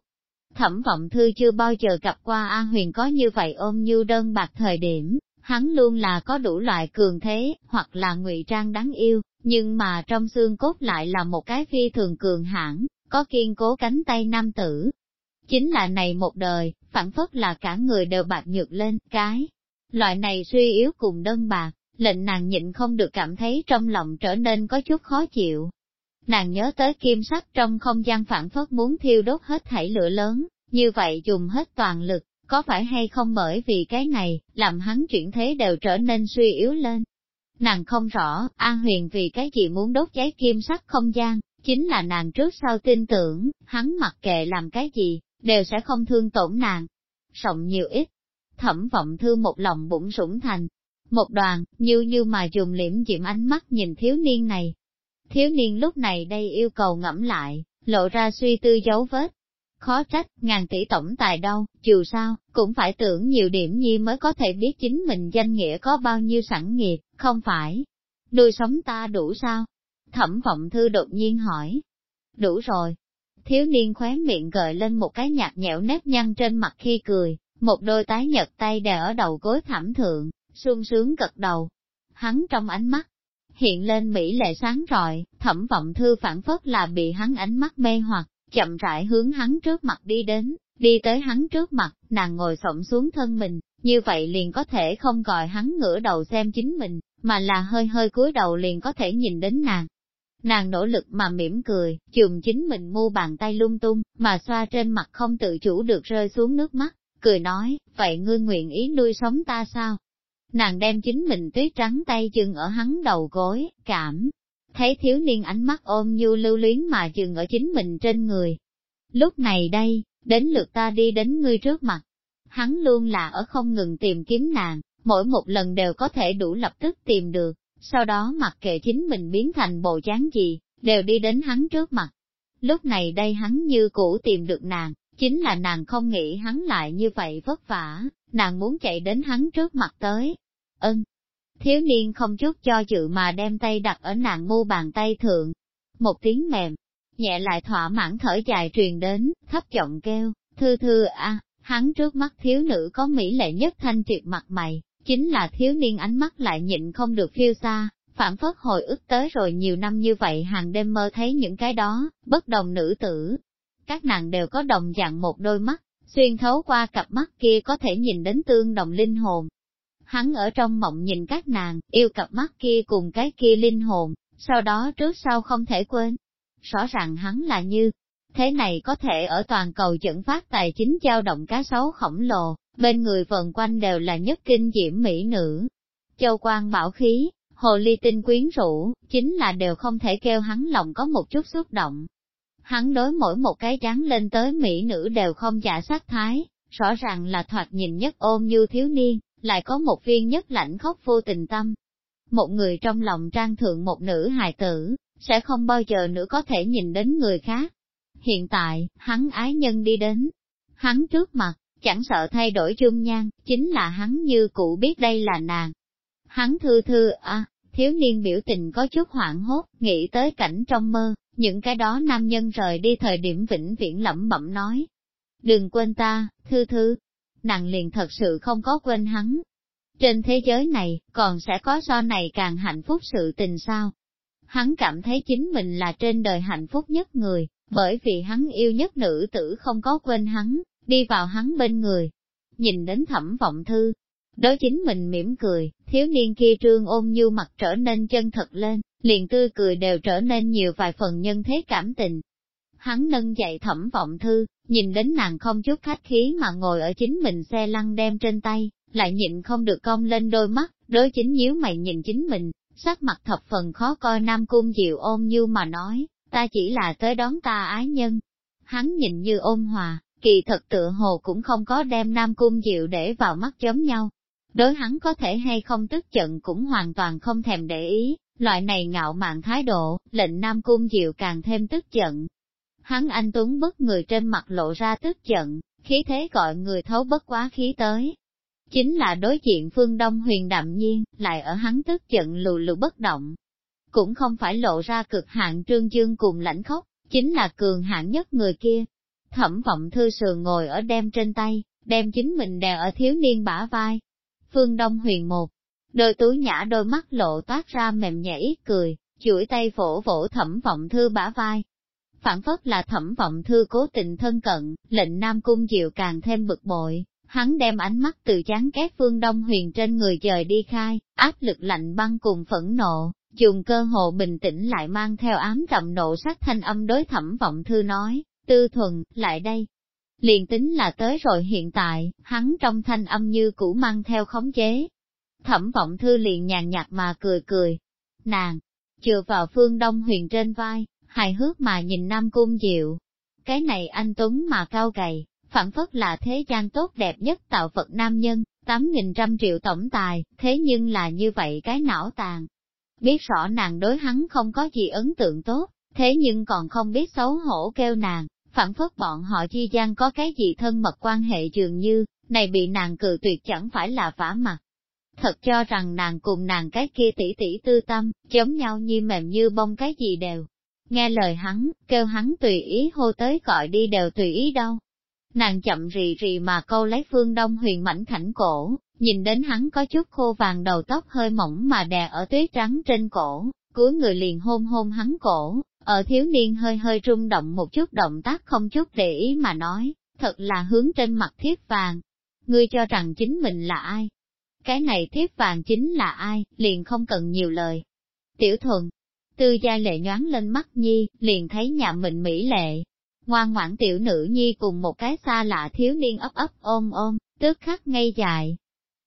Thẩm vọng thư chưa bao giờ gặp qua A huyền có như vậy ôm như đơn bạc thời điểm, hắn luôn là có đủ loại cường thế, hoặc là ngụy trang đáng yêu, nhưng mà trong xương cốt lại là một cái phi thường cường hãn, có kiên cố cánh tay nam tử. Chính là này một đời, phản phất là cả người đều bạc nhược lên, cái. Loại này suy yếu cùng đơn bạc, lệnh nàng nhịn không được cảm thấy trong lòng trở nên có chút khó chịu. Nàng nhớ tới kim sắc trong không gian phản phất muốn thiêu đốt hết thảy lửa lớn, như vậy dùng hết toàn lực, có phải hay không bởi vì cái này, làm hắn chuyển thế đều trở nên suy yếu lên. Nàng không rõ, An Huyền vì cái gì muốn đốt cháy kim sắc không gian, chính là nàng trước sau tin tưởng, hắn mặc kệ làm cái gì, đều sẽ không thương tổn nàng. Sọng nhiều ít, thẩm vọng thư một lòng bụng sủng thành. Một đoàn, như như mà dùng liễm diệm ánh mắt nhìn thiếu niên này. Thiếu niên lúc này đây yêu cầu ngẫm lại, lộ ra suy tư dấu vết, Khó trách, ngàn tỷ tổng tài đâu, dù sao, cũng phải tưởng nhiều điểm nhi mới có thể biết chính mình danh nghĩa có bao nhiêu sẵn nghiệp, không phải. Nuôi sống ta đủ sao? Thẩm vọng thư đột nhiên hỏi. Đủ rồi. Thiếu niên khóe miệng gợi lên một cái nhạt nhẽo nếp nhăn trên mặt khi cười, một đôi tái nhật tay đè ở đầu gối thảm thượng, sung sướng gật đầu. Hắn trong ánh mắt, hiện lên mỹ lệ sáng rọi, thẩm vọng thư phản phất là bị hắn ánh mắt mê hoặc, chậm rãi hướng hắn trước mặt đi đến, đi tới hắn trước mặt, nàng ngồi xổm xuống thân mình, như vậy liền có thể không gọi hắn ngửa đầu xem chính mình, mà là hơi hơi cúi đầu liền có thể nhìn đến nàng. Nàng nỗ lực mà mỉm cười, chùm chính mình mu bàn tay lung tung, mà xoa trên mặt không tự chủ được rơi xuống nước mắt, cười nói, vậy ngươi nguyện ý nuôi sống ta sao? Nàng đem chính mình tuyết trắng tay chừng ở hắn đầu gối, cảm thấy thiếu niên ánh mắt ôm như lưu luyến mà dừng ở chính mình trên người. Lúc này đây, đến lượt ta đi đến ngươi trước mặt. Hắn luôn là ở không ngừng tìm kiếm nàng, mỗi một lần đều có thể đủ lập tức tìm được, sau đó mặc kệ chính mình biến thành bộ dáng gì, đều đi đến hắn trước mặt. Lúc này đây hắn như cũ tìm được nàng, chính là nàng không nghĩ hắn lại như vậy vất vả, nàng muốn chạy đến hắn trước mặt tới. Ân, Thiếu niên không chút cho dự mà đem tay đặt ở nàng mu bàn tay thượng. Một tiếng mềm, nhẹ lại thỏa mãn thở dài truyền đến, thấp giọng kêu, thư thư a hắn trước mắt thiếu nữ có mỹ lệ nhất thanh triệt mặt mày, chính là thiếu niên ánh mắt lại nhịn không được phiêu xa, phản phất hồi ức tới rồi nhiều năm như vậy hàng đêm mơ thấy những cái đó, bất đồng nữ tử. Các nàng đều có đồng dạng một đôi mắt, xuyên thấu qua cặp mắt kia có thể nhìn đến tương đồng linh hồn, hắn ở trong mộng nhìn các nàng, yêu cặp mắt kia cùng cái kia linh hồn, sau đó trước sau không thể quên. Rõ ràng hắn là như, thế này có thể ở toàn cầu dẫn phát tài chính dao động cá sấu khổng lồ, bên người vần quanh đều là nhất kinh diễm mỹ nữ. Châu quan bảo khí, hồ ly tinh quyến rũ, chính là đều không thể kêu hắn lòng có một chút xúc động. Hắn đối mỗi một cái trắng lên tới mỹ nữ đều không giả sát thái, rõ ràng là thoạt nhìn nhất ôm như thiếu niên, lại có một viên nhất lãnh khóc vô tình tâm. Một người trong lòng trang thượng một nữ hài tử, sẽ không bao giờ nữa có thể nhìn đến người khác. Hiện tại, hắn ái nhân đi đến, hắn trước mặt, chẳng sợ thay đổi dung nhan, chính là hắn như cũ biết đây là nàng. Hắn thư thư, à, thiếu niên biểu tình có chút hoảng hốt, nghĩ tới cảnh trong mơ, những cái đó nam nhân rời đi thời điểm vĩnh viễn lẩm bẩm nói. Đừng quên ta, thư thư, nàng liền thật sự không có quên hắn. Trên thế giới này, còn sẽ có so này càng hạnh phúc sự tình sao? Hắn cảm thấy chính mình là trên đời hạnh phúc nhất người, bởi vì hắn yêu nhất nữ tử không có quên hắn, đi vào hắn bên người. Nhìn đến thẩm vọng thư, đối chính mình mỉm cười, thiếu niên kia trương ôm như mặt trở nên chân thật lên, liền tươi cười đều trở nên nhiều vài phần nhân thế cảm tình. Hắn nâng dậy thẩm vọng thư, nhìn đến nàng không chút khách khí mà ngồi ở chính mình xe lăn đem trên tay, lại nhịn không được cong lên đôi mắt, đối chính nhíu mày nhìn chính mình, sắc mặt thập phần khó coi nam cung diệu ôm như mà nói, ta chỉ là tới đón ta ái nhân. Hắn nhìn như ôn hòa, kỳ thật tựa hồ cũng không có đem nam cung diệu để vào mắt giống nhau. Đối hắn có thể hay không tức giận cũng hoàn toàn không thèm để ý, loại này ngạo mạn thái độ, lệnh nam cung diệu càng thêm tức giận. Hắn anh tuấn bức người trên mặt lộ ra tức giận, khí thế gọi người thấu bất quá khí tới. Chính là đối diện phương Đông huyền đạm nhiên, lại ở hắn tức giận lù lù bất động, cũng không phải lộ ra cực hạn trương dương cùng lãnh khốc, chính là cường hạn nhất người kia. Thẩm vọng thư sườn ngồi ở đem trên tay, đem chính mình đè ở thiếu niên bả vai. Phương Đông huyền một, đôi túi nhã đôi mắt lộ toát ra mềm nhẹ ít cười, chuỗi tay vỗ vỗ thẩm vọng thư bả vai. Phản phất là thẩm vọng thư cố tình thân cận, lệnh Nam Cung Diệu càng thêm bực bội, hắn đem ánh mắt từ chán ghét phương Đông huyền trên người trời đi khai, áp lực lạnh băng cùng phẫn nộ, dùng cơ hồ bình tĩnh lại mang theo ám trầm nộ sắc thanh âm đối thẩm vọng thư nói, tư thuần, lại đây. Liền tính là tới rồi hiện tại, hắn trong thanh âm như cũ mang theo khống chế. Thẩm vọng thư liền nhàn nhạt mà cười cười. Nàng, chừa vào phương đông huyền trên vai, hài hước mà nhìn Nam Cung Diệu. Cái này anh Tuấn mà cao gầy, phản phất là thế gian tốt đẹp nhất tạo vật nam nhân, tám nghìn trăm triệu tổng tài, thế nhưng là như vậy cái não tàn, biết rõ nàng đối hắn không có gì ấn tượng tốt, thế nhưng còn không biết xấu hổ kêu nàng, phản phất bọn họ chi gian có cái gì thân mật quan hệ dường như, này bị nàng cự tuyệt chẳng phải là vả mặt. Thật cho rằng nàng cùng nàng cái kia tỷ tỷ tư tâm, giống nhau như mềm như bông cái gì đều. Nghe lời hắn, kêu hắn tùy ý hô tới gọi đi đều tùy ý đâu. Nàng chậm rì rì mà câu lấy phương đông huyền mảnh khảnh cổ, nhìn đến hắn có chút khô vàng đầu tóc hơi mỏng mà đè ở tuyết trắng trên cổ, cuối người liền hôn hôn hắn cổ, ở thiếu niên hơi hơi rung động một chút động tác không chút để ý mà nói, thật là hướng trên mặt thiết vàng. Ngươi cho rằng chính mình là ai? Cái này thiếp vàng chính là ai, liền không cần nhiều lời. Tiểu thuần, tư gia lệ nhoáng lên mắt nhi, liền thấy nhà mình mỹ lệ. Ngoan ngoãn tiểu nữ nhi cùng một cái xa lạ thiếu niên ấp ấp ôm ôm, tức khắc ngây dài,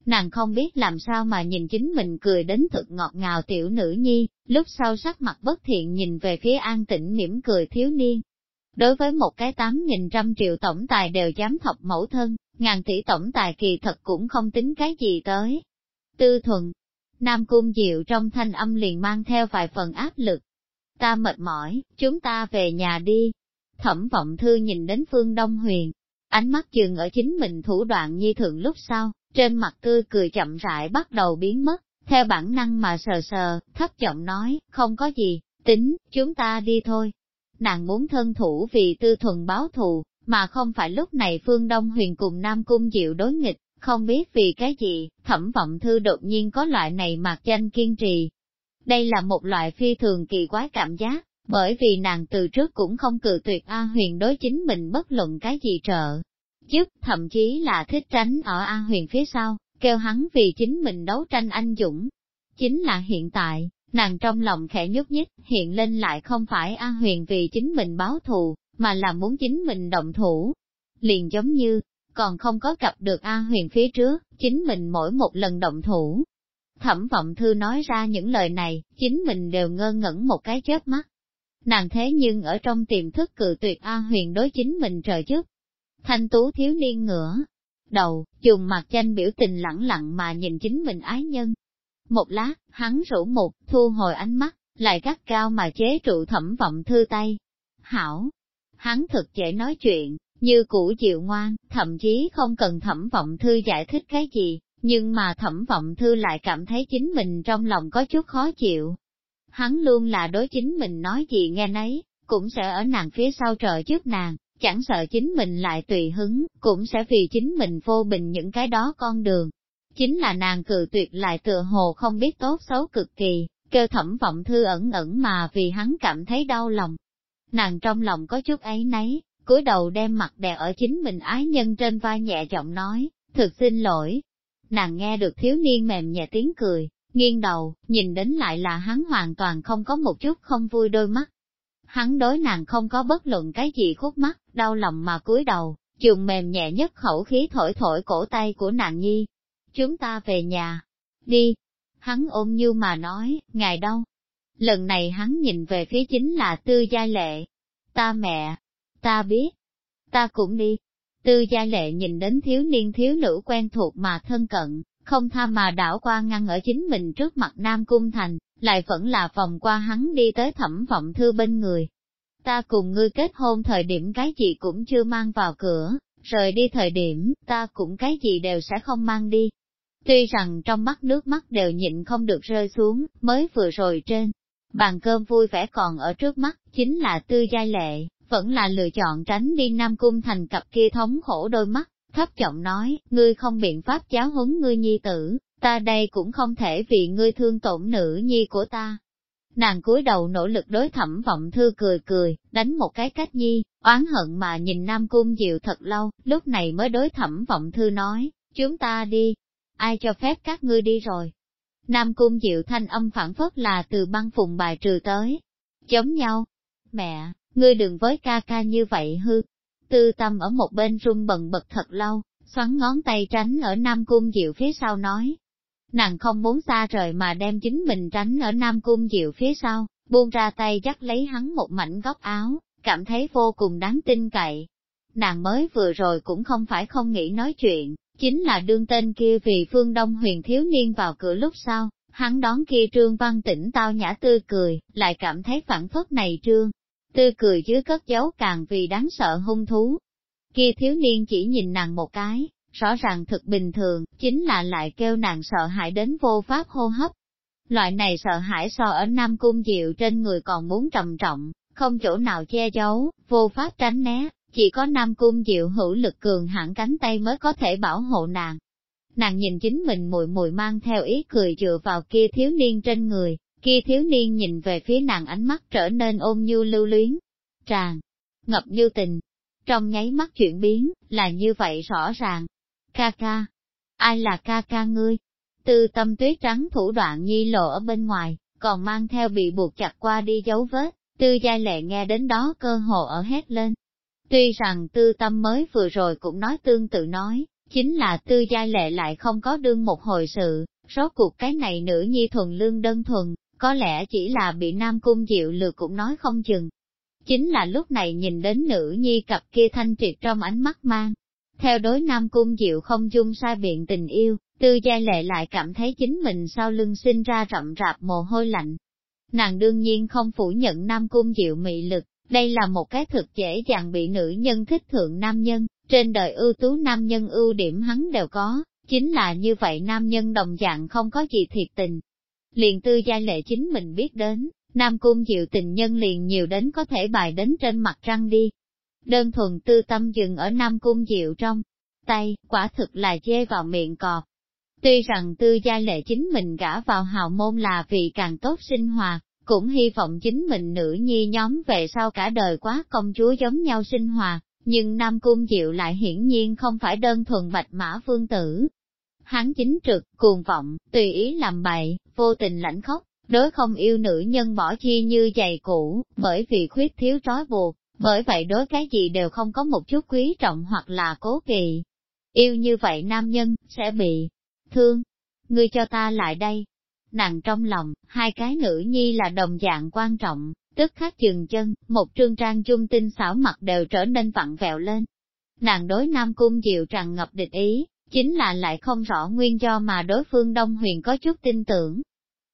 Nàng không biết làm sao mà nhìn chính mình cười đến thực ngọt ngào tiểu nữ nhi, lúc sau sắc mặt bất thiện nhìn về phía an tĩnh mỉm cười thiếu niên. Đối với một cái tám nghìn trăm triệu tổng tài đều dám thọc mẫu thân, ngàn tỷ tổng tài kỳ thật cũng không tính cái gì tới. Tư thuần, Nam Cung Diệu trong thanh âm liền mang theo vài phần áp lực. Ta mệt mỏi, chúng ta về nhà đi. Thẩm vọng thư nhìn đến phương Đông Huyền, ánh mắt dừng ở chính mình thủ đoạn nhi thường lúc sau, trên mặt tươi cười chậm rãi bắt đầu biến mất, theo bản năng mà sờ sờ, thấp giọng nói, không có gì, tính, chúng ta đi thôi. Nàng muốn thân thủ vì tư thuần báo thù, mà không phải lúc này phương Đông huyền cùng Nam Cung Diệu đối nghịch, không biết vì cái gì, thẩm vọng thư đột nhiên có loại này mặc danh kiên trì. Đây là một loại phi thường kỳ quái cảm giác, bởi vì nàng từ trước cũng không cự tuyệt A huyền đối chính mình bất luận cái gì trợ, Chức thậm chí là thích tránh ở A huyền phía sau, kêu hắn vì chính mình đấu tranh anh dũng. Chính là hiện tại, nàng trong lòng khẽ nhúc nhích, hiện lên lại không phải A huyền vì chính mình báo thù, mà là muốn chính mình động thủ. Liền giống như, còn không có gặp được A huyền phía trước, chính mình mỗi một lần động thủ. Thẩm vọng thư nói ra những lời này, chính mình đều ngơ ngẩn một cái chớp mắt. Nàng thế nhưng ở trong tiềm thức cự tuyệt A huyền đối chính mình trời trước, Thanh tú thiếu niên ngửa, đầu, dùng mặt tranh biểu tình lẳng lặng mà nhìn chính mình ái nhân. Một lát, hắn rủ một, thu hồi ánh mắt, lại gắt cao mà chế trụ thẩm vọng thư tay. Hảo! Hắn thực dễ nói chuyện, như cũ chịu ngoan, thậm chí không cần thẩm vọng thư giải thích cái gì, nhưng mà thẩm vọng thư lại cảm thấy chính mình trong lòng có chút khó chịu. Hắn luôn là đối chính mình nói gì nghe nấy, cũng sẽ ở nàng phía sau trợ trước nàng, chẳng sợ chính mình lại tùy hứng, cũng sẽ vì chính mình vô bình những cái đó con đường. Chính là nàng cự tuyệt lại tựa hồ không biết tốt xấu cực kỳ, kêu thẩm vọng thư ẩn ẩn mà vì hắn cảm thấy đau lòng. Nàng trong lòng có chút ấy nấy, cúi đầu đem mặt đè ở chính mình ái nhân trên vai nhẹ giọng nói, thực xin lỗi. Nàng nghe được thiếu niên mềm nhẹ tiếng cười, nghiêng đầu, nhìn đến lại là hắn hoàn toàn không có một chút không vui đôi mắt. Hắn đối nàng không có bất luận cái gì khúc mắt, đau lòng mà cúi đầu, dùng mềm nhẹ nhất khẩu khí thổi thổi cổ tay của nàng nhi. Chúng ta về nhà. Đi. Hắn ôm như mà nói, ngài đâu? Lần này hắn nhìn về phía chính là tư gia lệ. Ta mẹ. Ta biết. Ta cũng đi. Tư gia lệ nhìn đến thiếu niên thiếu nữ quen thuộc mà thân cận, không tha mà đảo qua ngăn ở chính mình trước mặt Nam Cung Thành, lại vẫn là vòng qua hắn đi tới thẩm vọng thư bên người. Ta cùng ngươi kết hôn thời điểm cái gì cũng chưa mang vào cửa, rời đi thời điểm, ta cũng cái gì đều sẽ không mang đi. Tuy rằng trong mắt nước mắt đều nhịn không được rơi xuống, mới vừa rồi trên, bàn cơm vui vẻ còn ở trước mắt, chính là tư giai lệ, vẫn là lựa chọn tránh đi Nam Cung Thành cặp kia thống khổ đôi mắt, thấp giọng nói, ngươi không biện pháp giáo huấn ngươi nhi tử, ta đây cũng không thể vì ngươi thương tổn nữ nhi của ta. Nàng cúi đầu nỗ lực đối thẩm vọng thư cười cười, đánh một cái cách nhi, oán hận mà nhìn Nam Cung Diệu thật lâu, lúc này mới đối thẩm vọng thư nói, chúng ta đi, ai cho phép các ngươi đi rồi. Nam Cung Diệu thanh âm phản phất là từ băng phùng bài trừ tới, giống nhau. Mẹ, ngươi đừng với ca ca như vậy hư, Tư tâm ở một bên run bần bật thật lâu, xoắn ngón tay tránh ở Nam Cung Diệu phía sau nói. Nàng không muốn xa rời mà đem chính mình tránh ở Nam Cung Diệu phía sau, buông ra tay dắt lấy hắn một mảnh góc áo, cảm thấy vô cùng đáng tin cậy. Nàng mới vừa rồi cũng không phải không nghĩ nói chuyện, chính là đương tên kia vì phương Đông huyền thiếu niên vào cửa lúc sau, hắn đón kia trương văn tỉnh tao nhã tươi cười, lại cảm thấy phản phất này trương, tươi cười dưới cất giấu càng vì đáng sợ hung thú. Kia thiếu niên chỉ nhìn nàng một cái, rõ ràng thực bình thường, chính là lại kêu nàng sợ hãi đến vô pháp hô hấp. Loại này sợ hãi so ở Nam Cung Diệu trên người còn muốn trầm trọng, không chỗ nào che giấu, vô pháp tránh né, chỉ có Nam Cung Diệu hữu lực cường hẳn cánh tay mới có thể bảo hộ nàng. Nàng nhìn chính mình mùi mùi mang theo ý cười dựa vào kia thiếu niên trên người, Kia thiếu niên nhìn về phía nàng ánh mắt trở nên ôm như lưu luyến, tràn, ngập như tình. Trong nháy mắt chuyển biến, là như vậy rõ ràng. Ca ca, ai là ca ca ngươi? Tư tâm tuyết trắng thủ đoạn nhi lộ ở bên ngoài, còn mang theo bị buộc chặt qua đi dấu vết, tư giai lệ nghe đến đó cơ hồ ở hét lên. Tuy rằng tư tâm mới vừa rồi cũng nói tương tự nói, chính là tư giai lệ lại không có đương một hồi sự, rốt cuộc cái này nữ nhi thuần lương đơn thuần, có lẽ chỉ là bị Nam Cung Diệu lừa cũng nói không chừng. Chính là lúc này nhìn đến nữ nhi cặp kia thanh triệt trong ánh mắt mang. Theo đối Nam Cung Diệu không dung sai biện tình yêu, tư gia lệ lại cảm thấy chính mình sau lưng sinh ra rậm rạp mồ hôi lạnh. Nàng đương nhiên không phủ nhận Nam Cung Diệu mị lực, đây là một cái thực dễ dàng bị nữ nhân thích thượng nam nhân, trên đời ưu tú nam nhân ưu điểm hắn đều có, chính là như vậy nam nhân đồng dạng không có gì thiệt tình, liền tư gia lệ chính mình biết đến, Nam Cung Diệu tình nhân liền nhiều đến có thể bài đến trên mặt răng đi. Đơn thuần tư tâm dừng ở Nam Cung Diệu trong tay, quả thực là chê vào miệng cọp. Tuy rằng tư gia lệ chính mình gả vào hào môn là vì càng tốt sinh hoạt, cũng hy vọng chính mình nữ nhi nhóm về sau cả đời quá công chúa giống nhau sinh hoạt, nhưng Nam Cung Diệu lại hiển nhiên không phải đơn thuần bạch mã phương tử, Hắn chính trực, cuồng vọng, tùy ý làm bậy, vô tình lãnh khóc, đối không yêu nữ nhân bỏ chi như giày cũ, bởi vì khuyết thiếu trói buộc, bởi vậy đối cái gì đều không có một chút quý trọng hoặc là cố kỵ. Yêu như vậy nam nhân, sẽ bị thương. Ngươi cho ta lại đây. Nàng trong lòng, hai cái nữ nhi là đồng dạng quan trọng, tức khắc dừng chân, một trương trang trung tinh xảo mặt đều trở nên vặn vẹo lên. Nàng đối Nam Cung Diệu tràn ngập địch ý, chính là lại không rõ nguyên do mà đối phương Đông Huyền có chút tin tưởng.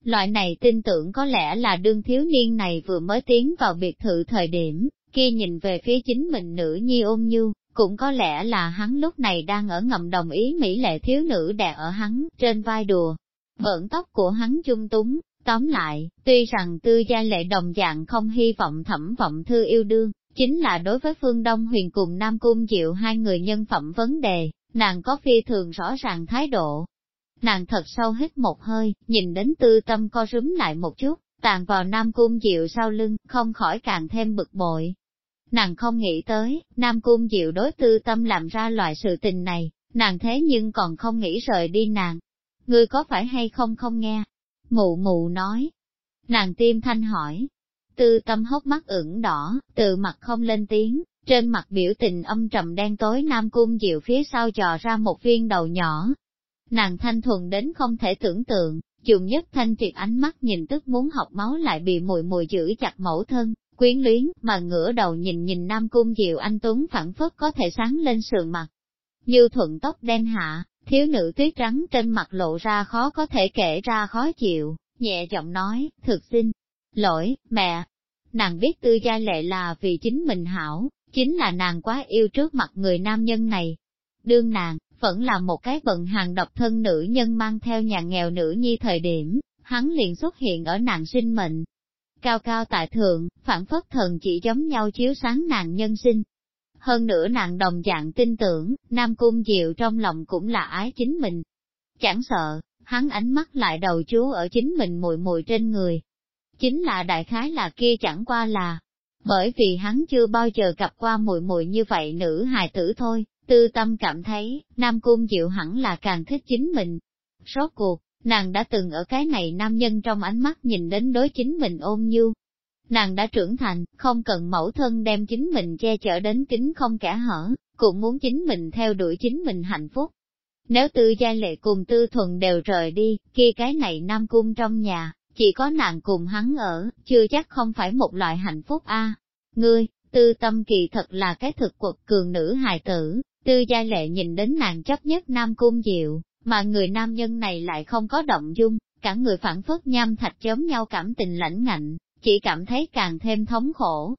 Loại này tin tưởng có lẽ là đương thiếu niên này vừa mới tiến vào biệt thự thời điểm, kia nhìn về phía chính mình nữ nhi ôm nhu, cũng có lẽ là hắn lúc này đang ở ngầm đồng ý mỹ lệ thiếu nữ đè ở hắn, trên vai đùa. Bỡn tóc của hắn chung túng, tóm lại, tuy rằng tư gia lệ đồng dạng không hy vọng thẩm vọng thư yêu đương, chính là đối với Phương Đông Huyền cùng Nam Cung Diệu hai người nhân phẩm vấn đề, nàng có phi thường rõ ràng thái độ. Nàng thật sâu hít một hơi, nhìn đến tư tâm co rúm lại một chút, tàn vào Nam Cung Diệu sau lưng, không khỏi càng thêm bực bội. Nàng không nghĩ tới, Nam Cung Diệu đối tư tâm làm ra loại sự tình này, nàng thế nhưng còn không nghĩ rời đi nàng. Ngươi có phải hay không không nghe? Mụ mụ nói. Nàng tim thanh hỏi. Tư tâm hốc mắt ửng đỏ, từ mặt không lên tiếng, trên mặt biểu tình âm trầm đen tối Nam Cung Diệu phía sau dò ra một viên đầu nhỏ. Nàng thanh thuần đến không thể tưởng tượng, dùng nhất thanh triệt ánh mắt nhìn tức muốn học máu lại bị mùi mùi giữ chặt mẫu thân, quyến luyến, mà ngửa đầu nhìn nhìn Nam Cung Diệu anh Tuấn phản phất có thể sáng lên sườn mặt. Như thuận tóc đen hạ, thiếu nữ tuyết trắng trên mặt lộ ra khó có thể kể ra khó chịu, nhẹ giọng nói, thực xin, lỗi, mẹ. Nàng biết tư gia lệ là vì chính mình hảo, chính là nàng quá yêu trước mặt người nam nhân này. Đương nàng, vẫn là một cái vận hàng độc thân nữ nhân mang theo nhà nghèo nữ nhi thời điểm, hắn liền xuất hiện ở nàng sinh mệnh. Cao cao tại thượng, phản phất thần chỉ giống nhau chiếu sáng nàng nhân sinh. Hơn nữa nàng đồng dạng tin tưởng, Nam Cung Diệu trong lòng cũng là ái chính mình. Chẳng sợ, hắn ánh mắt lại đầu chú ở chính mình mùi mùi trên người. Chính là đại khái là kia chẳng qua là, bởi vì hắn chưa bao giờ gặp qua muội muội như vậy nữ hài tử thôi, tư tâm cảm thấy, Nam Cung Diệu hẳn là càng thích chính mình. Rốt cuộc, nàng đã từng ở cái này nam nhân trong ánh mắt nhìn đến đối chính mình ôm nhu. Nàng đã trưởng thành, không cần mẫu thân đem chính mình che chở đến kính không kẻ hở, cũng muốn chính mình theo đuổi chính mình hạnh phúc. Nếu tư gia lệ cùng tư thuần đều rời đi, kia cái này nam cung trong nhà, chỉ có nàng cùng hắn ở, chưa chắc không phải một loại hạnh phúc a. Ngươi, tư tâm kỳ thật là cái thực quật cường nữ hài tử, tư gia lệ nhìn đến nàng chấp nhất nam cung diệu, mà người nam nhân này lại không có động dung, cả người phản phất nham thạch chớm nhau cảm tình lãnh ngạnh, chỉ cảm thấy càng thêm thống khổ.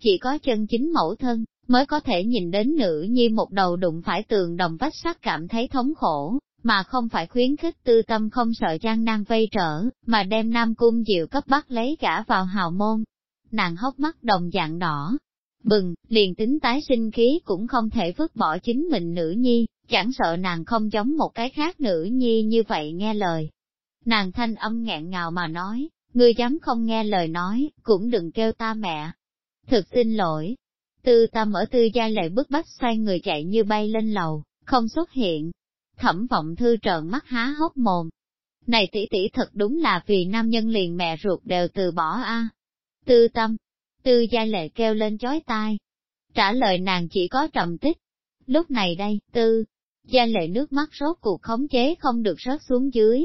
Chỉ có chân chính mẫu thân, mới có thể nhìn đến nữ nhi một đầu đụng phải tường đồng vách sắt cảm thấy thống khổ, mà không phải khuyến khích tư tâm không sợ gian nan vây trở, mà đem Nam Cung Diệu cấp bắt lấy cả vào hào môn. Nàng hốc mắt đồng dạng đỏ, bừng, liền tính tái sinh khí cũng không thể vứt bỏ chính mình nữ nhi, chẳng sợ nàng không giống một cái khác nữ nhi như vậy nghe lời. Nàng thanh âm nghẹn ngào mà nói, ngươi dám không nghe lời nói, cũng đừng kêu ta mẹ. Thực xin lỗi. Tư tâm ở tư gia lệ bức bách xoay người chạy như bay lên lầu, không xuất hiện, Thẩm vọng thư trợn mắt há hốc mồm. Này tỷ tỷ thật đúng là vì nam nhân liền mẹ ruột đều từ bỏ a. À. Tư tâm, tư gia lệ kêu lên chói tai. Trả lời nàng chỉ có trầm tích. Lúc này đây, tư, gia lệ nước mắt rốt cuộc khống chế không được rớt xuống dưới.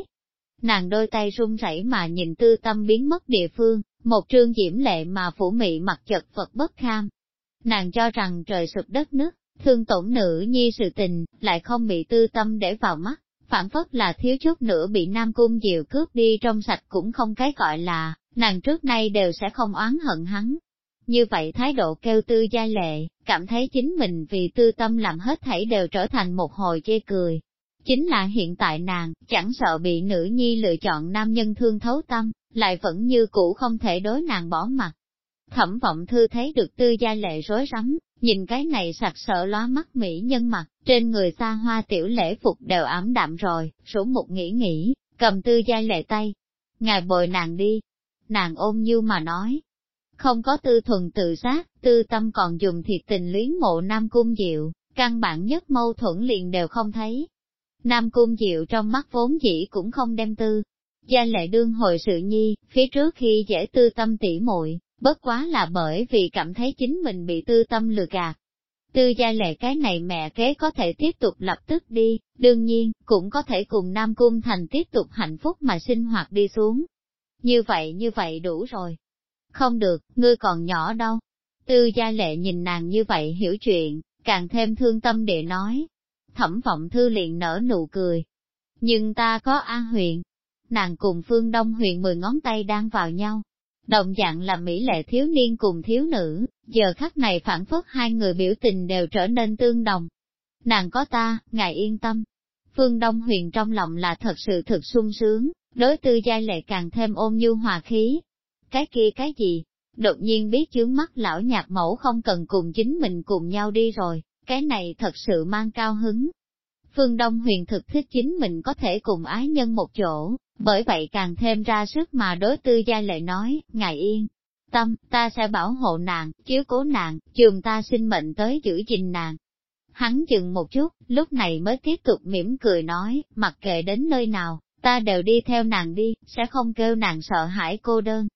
Nàng đôi tay run rẩy mà nhìn tư tâm biến mất địa phương, một trương diễm lệ mà phủ mị mặt chật vật bất kham. Nàng cho rằng trời sụp đất nước, thương tổn nữ nhi sự tình, lại không bị tư tâm để vào mắt, phản phất là thiếu chút nữa bị Nam Cung Diệu cướp đi trong sạch cũng không cái gọi là, nàng trước nay đều sẽ không oán hận hắn. Như vậy thái độ kêu tư gia lệ, cảm thấy chính mình vì tư tâm làm hết thảy đều trở thành một hồi chê cười. Chính là hiện tại nàng, chẳng sợ bị nữ nhi lựa chọn nam nhân thương thấu tâm, lại vẫn như cũ không thể đối nàng bỏ mặt. Thẩm vọng thư thấy được tư gia lệ rối rắm, nhìn cái này sặc sỡ lóa mắt mỹ nhân mặt, trên người xa hoa tiểu lễ phục đều ảm đạm rồi, số một nghĩ nghĩ, cầm tư giai lệ tay. Ngài bồi nàng đi. Nàng ôm như mà nói. Không có tư thuần tự sát, tư tâm còn dùng thiệt tình luyến mộ Nam Cung Diệu, căn bản nhất mâu thuẫn liền đều không thấy. Nam Cung Diệu trong mắt vốn dĩ cũng không đem tư. Gia lệ đương hồi sự nhi, phía trước khi dễ tư tâm tỉ muội bất quá là bởi vì cảm thấy chính mình bị tư tâm lừa gạt. Tư gia lệ cái này mẹ kế có thể tiếp tục lập tức đi, đương nhiên, cũng có thể cùng Nam Cung Thành tiếp tục hạnh phúc mà sinh hoạt đi xuống. Như vậy như vậy đủ rồi. Không được, ngươi còn nhỏ đâu. Tư gia lệ nhìn nàng như vậy hiểu chuyện, càng thêm thương tâm để nói. Thẩm vọng thư liền nở nụ cười. Nhưng ta có an huyện. Nàng cùng phương đông huyện mười ngón tay đang vào nhau, Đồng dạng là mỹ lệ thiếu niên cùng thiếu nữ, giờ khắc này phản phất hai người biểu tình đều trở nên tương đồng. Nàng có ta, ngài yên tâm. Phương Đông Huyền trong lòng là thật sự thực sung sướng, đối tư giai lệ càng thêm ôm nhu hòa khí. Cái kia cái gì? đột nhiên biết chướng mắt lão nhạc mẫu không cần cùng chính mình cùng nhau đi rồi, cái này thật sự mang cao hứng. Phương Đông huyền thực thích chính mình có thể cùng ái nhân một chỗ, bởi vậy càng thêm ra sức mà đối tư gia lệ nói, ngài yên. Tâm, ta sẽ bảo hộ nàng, chiếu cố nàng, trường ta sinh mệnh tới giữ gìn nàng. Hắn dừng một chút, lúc này mới tiếp tục mỉm cười nói, mặc kệ đến nơi nào, ta đều đi theo nàng đi, sẽ không kêu nàng sợ hãi cô đơn.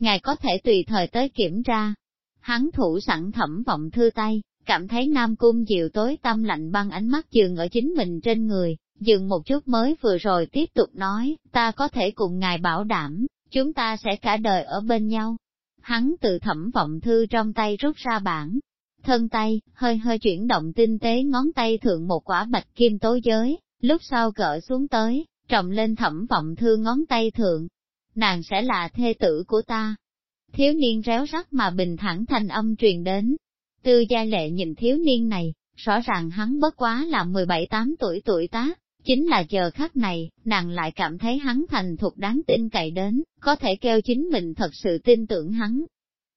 Ngài có thể tùy thời tới kiểm tra. Hắn thủ sẵn thẩm vọng thư tay, cảm thấy Nam Cung Diệu tối tâm lạnh băng ánh mắt dừng ở chính mình trên người, dừng một chút mới vừa rồi tiếp tục nói, ta có thể cùng ngài bảo đảm, chúng ta sẽ cả đời ở bên nhau. Hắn từ thẩm vọng thư trong tay rút ra bản, thân tay, hơi hơi chuyển động tinh tế ngón tay thượng một quả bạch kim tối giới, lúc sau cỡ xuống tới, trọng lên thẩm vọng thư ngón tay thượng. Nàng sẽ là thê tử của ta. Thiếu niên réo rắt mà bình thẳng thanh âm truyền đến. Tư gia lệ nhìn thiếu niên này, rõ ràng hắn bất quá là 17-8 tuổi tuổi tác, chính là giờ khắc này, nàng lại cảm thấy hắn thành thục đáng tin cậy đến, có thể kêu chính mình thật sự tin tưởng hắn.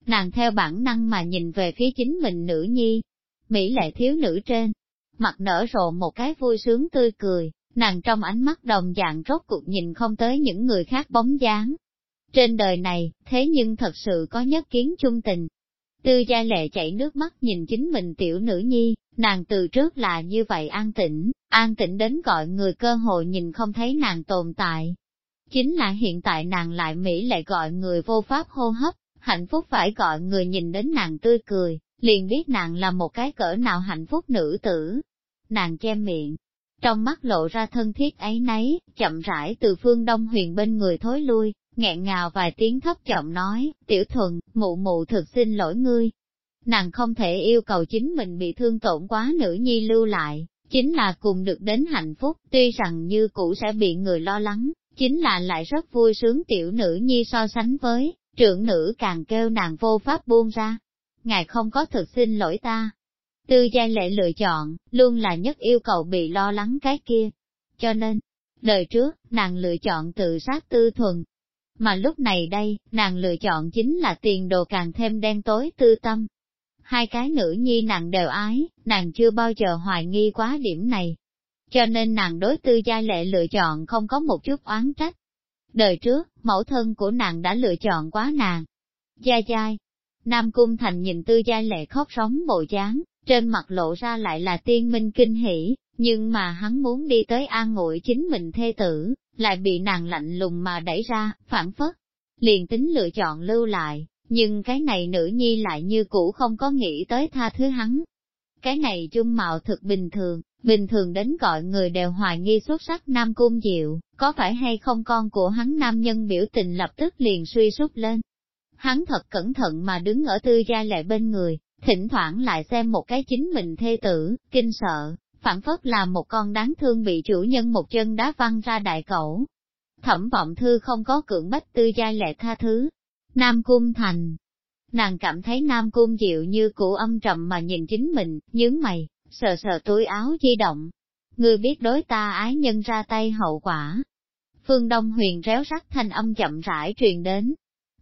Nàng theo bản năng mà nhìn về phía chính mình nữ nhi, Mỹ lệ thiếu nữ trên, mặt nở rộ một cái vui sướng tươi cười, nàng trong ánh mắt đồng dạng rốt cuộc nhìn không tới những người khác bóng dáng. Trên đời này, thế nhưng thật sự có nhất kiến chung tình. Tư gia lệ chảy nước mắt nhìn chính mình tiểu nữ nhi, nàng từ trước là như vậy an tĩnh, an tĩnh đến gọi người cơ hội nhìn không thấy nàng tồn tại. Chính là hiện tại nàng lại Mỹ lại gọi người vô pháp hô hấp, hạnh phúc phải gọi người nhìn đến nàng tươi cười, liền biết nàng là một cái cỡ nào hạnh phúc nữ tử. Nàng che miệng, trong mắt lộ ra thân thiết ấy nấy, chậm rãi từ phương đông huyền bên người thối lui, nghẹn ngào vài tiếng thấp giọng nói, tiểu thuần, mụ mụ thực xin lỗi ngươi. Nàng không thể yêu cầu chính mình bị thương tổn quá nữ nhi lưu lại, chính là cùng được đến hạnh phúc, tuy rằng như cũ sẽ bị người lo lắng, chính là lại rất vui sướng tiểu nữ nhi so sánh với, trưởng nữ càng kêu nàng vô pháp buông ra. Ngài không có thực xin lỗi ta, Tư giai lệ lựa chọn, luôn là nhất yêu cầu bị lo lắng cái kia. Cho nên, đời trước, nàng lựa chọn tự sát tư thuần. Mà lúc này đây, nàng lựa chọn chính là tiền đồ càng thêm đen tối tư tâm. Hai cái nữ nhi nàng đều ái, nàng chưa bao giờ hoài nghi quá điểm này. Cho nên nàng đối tư gia lệ lựa chọn không có một chút oán trách. Đời trước, mẫu thân của nàng đã lựa chọn quá nàng. Gia giai, Nam Cung Thành nhìn tư gia lệ khóc sóng bộ dáng, trên mặt lộ ra lại là tiên minh kinh hỉ, nhưng mà hắn muốn đi tới an ngụy chính mình thê tử, lại bị nàng lạnh lùng mà đẩy ra, phản phất. Liền tính lựa chọn lưu lại, nhưng cái này nữ nhi lại như cũ không có nghĩ tới tha thứ hắn. Cái này dung mạo thực bình thường, bình thường đến gọi người đều hoài nghi xuất sắc nam cung diệu, có phải hay không con của hắn nam nhân biểu tình lập tức liền suy sút lên. Hắn thật cẩn thận mà đứng ở tư gia lệ bên người, thỉnh thoảng lại xem một cái chính mình thê tử, kinh sợ, phản phất là một con đáng thương bị chủ nhân một chân đá văng ra đại cẩu. Thẩm vọng thư không có cưỡng bách tư giai lệ tha thứ. Nam Cung Thành. Nàng cảm thấy Nam Cung dịu như cũ âm trầm mà nhìn chính mình, nhướng mày, sờ sờ túi áo di động. Ngươi biết đối ta ái nhân ra tay hậu quả. Phương Đông huyền réo rắt thanh âm chậm rãi truyền đến.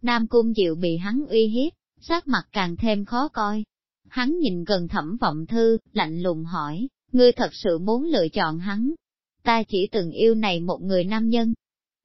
Nam Cung Diệu bị hắn uy hiếp, sắc mặt càng thêm khó coi. Hắn nhìn gần thẩm vọng thư, lạnh lùng hỏi, ngươi thật sự muốn lựa chọn hắn. Ta chỉ từng yêu này một người nam nhân.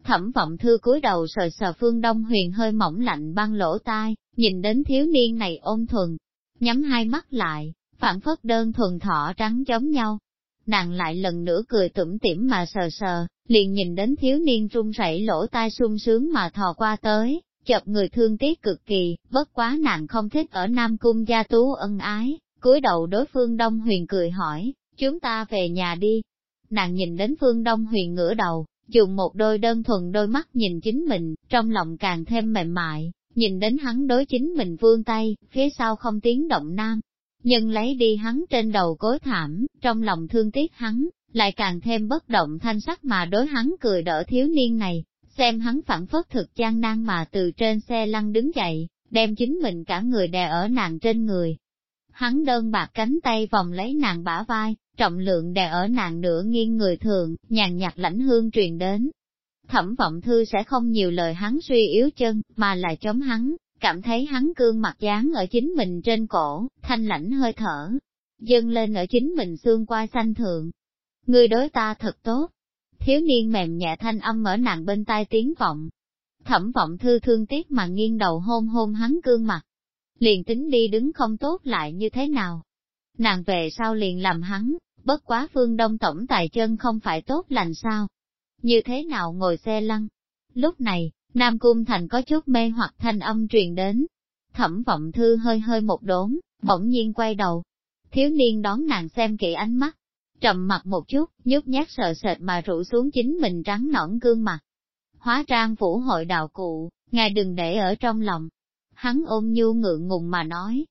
Thẩm vọng thư cúi đầu sờ sờ phương đông huyền hơi mỏng lạnh băng lỗ tai, nhìn đến thiếu niên này ôn thuần, nhắm hai mắt lại, phản phất đơn thuần thỏ trắng giống nhau. Nàng lại lần nữa cười tủm tỉm mà sờ sờ, liền nhìn đến thiếu niên run rẩy lỗ tai sung sướng mà thò qua tới, chợt người thương tiếc cực kỳ, bất quá nàng không thích ở Nam Cung gia tú ân ái, cúi đầu đối phương Đông Huyền cười hỏi, chúng ta về nhà đi. Nàng nhìn đến phương Đông Huyền ngửa đầu, dùng một đôi đơn thuần đôi mắt nhìn chính mình, trong lòng càng thêm mềm mại, nhìn đến hắn đối chính mình vương tay, phía sau không tiếng động nam. Nhưng lấy đi hắn trên đầu cối thảm, trong lòng thương tiếc hắn, lại càng thêm bất động thanh sắc mà đối hắn cười đỡ thiếu niên này, xem hắn phản phất thực gian nan mà từ trên xe lăn đứng dậy, đem chính mình cả người đè ở nàng trên người. Hắn đơn bạc cánh tay vòng lấy nàng bả vai, trọng lượng đè ở nàng nửa nghiêng người thường, nhàn nhạt lãnh hương truyền đến. Thẩm vọng thư sẽ không nhiều lời hắn suy yếu chân, mà là chống hắn, cảm thấy hắn cương mặt dán ở chính mình trên cổ, thanh lãnh hơi thở, dâng lên ở chính mình xương qua xanh thượng. Người đối ta thật tốt. Thiếu niên mềm nhẹ thanh âm ở nàng bên tai tiếng vọng. Thẩm vọng thư thương tiếc mà nghiêng đầu hôn hôn hắn cương mặt. Liền tính đi đứng không tốt lại như thế nào. Nàng về sau liền làm hắn, bất quá phương đông tổng tài chân không phải tốt lành sao. Như thế nào ngồi xe lăn. Lúc này, Nam Cung Thành có chút mê hoặc thanh âm truyền đến. Thẩm vọng thư hơi hơi một đốn, bỗng nhiên quay đầu. Thiếu niên đón nàng xem kỹ ánh mắt, trầm mặt một chút, nhút nhát sợ sệt mà rủ xuống chính mình trắng nõn gương mặt. Hóa trang vũ hội đạo cụ, ngài đừng để ở trong lòng. Hắn ôm nhu ngượng ngùng mà nói.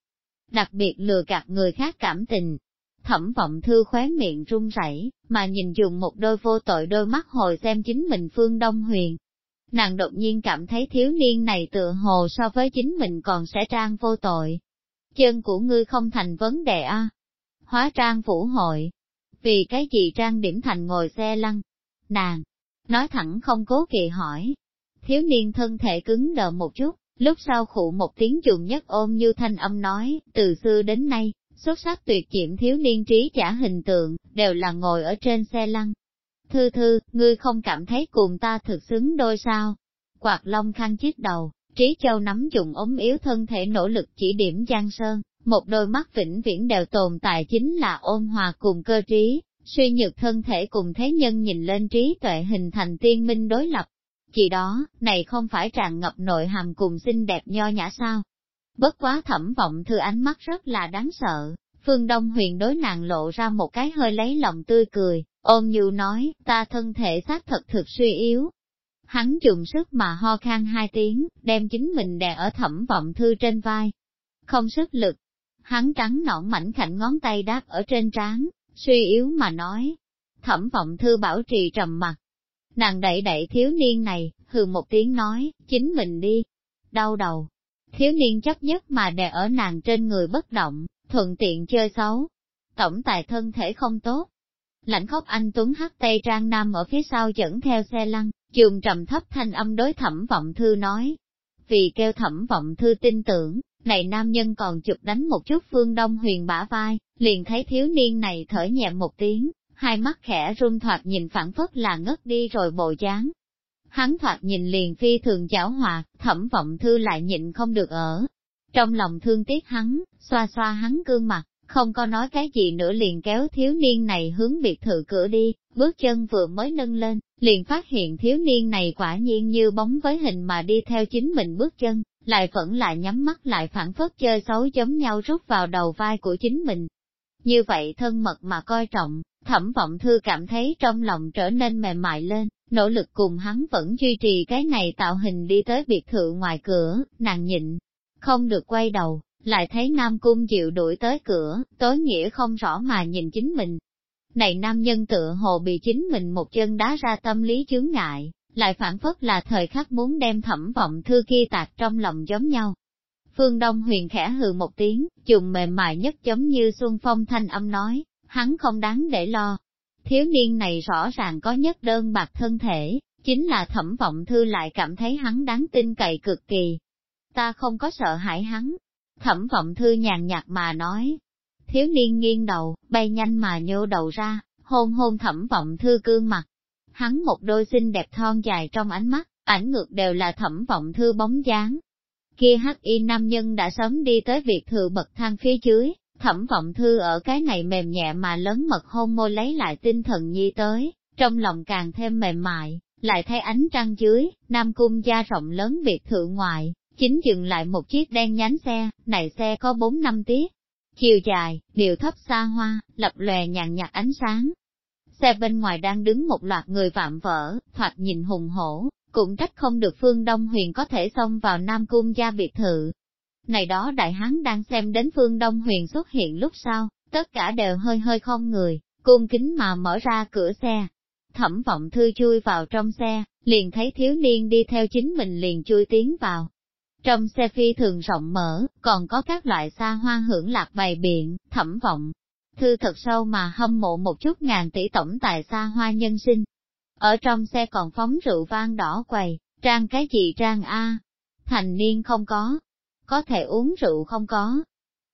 Đặc biệt lừa gạt người khác cảm tình. Thẩm vọng thư khóe miệng run rẩy, mà nhìn dùng một đôi vô tội đôi mắt hồi xem chính mình phương Đông Huyền, nàng đột nhiên cảm thấy thiếu niên này tựa hồ so với chính mình còn sẽ trang vô tội. Chân của ngươi không thành vấn đề a Hóa trang vũ hội. Vì cái gì trang điểm thành ngồi xe lăn? Nàng, nói thẳng không cố kỳ hỏi. Thiếu niên thân thể cứng đờ một chút, lúc sau khụ một tiếng trùng nhất ôm như thanh âm nói, từ xưa đến nay, xuất sắc tuyệt diệm thiếu niên trí trả hình tượng, đều là ngồi ở trên xe lăn. Thư thư, ngươi không cảm thấy cùng ta thực xứng đôi sao? Quạt long khăn chiếc đầu, Trí Châu nắm dụng ống yếu thân thể nỗ lực chỉ điểm Giang Sơn, một đôi mắt vĩnh viễn đều tồn tại chính là ôn hòa cùng cơ trí, suy nhược thân thể cùng thế nhân nhìn lên trí tuệ hình thành tiên minh đối lập. Chỉ đó, này không phải tràn ngập nội hàm cùng xinh đẹp nho nhã sao? Bất quá thẩm vọng thư ánh mắt rất là đáng sợ, Phương Đông huyền đối nàng lộ ra một cái hơi lấy lòng tươi cười, ôm như nói, ta thân thể xác thật thực suy yếu. Hắn dùng sức mà ho khan hai tiếng, đem chính mình đè ở thẩm vọng thư trên vai. Không sức lực. Hắn trắng nõn mảnh khảnh ngón tay đáp ở trên trán, suy yếu mà nói. Thẩm vọng thư bảo trì trầm mặt. Nàng đẩy đẩy thiếu niên này, hừ một tiếng nói, chính mình đi. Đau đầu. Thiếu niên chấp nhất mà đè ở nàng trên người bất động, thuận tiện chơi xấu. Tổng tài thân thể không tốt. Lãnh khóc anh Tuấn hắt tay Trang Nam ở phía sau dẫn theo xe lăn, trường trầm thấp thanh âm đối thẩm vọng thư nói. Vì kêu thẩm vọng thư tin tưởng, này nam nhân còn chụp đánh một chút phương đông huyền bả vai, liền thấy thiếu niên này thở nhẹ một tiếng, hai mắt khẽ run thoạt nhìn phản phất là ngất đi rồi bộ dáng. Hắn thoạt nhìn liền phi thường chảo hòa, thẩm vọng thư lại nhịn không được ở, trong lòng thương tiếc hắn, xoa xoa hắn gương mặt, không có nói cái gì nữa liền kéo thiếu niên này hướng biệt thự cửa đi, bước chân vừa mới nâng lên, liền phát hiện thiếu niên này quả nhiên như bóng với hình mà đi theo chính mình bước chân, lại vẫn lại nhắm mắt lại phản phất chơi xấu giống nhau rút vào đầu vai của chính mình. Như vậy thân mật mà coi trọng, thẩm vọng thư cảm thấy trong lòng trở nên mềm mại lên, nỗ lực cùng hắn vẫn duy trì cái này tạo hình đi tới biệt thự ngoài cửa, nàng nhịn, không được quay đầu, lại thấy Nam Cung Diệu đuổi tới cửa, tối nghĩa không rõ mà nhìn chính mình. Này nam nhân tựa hồ bị chính mình một chân đá ra tâm lý chướng ngại, lại phản phất là thời khắc muốn đem thẩm vọng thư kia tạc trong lòng giống nhau. Phương Đông huyền khẽ hừ một tiếng, dùng mềm mại nhất giống như xuân phong thanh âm nói, hắn không đáng để lo. Thiếu niên này rõ ràng có nhất đơn bạc thân thể, chính là thẩm vọng thư lại cảm thấy hắn đáng tin cậy cực kỳ, ta không có sợ hãi hắn. Thẩm vọng thư nhàn nhạt mà nói. Thiếu niên nghiêng đầu, bay nhanh mà nhô đầu ra, hôn hôn thẩm vọng thư cương mặt. Hắn một đôi xinh đẹp thon dài trong ánh mắt, ảnh ngược đều là thẩm vọng thư bóng dáng. Kia hắc y nam nhân đã sớm đi tới việc thừa bậc thang phía dưới, thẩm vọng thư ở cái này mềm nhẹ mà lớn mật hôn môi lấy lại tinh thần nhi tới, trong lòng càng thêm mềm mại, lại thấy ánh trăng dưới, nam cung gia rộng lớn biệt thự ngoài, chính dừng lại một chiếc đen nhánh xe, này xe có bốn năm tiết. Chiều dài, điều thấp xa hoa, lập lòe nhàn nhạt ánh sáng. Xe bên ngoài đang đứng một loạt người vạm vỡ, thoạt nhìn hùng hổ, cũng trách không được phương Đông Huyền có thể xông vào Nam Cung gia biệt thự. Này đó đại hán đang xem đến phương Đông Huyền xuất hiện lúc sau, tất cả đều hơi hơi không người, cung kính mà mở ra cửa xe. Thẩm vọng thư chui vào trong xe, liền thấy thiếu niên đi theo chính mình liền chui tiến vào, trong xe phi thường rộng mở, còn có các loại xa hoa hưởng lạc bày biện, thẩm vọng. Thư thật sâu mà hâm mộ một chút ngàn tỷ tổng tài xa hoa nhân sinh. Ở trong xe còn phóng rượu vang đỏ quầy, trang cái gì trang A. Thành niên không có có thể uống rượu không có.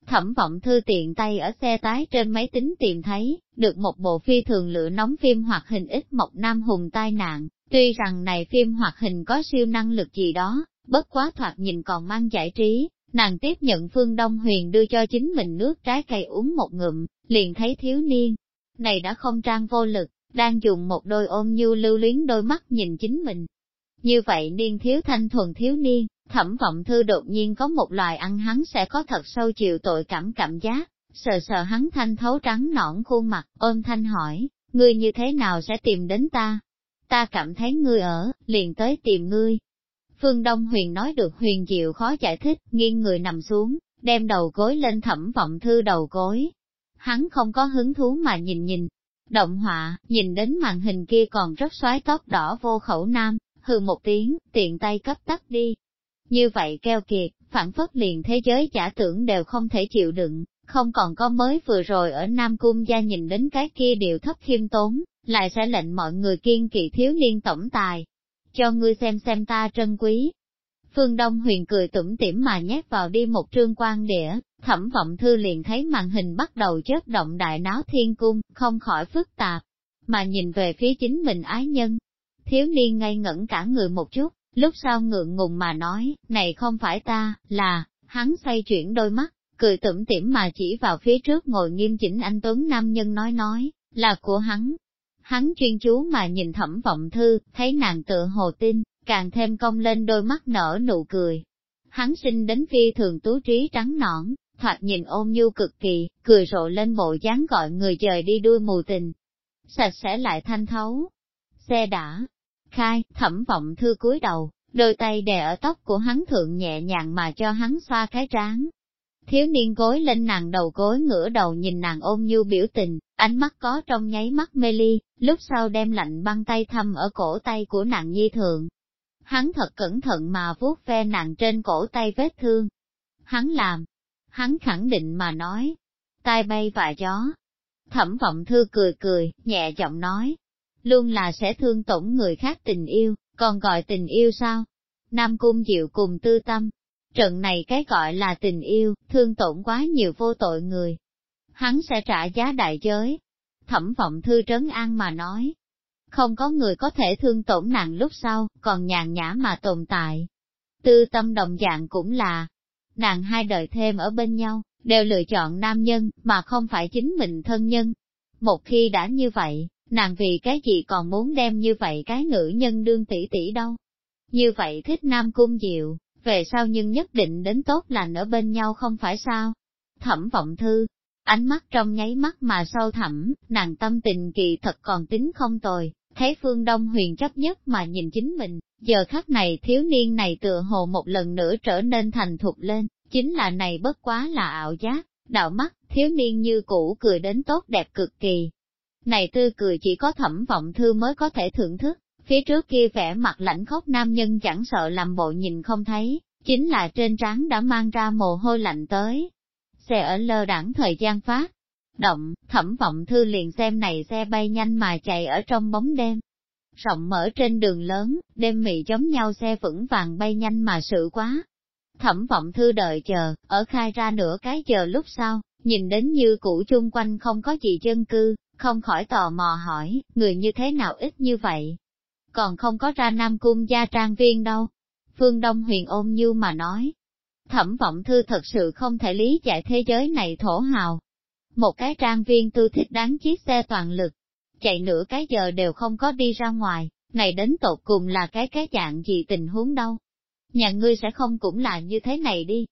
Thẩm vọng thư tiện tay ở xe tái trên máy tính tìm thấy, được một bộ phi thường lựa nóng phim hoạt hình ít mộc nam hùng tai nạn, tuy rằng này phim hoạt hình có siêu năng lực gì đó, bất quá thoạt nhìn còn mang giải trí, nàng tiếp nhận Phương Đông Huyền đưa cho chính mình nước trái cây uống một ngụm, liền thấy thiếu niên. Này đã không trang vô lực, đang dùng một đôi ôm nhu lưu luyến đôi mắt nhìn chính mình. Như vậy niên thiếu thanh thuần thiếu niên, thẩm vọng thư đột nhiên có một loài ăn hắn sẽ có thật sâu chịu tội cảm cảm giác, sờ sờ hắn thanh thấu trắng nõn khuôn mặt, ôm thanh hỏi, ngươi như thế nào sẽ tìm đến ta? Ta cảm thấy ngươi ở, liền tới tìm ngươi. Phương Đông Huyền nói được huyền diệu khó giải thích, nghiêng người nằm xuống, đem đầu gối lên thẩm vọng thư đầu gối. Hắn không có hứng thú mà nhìn nhìn. Động họa, nhìn đến màn hình kia còn rất xoái tóc đỏ vô khẩu nam, hừ một tiếng, tiện tay cấp tắt đi. Như vậy keo kiệt, phản phất liền thế giới giả tưởng đều không thể chịu đựng, không còn có mới vừa rồi ở Nam Cung gia nhìn đến cái kia điều thấp khiêm tốn, lại sẽ lệnh mọi người kiên kỵ thiếu niên tổng tài. Cho ngươi xem xem ta trân quý. Phương Đông huyền cười tủm tỉm mà nhét vào đi một trương quan đĩa, thẩm vọng thư liền thấy màn hình bắt đầu chớp động đại náo thiên cung, không khỏi phức tạp, mà nhìn về phía chính mình ái nhân. Thiếu niên ngây ngẩn cả người một chút, lúc sau ngượng ngùng mà nói, này không phải ta, là, hắn xoay chuyển đôi mắt, cười tủm tỉm mà chỉ vào phía trước ngồi nghiêm chỉnh anh Tuấn Nam Nhân nói nói, là của hắn, hắn chuyên chú mà nhìn thẩm vọng thư, thấy nàng tựa hồ tin, càng thêm cong lên đôi mắt nở nụ cười. Hắn sinh đến phi thường tú trí trắng nõn, thoạt nhìn ôm nhu cực kỳ, cười rộ lên bộ dáng gọi người trời đi đuôi mù tình. Sạch sẽ lại thanh thấu. Xe đã khai, thẩm vọng thư cúi đầu, đôi tay đè ở tóc của hắn thượng nhẹ nhàng mà cho hắn xoa cái trán, Thiếu niên gối lên nàng đầu gối ngửa đầu nhìn nàng ôm như biểu tình, ánh mắt có trong nháy mắt mê ly, lúc sau đem lạnh băng tay thăm ở cổ tay của nàng nhi thượng. Hắn thật cẩn thận mà vuốt ve nàng trên cổ tay vết thương. Hắn làm. Hắn khẳng định mà nói. Tai bay và gió. Thẩm vọng thư cười cười, nhẹ giọng nói. Luôn là sẽ thương tổn người khác tình yêu, còn gọi tình yêu sao? Nam Cung Diệu cùng tư tâm, Trận này cái gọi là tình yêu, thương tổn quá nhiều vô tội người. Hắn sẽ trả giá đại giới. Thẩm vọng thư trấn an mà nói. Không có người có thể thương tổn nàng lúc sau, còn nhàn nhã mà tồn tại. Tư tâm đồng dạng cũng là, nàng hai đời thêm ở bên nhau, đều lựa chọn nam nhân, mà không phải chính mình thân nhân. Một khi đã như vậy, nàng vì cái gì còn muốn đem như vậy cái nữ nhân đương tỷ tỷ đâu. Như vậy thích nam cung diệu, về sau nhưng nhất định đến tốt lành ở bên nhau không phải sao. Thẩm vọng thư, ánh mắt trong nháy mắt mà sâu thẳm, nàng tâm tình kỳ thật còn tính không tồi, thấy phương Đông huyền chấp nhất mà nhìn chính mình, giờ khắc này thiếu niên này tựa hồ một lần nữa trở nên thành thục lên, chính là này bất quá là ảo giác, đạo mắt, thiếu niên như cũ cười đến tốt đẹp cực kỳ. Này tươi cười chỉ có thẩm vọng thư mới có thể thưởng thức, Phía trước kia vẻ mặt lãnh khóc nam nhân chẳng sợ làm bộ nhìn không thấy, chính là trên trán đã mang ra mồ hôi lạnh tới. Xe ở lơ đẳng thời gian phát, động, thẩm vọng thư liền xem này xe bay nhanh mà chạy ở trong bóng đêm. Rộng mở trên đường lớn, đêm mị giống nhau xe vững vàng bay nhanh mà sự quá. Thẩm vọng thư đợi chờ, ở khai ra nửa cái giờ lúc sau, nhìn đến như cũ chung quanh không có gì dân cư, không khỏi tò mò hỏi, người như thế nào ít như vậy còn không có ra Nam Cung gia trang viên đâu. Phương Đông huyền ôm như mà nói. Thẩm vọng thư thật sự không thể lý giải thế giới này thổ hào. Một cái trang viên tư thích đáng chiếc xe toàn lực, chạy nửa cái giờ đều không có đi ra ngoài, này đến tột cùng là cái cái dạng gì tình huống đâu. Nhà ngươi sẽ không cũng là như thế này đi.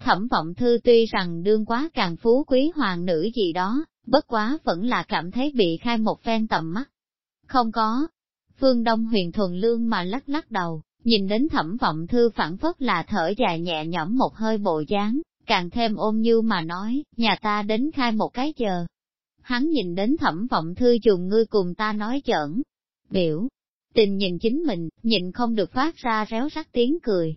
Thẩm vọng thư tuy rằng đương quá càng phú quý hoàng nữ gì đó, bất quá vẫn là cảm thấy bị khai một phen tầm mắt. Không có, Phương Đông huyền thuần lương mà lắc lắc đầu, nhìn đến thẩm vọng thư phản phất là thở dài nhẹ nhõm một hơi bộ dáng, càng thêm ôm như mà nói, nhà ta đến khai một cái giờ. Hắn nhìn đến thẩm vọng thư dùng ngươi cùng ta nói giỡn, biểu, tình nhìn chính mình, nhìn không được phát ra réo rắt tiếng cười.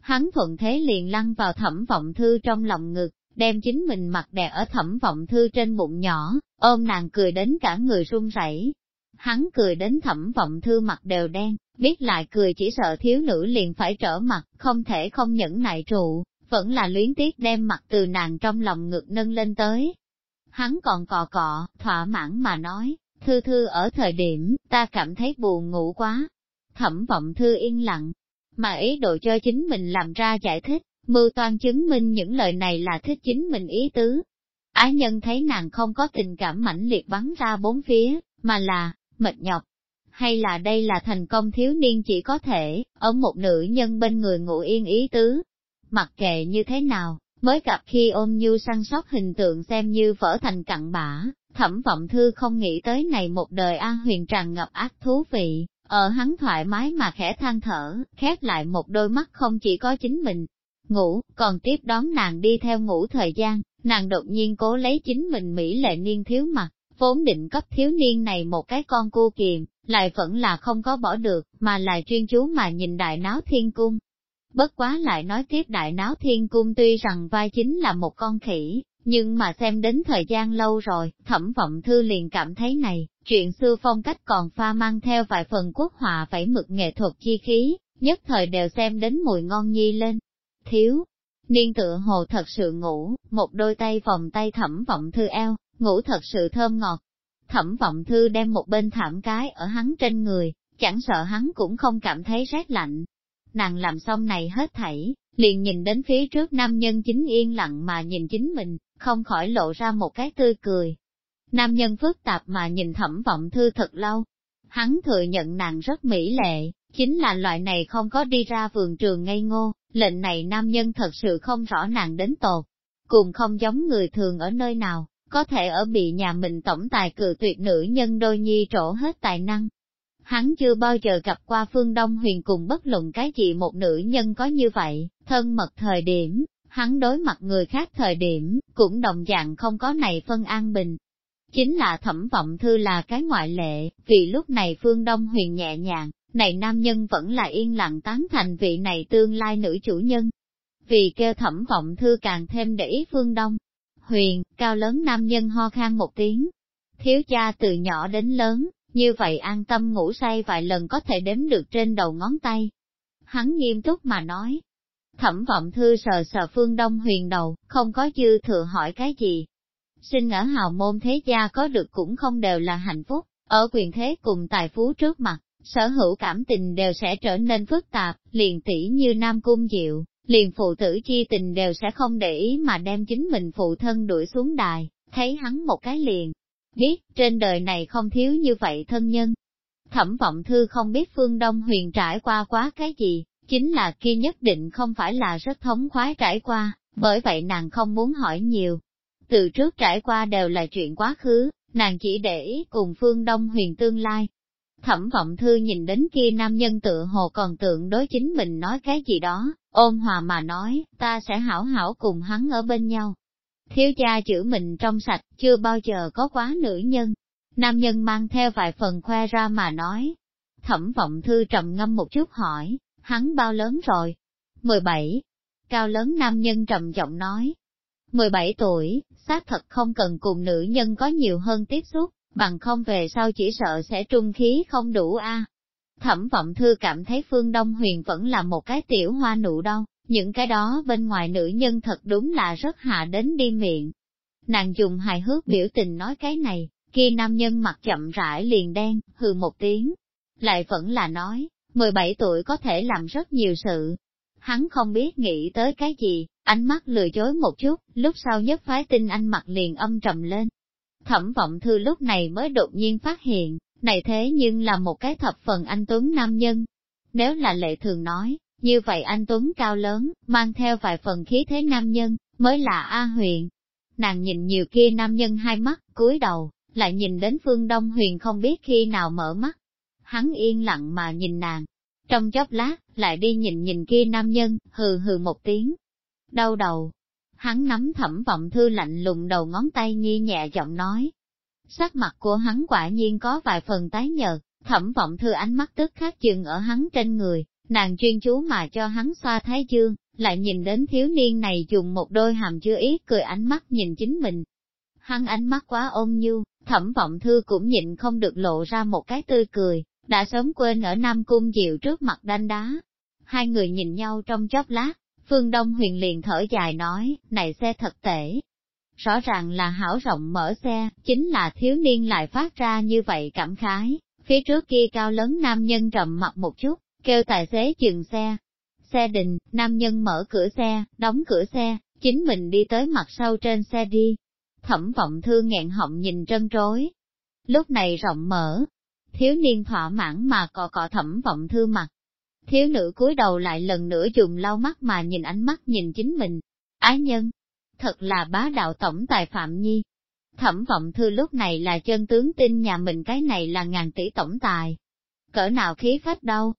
Hắn thuận thế liền lăn vào thẩm vọng thư trong lòng ngực, đem chính mình mặt đè ở thẩm vọng thư trên bụng nhỏ, ôm nàng cười đến cả người run rẩy, Hắn cười đến thẩm vọng thư mặt đều đen, biết lại cười chỉ sợ thiếu nữ liền phải trở mặt, không thể không nhẫn nại trụ, vẫn là luyến tiếc đem mặt từ nàng trong lòng ngực nâng lên tới. Hắn còn cò cọ, thỏa mãn mà nói, thư thư ở thời điểm, ta cảm thấy buồn ngủ quá. Thẩm vọng thư yên lặng, mà ý đồ cho chính mình làm ra giải thích, mưu toan chứng minh những lời này là thích chính mình ý tứ. Ái nhân thấy nàng không có tình cảm mãnh liệt bắn ra bốn phía, mà là, mệt nhọc. Hay là đây là thành công thiếu niên chỉ có thể, ở một nữ nhân bên người ngủ yên ý tứ. Mặc kệ như thế nào, mới gặp khi ôm như săn sóc hình tượng xem như vỡ thành cặn bã, thẩm vọng thư không nghĩ tới này một đời an huyền tràn ngập ác thú vị, ở hắn thoải mái mà khẽ than thở, khép lại một đôi mắt không chỉ có chính mình, ngủ, còn tiếp đón nàng đi theo ngủ thời gian, nàng đột nhiên cố lấy chính mình Mỹ lệ niên thiếu mặt, vốn định cấp thiếu niên này một cái con cua kiềm, lại vẫn là không có bỏ được, mà lại chuyên chú mà nhìn đại náo thiên cung. Bất quá lại nói tiếp đại náo thiên cung tuy rằng vai chính là một con khỉ, nhưng mà xem đến thời gian lâu rồi, thẩm vọng thư liền cảm thấy này, chuyện xưa phong cách còn pha mang theo vài phần quốc họa vẫy mực nghệ thuật chi khí, nhất thời đều xem đến mùi ngon nhi lên. Thiếu, niên tựa hồ thật sự ngủ, một đôi tay vòng tay thẩm vọng thư eo, ngủ thật sự thơm ngọt. Thẩm vọng thư đem một bên thảm cái ở hắn trên người, chẳng sợ hắn cũng không cảm thấy rét lạnh. Nàng làm xong này hết thảy, liền nhìn đến phía trước nam nhân chính yên lặng mà nhìn chính mình, không khỏi lộ ra một cái tươi cười. Nam nhân phức tạp mà nhìn thẩm vọng thư thật lâu. Hắn thừa nhận nàng rất mỹ lệ, chính là loại này không có đi ra vườn trường ngây ngô, lệnh này nam nhân thật sự không rõ nàng đến tột. Cùng không giống người thường ở nơi nào, có thể ở bị nhà mình tổng tài cử tuyệt nữ nhân đôi nhi trổ hết tài năng. Hắn chưa bao giờ gặp qua phương Đông huyền cùng bất luận cái gì một nữ nhân có như vậy, thân mật thời điểm, hắn đối mặt người khác thời điểm, cũng đồng dạng không có này phân an bình. Chính là thẩm vọng thư là cái ngoại lệ, vì lúc này phương Đông huyền nhẹ nhàng, này nam nhân vẫn là yên lặng tán thành vị này tương lai nữ chủ nhân. Vì kêu thẩm vọng thư càng thêm để ý phương Đông. Huyền, cao lớn nam nhân ho khan một tiếng. Thiếu cha từ nhỏ đến lớn, như vậy an tâm ngủ say vài lần có thể đếm được trên đầu ngón tay. Hắn nghiêm túc mà nói, Thẩm vọng thư sờ sờ phương đông huyền đầu, không có dư thừa hỏi cái gì. Sinh ở hào môn thế gia có được cũng không đều là hạnh phúc, ở quyền thế cùng tài phú trước mặt, sở hữu cảm tình đều sẽ trở nên phức tạp, liền tỷ như nam cung diệu, liền phụ tử chi tình đều sẽ không để ý mà đem chính mình phụ thân đuổi xuống đài, thấy hắn một cái liền. Biết, trên đời này không thiếu như vậy thân nhân. Thẩm vọng thư không biết phương Đông huyền trải qua quá cái gì, chính là kia nhất định không phải là rất thống khoái trải qua, bởi vậy nàng không muốn hỏi nhiều. Từ trước trải qua đều là chuyện quá khứ, nàng chỉ để ý cùng phương Đông huyền tương lai. Thẩm vọng thư nhìn đến kia nam nhân tự hồ còn tượng đối chính mình nói cái gì đó, ôn hòa mà nói, ta sẽ hảo hảo cùng hắn ở bên nhau. Thiếu gia chữ mình trong sạch, chưa bao giờ có quá nữ nhân. Nam nhân mang theo vài phần khoe ra mà nói. Thẩm vọng thư trầm ngâm một chút hỏi, hắn bao lớn rồi? 17. Cao lớn nam nhân trầm giọng nói. 17 tuổi, xác thật không cần cùng nữ nhân có nhiều hơn tiếp xúc, bằng không về sau chỉ sợ sẽ trung khí không đủ a. Thẩm vọng thư cảm thấy phương Đông Huyền vẫn là một cái tiểu hoa nụ đâu, những cái đó bên ngoài nữ nhân thật đúng là rất hạ đến đi miệng. Nàng dùng hài hước biểu tình nói cái này, khi nam nhân mặt chậm rãi liền đen, hừ một tiếng, lại vẫn là nói, 17 tuổi có thể làm rất nhiều sự. Hắn không biết nghĩ tới cái gì, ánh mắt lừa dối một chút, lúc sau nhất phái tin anh mặt liền âm trầm lên. Thẩm vọng thư lúc này mới đột nhiên phát hiện, này thế nhưng là một cái thập phần anh Tuấn nam nhân. Nếu là lệ thường nói, như vậy anh Tuấn cao lớn, mang theo vài phần khí thế nam nhân, mới là A huyền. Nàng nhìn nhiều kia nam nhân hai mắt, cúi đầu, lại nhìn đến phương Đông huyền không biết khi nào mở mắt, hắn yên lặng mà nhìn nàng. Trong chốc lát, lại đi nhìn nhìn kia nam nhân, hừ hừ một tiếng. Đau đầu, hắn nắm thẩm vọng thư lạnh lùng đầu ngón tay nhi nhẹ giọng nói. Sắc mặt của hắn quả nhiên có vài phần tái nhợt, thẩm vọng thư ánh mắt tức khắc dừng ở hắn trên người, nàng chuyên chú mà cho hắn xoa thái dương, lại nhìn đến thiếu niên này dùng một đôi hàm chưa ít cười ánh mắt nhìn chính mình. Hắn ánh mắt quá ôn nhu, thẩm vọng thư cũng nhịn không được lộ ra một cái tươi cười, đã sớm quên ở Nam Cung Diệu trước mặt đanh đá. Hai người nhìn nhau trong chốc lát, Phương Đông huyền liền thở dài nói, này xe thật tệ. Rõ ràng là hảo rộng mở xe, chính là thiếu niên lại phát ra như vậy cảm khái. Phía trước kia cao lớn nam nhân trầm mặt một chút, kêu tài xế dừng xe. Xe đình, nam nhân mở cửa xe, đóng cửa xe, chính mình đi tới mặt sau trên xe đi. Thẩm vọng thương nghẹn họng nhìn trân trối. Lúc này rộng mở, thiếu niên thỏa mãn mà cọ cọ thẩm vọng thư mặt. Thiếu nữ cúi đầu lại lần nữa dùng lau mắt mà nhìn ánh mắt nhìn chính mình. Ái nhân, thật là bá đạo tổng tài Phạm Nhi. Thẩm vọng thư lúc này là chân tướng tin nhà mình cái này là ngàn tỷ tổng tài. Cỡ nào khí phách đâu.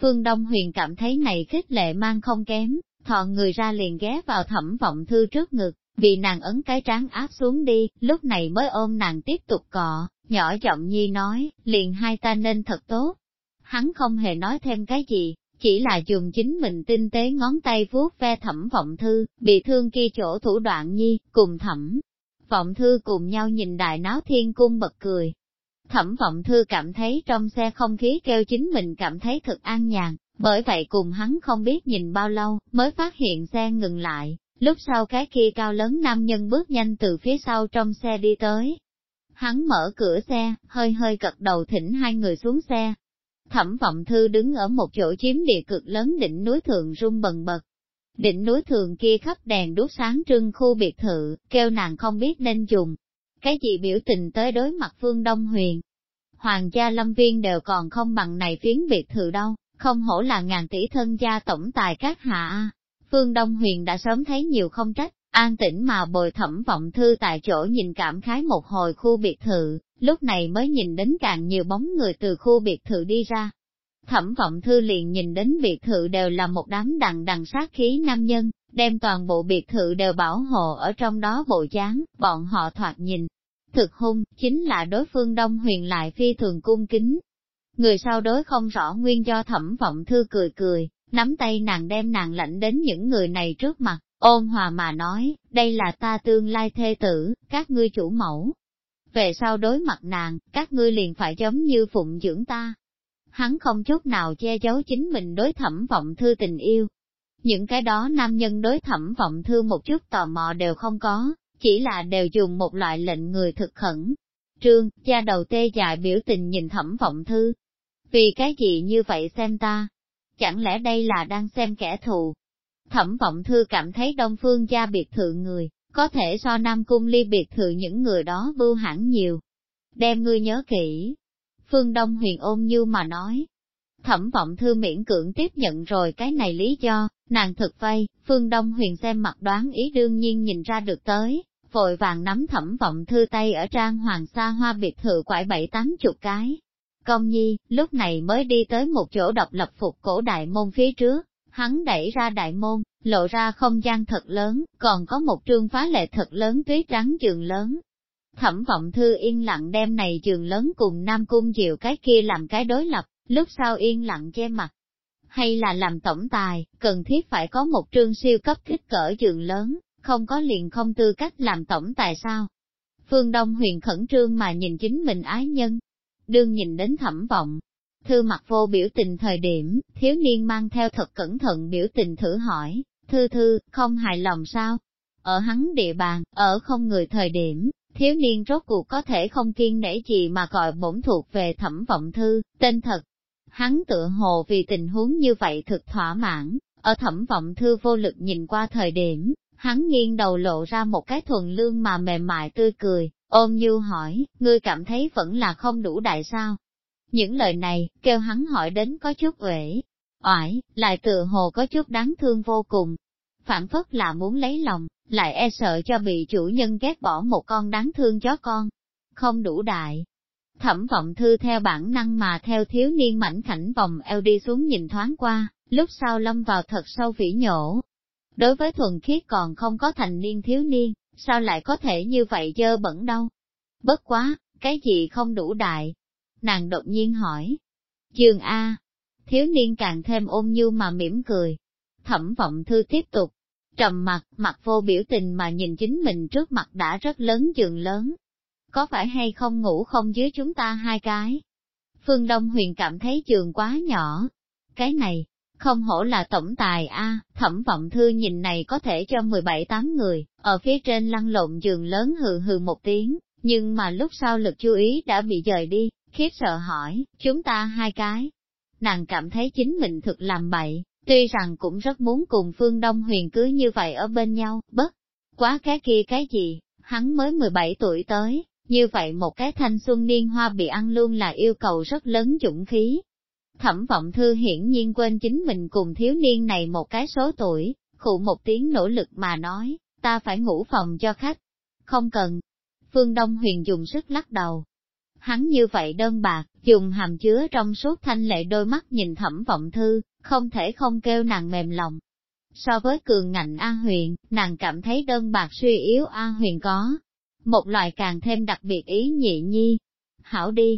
Phương Đông Huyền cảm thấy này khích lệ mang không kém, thọ người ra liền ghé vào thẩm vọng thư trước ngực, vì nàng ấn cái trán áp xuống đi, lúc này mới ôm nàng tiếp tục cọ, nhỏ giọng nhi nói, liền hai ta nên thật tốt. Hắn không hề nói thêm cái gì, chỉ là dùng chính mình tinh tế ngón tay vuốt ve thẩm vọng thư, bị thương kia chỗ thủ đoạn nhi, cùng thẩm. Vọng thư cùng nhau nhìn đại náo thiên cung bật cười. Thẩm vọng thư cảm thấy trong xe không khí kêu chính mình cảm thấy thật an nhàn, bởi vậy cùng hắn không biết nhìn bao lâu, mới phát hiện xe ngừng lại, lúc sau cái kia cao lớn nam nhân bước nhanh từ phía sau trong xe đi tới. Hắn mở cửa xe, hơi hơi gật đầu thỉnh hai người xuống xe, Thẩm vọng thư đứng ở một chỗ chiếm địa cực lớn đỉnh núi thường rung bần bật. Đỉnh núi thường kia khắp đèn đốt sáng trưng khu biệt thự, kêu nàng không biết nên dùng. Cái gì biểu tình tới đối mặt phương Đông Huyền. Hoàng gia lâm viên đều còn không bằng này phiến biệt thự đâu, không hổ là ngàn tỷ thân gia tổng tài các hạ. Phương Đông Huyền đã sớm thấy nhiều không trách, an tĩnh mà bồi thẩm vọng thư tại chỗ nhìn cảm khái một hồi khu biệt thự, lúc này mới nhìn đến càng nhiều bóng người từ khu biệt thự đi ra. Thẩm vọng thư liền nhìn đến biệt thự đều là một đám đằng đằng sát khí nam nhân, đem toàn bộ biệt thự đều bảo hộ ở trong đó bộ dáng, bọn họ thoạt nhìn. Thực hung, chính là đối phương đông huyền lại phi thường cung kính. Người sau đối không rõ nguyên do thẩm vọng thư cười cười, nắm tay nàng đem nàng lãnh đến những người này trước mặt, ôn hòa mà nói, đây là ta tương lai thê tử, các ngươi chủ mẫu, về sau đối mặt nàng, các ngươi liền phải giống như phụng dưỡng ta. Hắn không chút nào che giấu chính mình đối thẩm vọng thư tình yêu. Những cái đó nam nhân đối thẩm vọng thư một chút tò mò đều không có, chỉ là đều dùng một loại lệnh người thực khẩn. Trương, cha đầu tê dại biểu tình nhìn thẩm vọng thư. Vì cái gì như vậy xem ta? Chẳng lẽ đây là đang xem kẻ thù? Thẩm vọng thư cảm thấy đông phương gia biệt thự người, có thể so Nam Cung ly biệt thự những người đó bưu hẳn nhiều. Đem ngươi nhớ kỹ. Phương Đông huyền ôm như mà nói. Thẩm vọng thư miễn cưỡng tiếp nhận rồi cái này lý do, nàng thực vây, Phương Đông huyền xem mặt đoán ý đương nhiên nhìn ra được tới, vội vàng nắm thẩm vọng thư tay ở trang hoàng sa hoa biệt thự quải bảy tám chục cái. Công nhi, lúc này mới đi tới một chỗ độc lập phục cổ đại môn phía trước, hắn đẩy ra đại môn, lộ ra không gian thật lớn, còn có một trương phá lệ thật lớn tuyết trắng giường lớn. Thẩm vọng thư yên lặng đem này giường lớn cùng Nam Cung Diệu cái kia làm cái đối lập, lúc sau yên lặng che mặt. Hay là làm tổng tài, cần thiết phải có một trương siêu cấp kích cỡ giường lớn, không có liền không tư cách làm tổng tài sao? Phương Đông huyền khẩn trương mà nhìn chính mình ái nhân. Đương nhìn đến thẩm vọng, Thư mặt vô biểu tình thời điểm, thiếu niên mang theo thật cẩn thận biểu tình thử hỏi, thư thư, không hài lòng sao? Ở hắn địa bàn, ở không người thời điểm, thiếu niên rốt cuộc có thể không kiên nể gì mà gọi bổn thuộc về thẩm vọng thư, tên thật. Hắn tựa hồ vì tình huống như vậy thực thỏa mãn, ở thẩm vọng thư vô lực nhìn qua thời điểm, hắn nghiêng đầu lộ ra một cái thuần lương mà mềm mại tươi cười, ôm như hỏi, ngươi cảm thấy vẫn là không đủ đại sao? Những lời này, kêu hắn hỏi đến có chút uể, oải, lại tựa hồ có chút đáng thương vô cùng. Phản phất là muốn lấy lòng, lại e sợ cho bị chủ nhân ghét bỏ một con đáng thương chó con. Không đủ đại. Thẩm vọng thư theo bản năng mà theo thiếu niên mảnh khảnh vòng eo đi xuống nhìn thoáng qua, lúc sau lâm vào thật sâu vỉ nhổ. Đối với thuần khiết còn không có thành niên thiếu niên, sao lại có thể như vậy dơ bẩn đâu? Bất quá, cái gì không đủ đại, nàng đột nhiên hỏi. Dương A, thiếu niên càng thêm ôn nhu mà mỉm cười. Thẩm vọng thư tiếp tục, trầm mặt, mặt vô biểu tình mà nhìn chính mình trước mặt đã rất lớn giường lớn. Có phải hay không ngủ không dưới chúng ta hai cái? Phương Đông Huyền cảm thấy giường quá nhỏ. Cái này, không hổ là tổng tài a thẩm vọng thư nhìn này có thể cho 17-8 người, ở phía trên lăn lộn giường lớn hừ hừ một tiếng, nhưng mà lúc sau lực chú ý đã bị dời đi, khiếp sợ hỏi, chúng ta hai cái. Nàng cảm thấy chính mình thực làm bậy, tuy rằng cũng rất muốn cùng Phương Đông Huyền cứ như vậy ở bên nhau, bất. Quá cái kia cái gì, hắn mới 17 tuổi tới, như vậy một cái thanh xuân niên hoa bị ăn luôn là yêu cầu rất lớn dũng khí. Thẩm vọng thư hiển nhiên quên chính mình cùng thiếu niên này một cái số tuổi, khụ một tiếng nỗ lực mà nói, ta phải ngủ phòng cho khách. Không cần. Phương Đông Huyền dùng sức lắc đầu. Hắn như vậy đơn bạc, dùng hàm chứa trong suốt thanh lệ đôi mắt nhìn thẩm vọng thư, không thể không kêu nàng mềm lòng. So với cường ngạnh A Huyền, nàng cảm thấy đơn bạc suy yếu A Huyền có, một loại càng thêm đặc biệt ý nhị nhi. Hảo đi!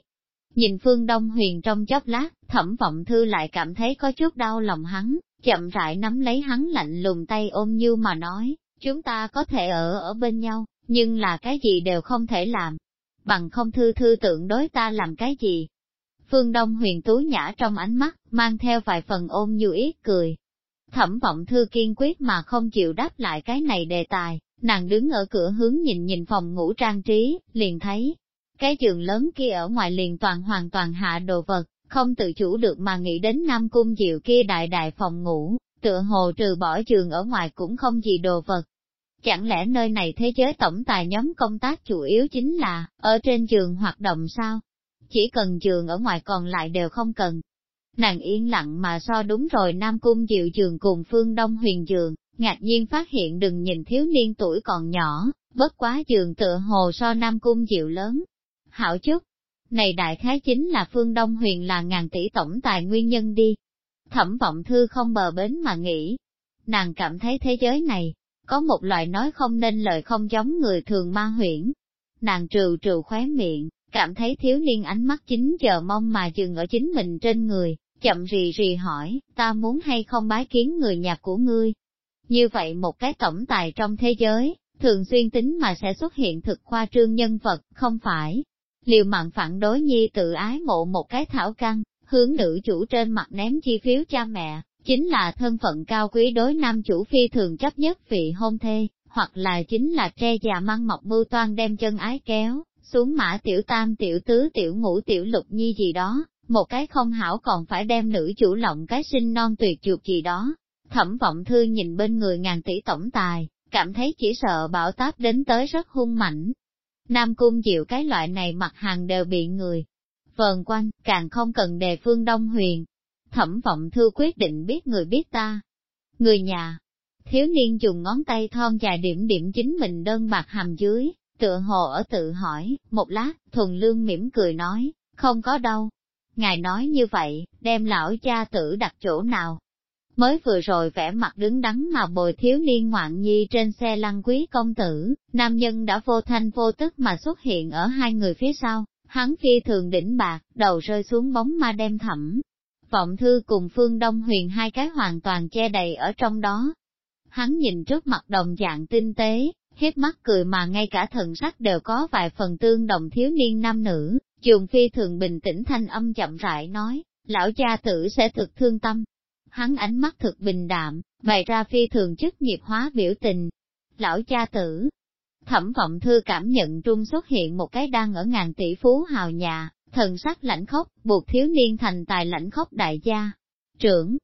Nhìn Phương Đông Huyền trong chốc lát, thẩm vọng thư lại cảm thấy có chút đau lòng hắn, chậm rãi nắm lấy hắn lạnh lùng tay ôm như mà nói, chúng ta có thể ở ở bên nhau, nhưng là cái gì đều không thể làm. Bằng không thư thư tượng đối ta làm cái gì. Phương Đông huyền tú nhã trong ánh mắt, mang theo vài phần ôm như ít cười. Thẩm vọng thư kiên quyết mà không chịu đáp lại cái này đề tài, Nàng đứng ở cửa hướng nhìn nhìn phòng ngủ trang trí, liền thấy, cái giường lớn kia ở ngoài liền toàn hoàn toàn hạ đồ vật, không tự chủ được mà nghĩ đến Nam Cung Diệu kia đại đại phòng ngủ, tựa hồ trừ bỏ giường ở ngoài cũng không gì đồ vật. Chẳng lẽ nơi này thế giới tổng tài nhóm công tác chủ yếu chính là, ở trên giường hoạt động sao? Chỉ cần giường ở ngoài còn lại đều không cần. Nàng yên lặng mà so đúng rồi Nam Cung Diệu giường cùng Phương Đông Huyền giường, ngạc nhiên phát hiện đừng nhìn thiếu niên tuổi còn nhỏ, bất quá giường tựa hồ so Nam Cung Diệu lớn. Hảo chút, này đại khái chính là phương Đông huyền là ngàn tỷ tổng tài nguyên nhân đi. Thẩm vọng thư không bờ bến mà nghĩ, nàng cảm thấy thế giới này, có một loại nói không nên lời không giống người thường ma huyễn. Nàng trừ trừ khóe miệng, cảm thấy thiếu niên ánh mắt chính chờ mong mà dừng ở chính mình trên người, chậm rì rì hỏi, ta muốn hay không bái kiến người nhà của ngươi. Như vậy một cái tổng tài trong thế giới, thường xuyên tính mà sẽ xuất hiện thực khoa trương nhân vật, không phải. Liều mạng phản đối nhi tự ái mộ một cái thảo căn, hướng nữ chủ trên mặt ném chi phiếu cha mẹ, chính là thân phận cao quý đối nam chủ phi thường chấp nhất vị hôn thê, hoặc là chính là tre già măng mọc mưu toan đem chân ái kéo, xuống mã tiểu tam tiểu tứ tiểu ngũ tiểu lục nhi gì đó, một cái không hảo còn phải đem nữ chủ lộng cái sinh non tuyệt chuột gì đó, Thẩm vọng thư nhìn bên người ngàn tỷ tổng tài, cảm thấy chỉ sợ bão táp đến tới rất hung mảnh. Nam cung diệu cái loại này mặt hàng đều bị người vờn quanh, càng không cần đề phương Đông Huyền. Thẩm vọng thư quyết định biết người biết ta. Người nhà, thiếu niên dùng ngón tay thon dài điểm điểm chính mình đơn bạc hàm dưới, tựa hồ ở tự hỏi, một lát, thuần lương mỉm cười nói, không có đâu. Ngài nói như vậy, đem lão cha tử đặt chỗ nào, Mới vừa rồi vẻ mặt đứng đắn mà bồi thiếu niên ngoạn nhi trên xe lăng quý công tử, nam nhân đã vô thanh vô tức mà xuất hiện ở hai người phía sau, hắn phi thường đỉnh bạc, đầu rơi xuống bóng ma đem thẩm. Vọng thư cùng phương Đông Huyền hai cái hoàn toàn che đầy ở trong đó. Hắn nhìn trước mặt đồng dạng tinh tế, hiếp mắt cười mà ngay cả thần sắc đều có vài phần tương đồng thiếu niên nam nữ, trường phi thường bình tĩnh thanh âm chậm rãi nói, lão cha tử sẽ thực thương tâm, hắn ánh mắt thực bình đạm, bày ra phi thường chức nghiệp hóa biểu tình. Lão cha tử, thẩm vọng thư cảm nhận trung xuất hiện một cái đang ở ngàn tỷ phú hào nhà, thần sắc lãnh khốc, buộc thiếu niên thành tài lãnh khốc đại gia. Trưởng,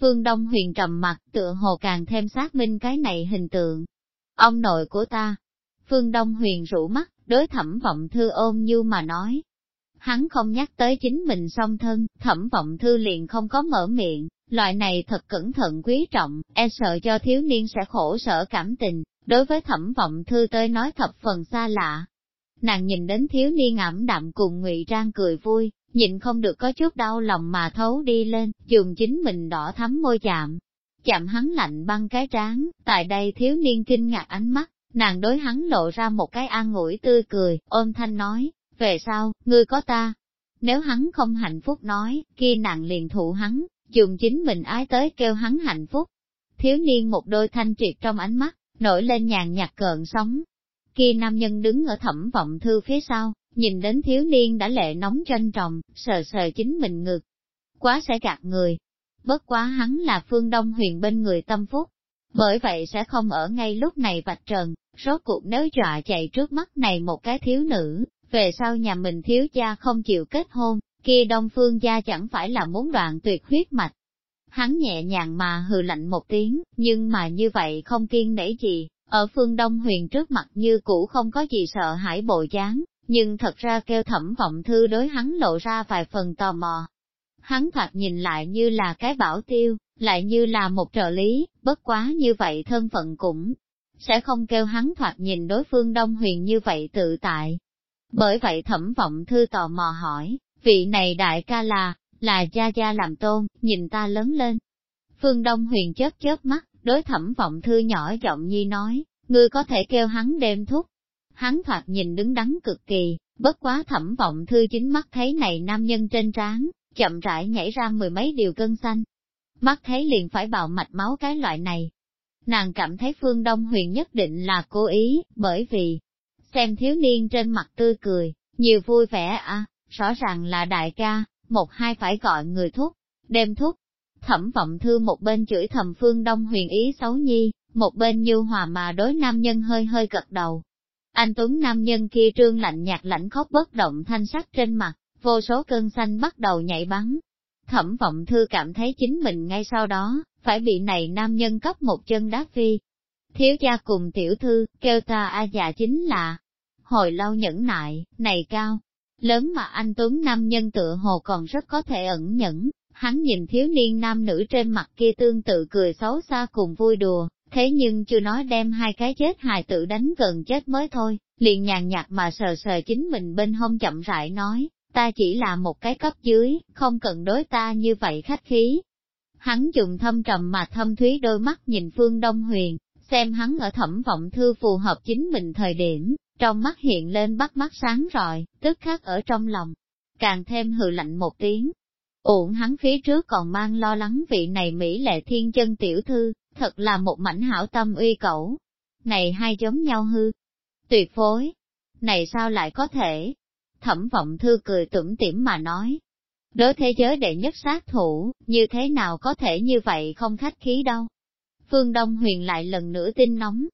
Phương Đông huyền trầm mặt tựa hồ càng thêm xác minh cái này hình tượng. Ông nội của ta, Phương Đông huyền rủ mắt, đối thẩm vọng thư ôm như mà nói. Hắn không nhắc tới chính mình song thân, thẩm vọng thư liền không có mở miệng, Loại này thật cẩn thận quý trọng, e sợ cho thiếu niên sẽ khổ sở cảm tình, đối với thẩm vọng thư tới nói thập phần xa lạ. Nàng nhìn đến thiếu niên ẩm đạm cùng ngụy Trang cười vui, nhìn không được có chút đau lòng mà thấu đi lên, dùng chính mình đỏ thắm môi chạm. Chạm hắn lạnh băng cái trán, tại đây thiếu niên kinh ngạc ánh mắt, nàng đối hắn lộ ra một cái an ủi tươi cười, ôm thanh nói, về sau, ngươi có ta. Nếu hắn không hạnh phúc nói, kia nàng liền thụ hắn, dùng chính mình ái tới kêu hắn hạnh phúc. Thiếu niên một đôi thanh triệt trong ánh mắt, nổi lên nhàn nhạt cợn sóng. Kia nam nhân đứng ở thẩm vọng thư phía sau, nhìn đến thiếu niên đã lệ nóng tranh trọng, sờ sờ chính mình ngực. Quá sẽ gạt người. bất quá hắn là phương Đông huyền bên người tâm phúc. Bởi vậy sẽ không ở ngay lúc này vạch trần, rốt cuộc nếu dọa chạy trước mắt này một cái thiếu nữ, về sau nhà mình thiếu gia không chịu kết hôn, kia đông phương gia chẳng phải là muốn đoạn tuyệt huyết mạch. Hắn nhẹ nhàng mà hừ lạnh một tiếng, nhưng mà như vậy không kiên nể gì, ở phương Đông huyền trước mặt như cũ không có gì sợ hãi bộ dáng, nhưng thật ra kêu thẩm vọng thư đối hắn lộ ra vài phần tò mò. Hắn thoạt nhìn lại như là cái bảo tiêu, lại như là một trợ lý, bất quá như vậy thân phận cũng sẽ không kêu hắn thoạt nhìn đối phương Đông Huyền như vậy tự tại. Bởi vậy thẩm vọng thư tò mò hỏi, vị này đại ca là, là gia gia làm tôn, nhìn ta lớn lên. Phương Đông Huyền chớp chớp mắt, đối thẩm vọng thư nhỏ giọng nhi nói, ngươi có thể kêu hắn đêm thúc. Hắn thoạt nhìn đứng đắn cực kỳ, bất quá thẩm vọng thư chính mắt thấy này nam nhân trên trán, chậm rãi nhảy ra mười mấy điều cân xanh. Mắt thấy liền phải bạo mạch máu cái loại này. Nàng cảm thấy phương Đông Huyền nhất định là cố ý, bởi vì, xem thiếu niên trên mặt tươi cười, nhiều vui vẻ à, rõ ràng là đại ca, một hai phải gọi người thúc, đem thúc. Thẩm vọng thư một bên chửi thầm phương Đông Huyền ý xấu nhi, một bên như hòa mà đối nam nhân hơi hơi gật đầu. Anh Tuấn nam nhân kia trương lạnh nhạt lãnh khóc bất động thanh sắc trên mặt, vô số cơn xanh bắt đầu nhảy bắn. Thẩm vọng thư cảm thấy chính mình ngay sau đó, phải bị này nam nhân cấp một chân đá phi. Thiếu gia cùng tiểu thư, kêu ta a già chính là, hồi lâu nhẫn nại, này cao, lớn mà anh Tuấn nam nhân tựa hồ còn rất có thể ẩn nhẫn, hắn nhìn thiếu niên nam nữ trên mặt kia tương tự cười xấu xa cùng vui đùa, thế nhưng chưa nói đem hai cái chết hài tử đánh gần chết mới thôi, liền nhàn nhạt mà sờ sờ chính mình bên hông chậm rãi nói, ta chỉ là một cái cấp dưới, không cần đối ta như vậy khách khí. Hắn dùng thâm trầm mà thâm thúy đôi mắt nhìn Phương Đông Huyền, xem hắn ở thẩm vọng thư phù hợp chính mình thời điểm, trong mắt hiện lên bắt mắt sáng rọi, tức khắc ở trong lòng, càng thêm hừ lạnh một tiếng ổn hắn phía trước còn mang lo lắng vị này Mỹ lệ thiên chân tiểu thư, thật là một mảnh hảo tâm uy cẩu. Này hai giống nhau hư. Tuyệt phối. Này sao lại có thể? Thẩm vọng thư cười tủm tỉm mà nói. Đối thế giới đệ nhất sát thủ, như thế nào có thể như vậy không khách khí đâu. Phương Đông Huyền lại lần nữa tin nóng.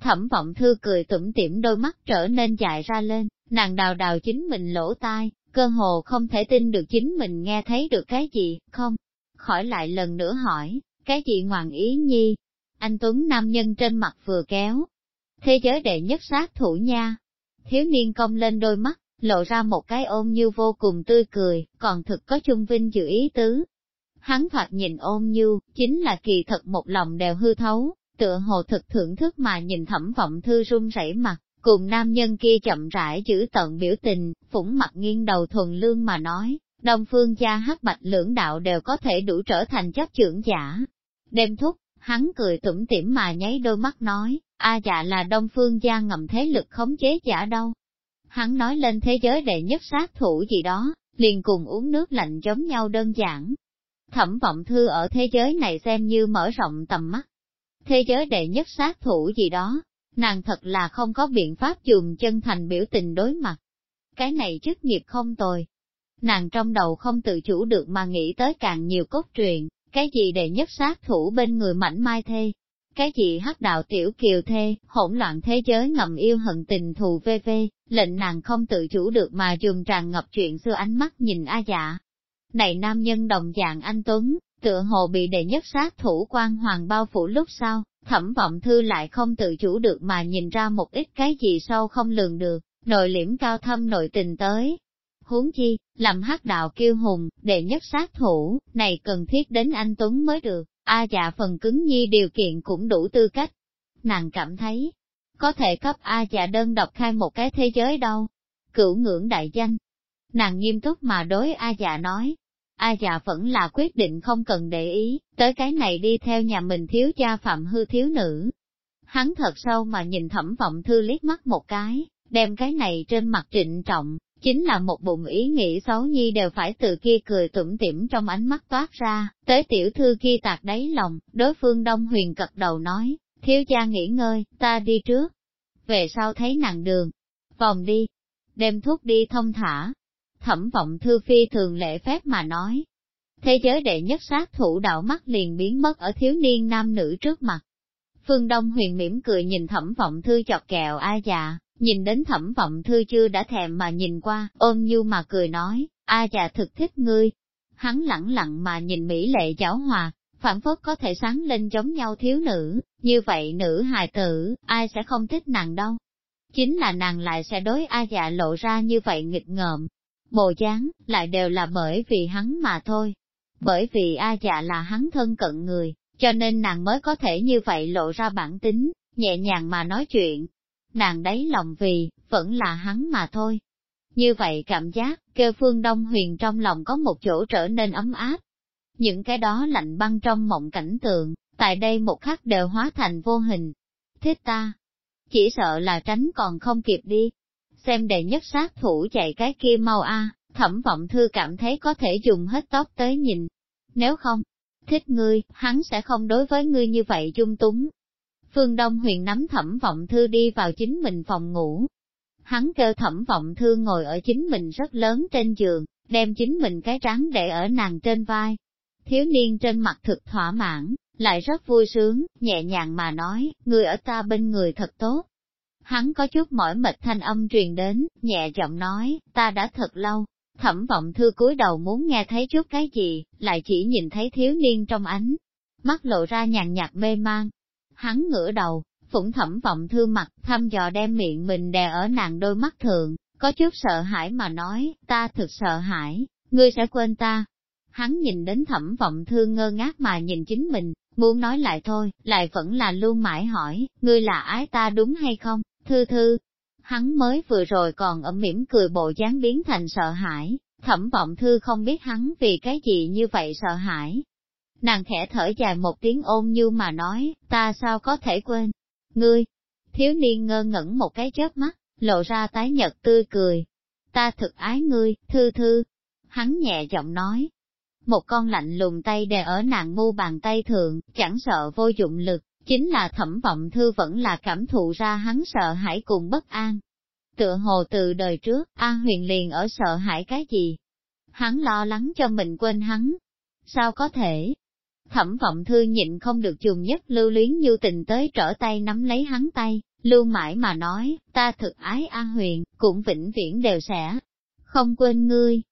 Thẩm vọng thư cười tủm tỉm đôi mắt trở nên dài ra lên, nàng đào đào chính mình lỗ tai, cơ hồ không thể tin được chính mình nghe thấy được cái gì, không. Khỏi lại lần nữa hỏi, cái gì ngoạn ý nhi? Anh Tuấn nam nhân trên mặt vừa kéo. Thế giới đệ nhất sát thủ nha. Thiếu niên công lên đôi mắt, lộ ra một cái ôm như vô cùng tươi cười, còn thực có chung vinh dự ý tứ. Hắn thoạt nhìn ôm như, chính là kỳ thật một lòng đều hư thấu, tựa hồ thực thưởng thức mà nhìn thẩm vọng thư run rẩy mặt, cùng nam nhân kia chậm rãi giữ tận biểu tình, phủng mặt nghiêng đầu thuần lương mà nói, đông phương gia hắc bạch lưỡng đạo đều có thể đủ trở thành chấp trưởng giả. Đêm thúc, hắn cười tủm tỉm mà nháy đôi mắt nói, a dạ là đông phương gia ngầm thế lực khống chế giả đâu, Hắn nói lên thế giới đệ nhất sát thủ gì đó, liền cùng uống nước lạnh giống nhau đơn giản. Thẩm vọng thư ở thế giới này xem như mở rộng tầm mắt. Thế giới đệ nhất sát thủ gì đó, nàng thật là không có biện pháp dùng chân thành biểu tình đối mặt. Cái này chức nghiệp không tồi. Nàng trong đầu không tự chủ được mà nghĩ tới càng nhiều cốt truyện, cái gì đệ nhất sát thủ bên người mảnh mai thê, cái gì hắc đạo tiểu kiều thê, hỗn loạn thế giới ngầm yêu hận tình thù vv, lệnh nàng không tự chủ được mà dùng tràn ngập chuyện xưa ánh mắt nhìn A dạ. Này nam nhân đồng dạng anh Tuấn, tựa hồ bị đệ nhất sát thủ quan hoàng bao phủ lúc sau, thẩm vọng thư lại không tự chủ được mà nhìn ra một ít cái gì sâu không lường được, nội liễm cao thâm nội tình tới. Huống chi, làm hắc đạo kiêu hùng, đệ nhất sát thủ, này cần thiết đến anh Tuấn mới được. A dạ phần cứng nhi điều kiện cũng đủ tư cách. Nàng cảm thấy, có thể cấp A dạ đơn độc khai một cái thế giới đâu. Cửu ngưỡng đại danh. Nàng nghiêm túc mà đối A dạ nói. A dạ vẫn là quyết định không cần để ý, tới cái này đi theo nhà mình thiếu cha phạm hư thiếu nữ. Hắn thật sâu mà nhìn thẩm vọng thư liếc mắt một cái, đem cái này trên mặt trịnh trọng, chính là một bụng ý nghĩ xấu nhi đều phải từ kia cười tủm tỉm trong ánh mắt toát ra, tới tiểu thư kia tạc đáy lòng, đối phương đông huyền cật đầu nói, thiếu gia nghỉ ngơi, ta đi trước. Về sau thấy nàng đường, vòng đi, đem thuốc đi thông thả. Thẩm vọng thư phi thường lệ phép mà nói. thế giới đệ nhất sát thủ đạo mắt liền biến mất ở thiếu niên nam nữ trước mặt. Phương Đông huyền mỉm cười nhìn thẩm vọng thư chọt kẹo a dạ, nhìn đến thẩm vọng thư chưa đã thèm mà nhìn qua, ôm nhu mà cười nói, a dạ thực thích ngươi. Hắn lẳng lặng mà nhìn Mỹ lệ giáo hòa, phản phất có thể sáng lên giống nhau thiếu nữ, như vậy nữ hài tử, ai sẽ không thích nàng đâu. Chính là nàng lại sẽ đối A dạ lộ ra như vậy nghịch ngợm. Bồ dáng, lại đều là bởi vì hắn mà thôi. Bởi vì A dạ là hắn thân cận người, cho nên nàng mới có thể như vậy lộ ra bản tính, nhẹ nhàng mà nói chuyện. Nàng đấy lòng vì, vẫn là hắn mà thôi. Như vậy cảm giác, kêu phương Đông Huyền trong lòng có một chỗ trở nên ấm áp. Những cái đó lạnh băng trong mộng cảnh tượng, tại đây một khắc đều hóa thành vô hình. Thích ta, chỉ sợ là tránh còn không kịp đi. Xem đệ nhất sát thủ chạy cái kia mau a, thẩm vọng thư cảm thấy có thể dùng hết tóc tới nhìn. Nếu không, thích ngươi, hắn sẽ không đối với ngươi như vậy dung túng. Phương Đông huyền nắm thẩm vọng thư đi vào chính mình phòng ngủ. Hắn kêu thẩm vọng thư ngồi ở chính mình rất lớn trên giường, đem chính mình cái trắng để ở nàng trên vai. Thiếu niên trên mặt thực thỏa mãn, lại rất vui sướng, nhẹ nhàng mà nói, người ở ta bên người thật tốt. Hắn có chút mỏi mệt thanh âm truyền đến, nhẹ giọng nói, ta đã thật lâu. Thẩm vọng thư cúi đầu muốn nghe thấy chút cái gì, lại chỉ nhìn thấy thiếu niên trong ánh. Mắt lộ ra nhàn nhạt mê mang. Hắn ngửa đầu, phủng thẩm vọng thư mặt, thăm dò đem miệng mình đè ở nàng đôi mắt thường, có chút sợ hãi mà nói, ta thực sợ hãi, ngươi sẽ quên ta. Hắn nhìn đến thẩm vọng thư ngơ ngác mà nhìn chính mình, Muốn nói lại thôi, lại vẫn là luôn mãi hỏi, ngươi là ái ta đúng hay không, thư thư. Hắn mới vừa rồi còn ở mỉm cười bộ dáng biến thành sợ hãi, thẩm vọng thư không biết hắn vì cái gì như vậy sợ hãi. Nàng khẽ thở dài một tiếng ôn như mà nói, ta sao có thể quên. Ngươi, thiếu niên ngơ ngẩn một cái chớp mắt, lộ ra tái nhật tươi cười. Ta thực ái ngươi, thư thư. Hắn nhẹ giọng nói, một con lạnh lùng tay đè ở nàng mu bàn tay thượng, chẳng sợ vô dụng lực, chính là thẩm vọng thư vẫn là cảm thụ ra hắn sợ hãi cùng bất an. Tựa hồ từ đời trước, A huyền liền ở sợ hãi cái gì? Hắn lo lắng cho mình quên hắn. Sao có thể? Thẩm vọng thư nhịn không được dùng nhất lưu luyến như tình tới trở tay nắm lấy hắn tay, lưu mãi mà nói, ta thực ái A huyền, cũng vĩnh viễn đều sẽ không quên ngươi.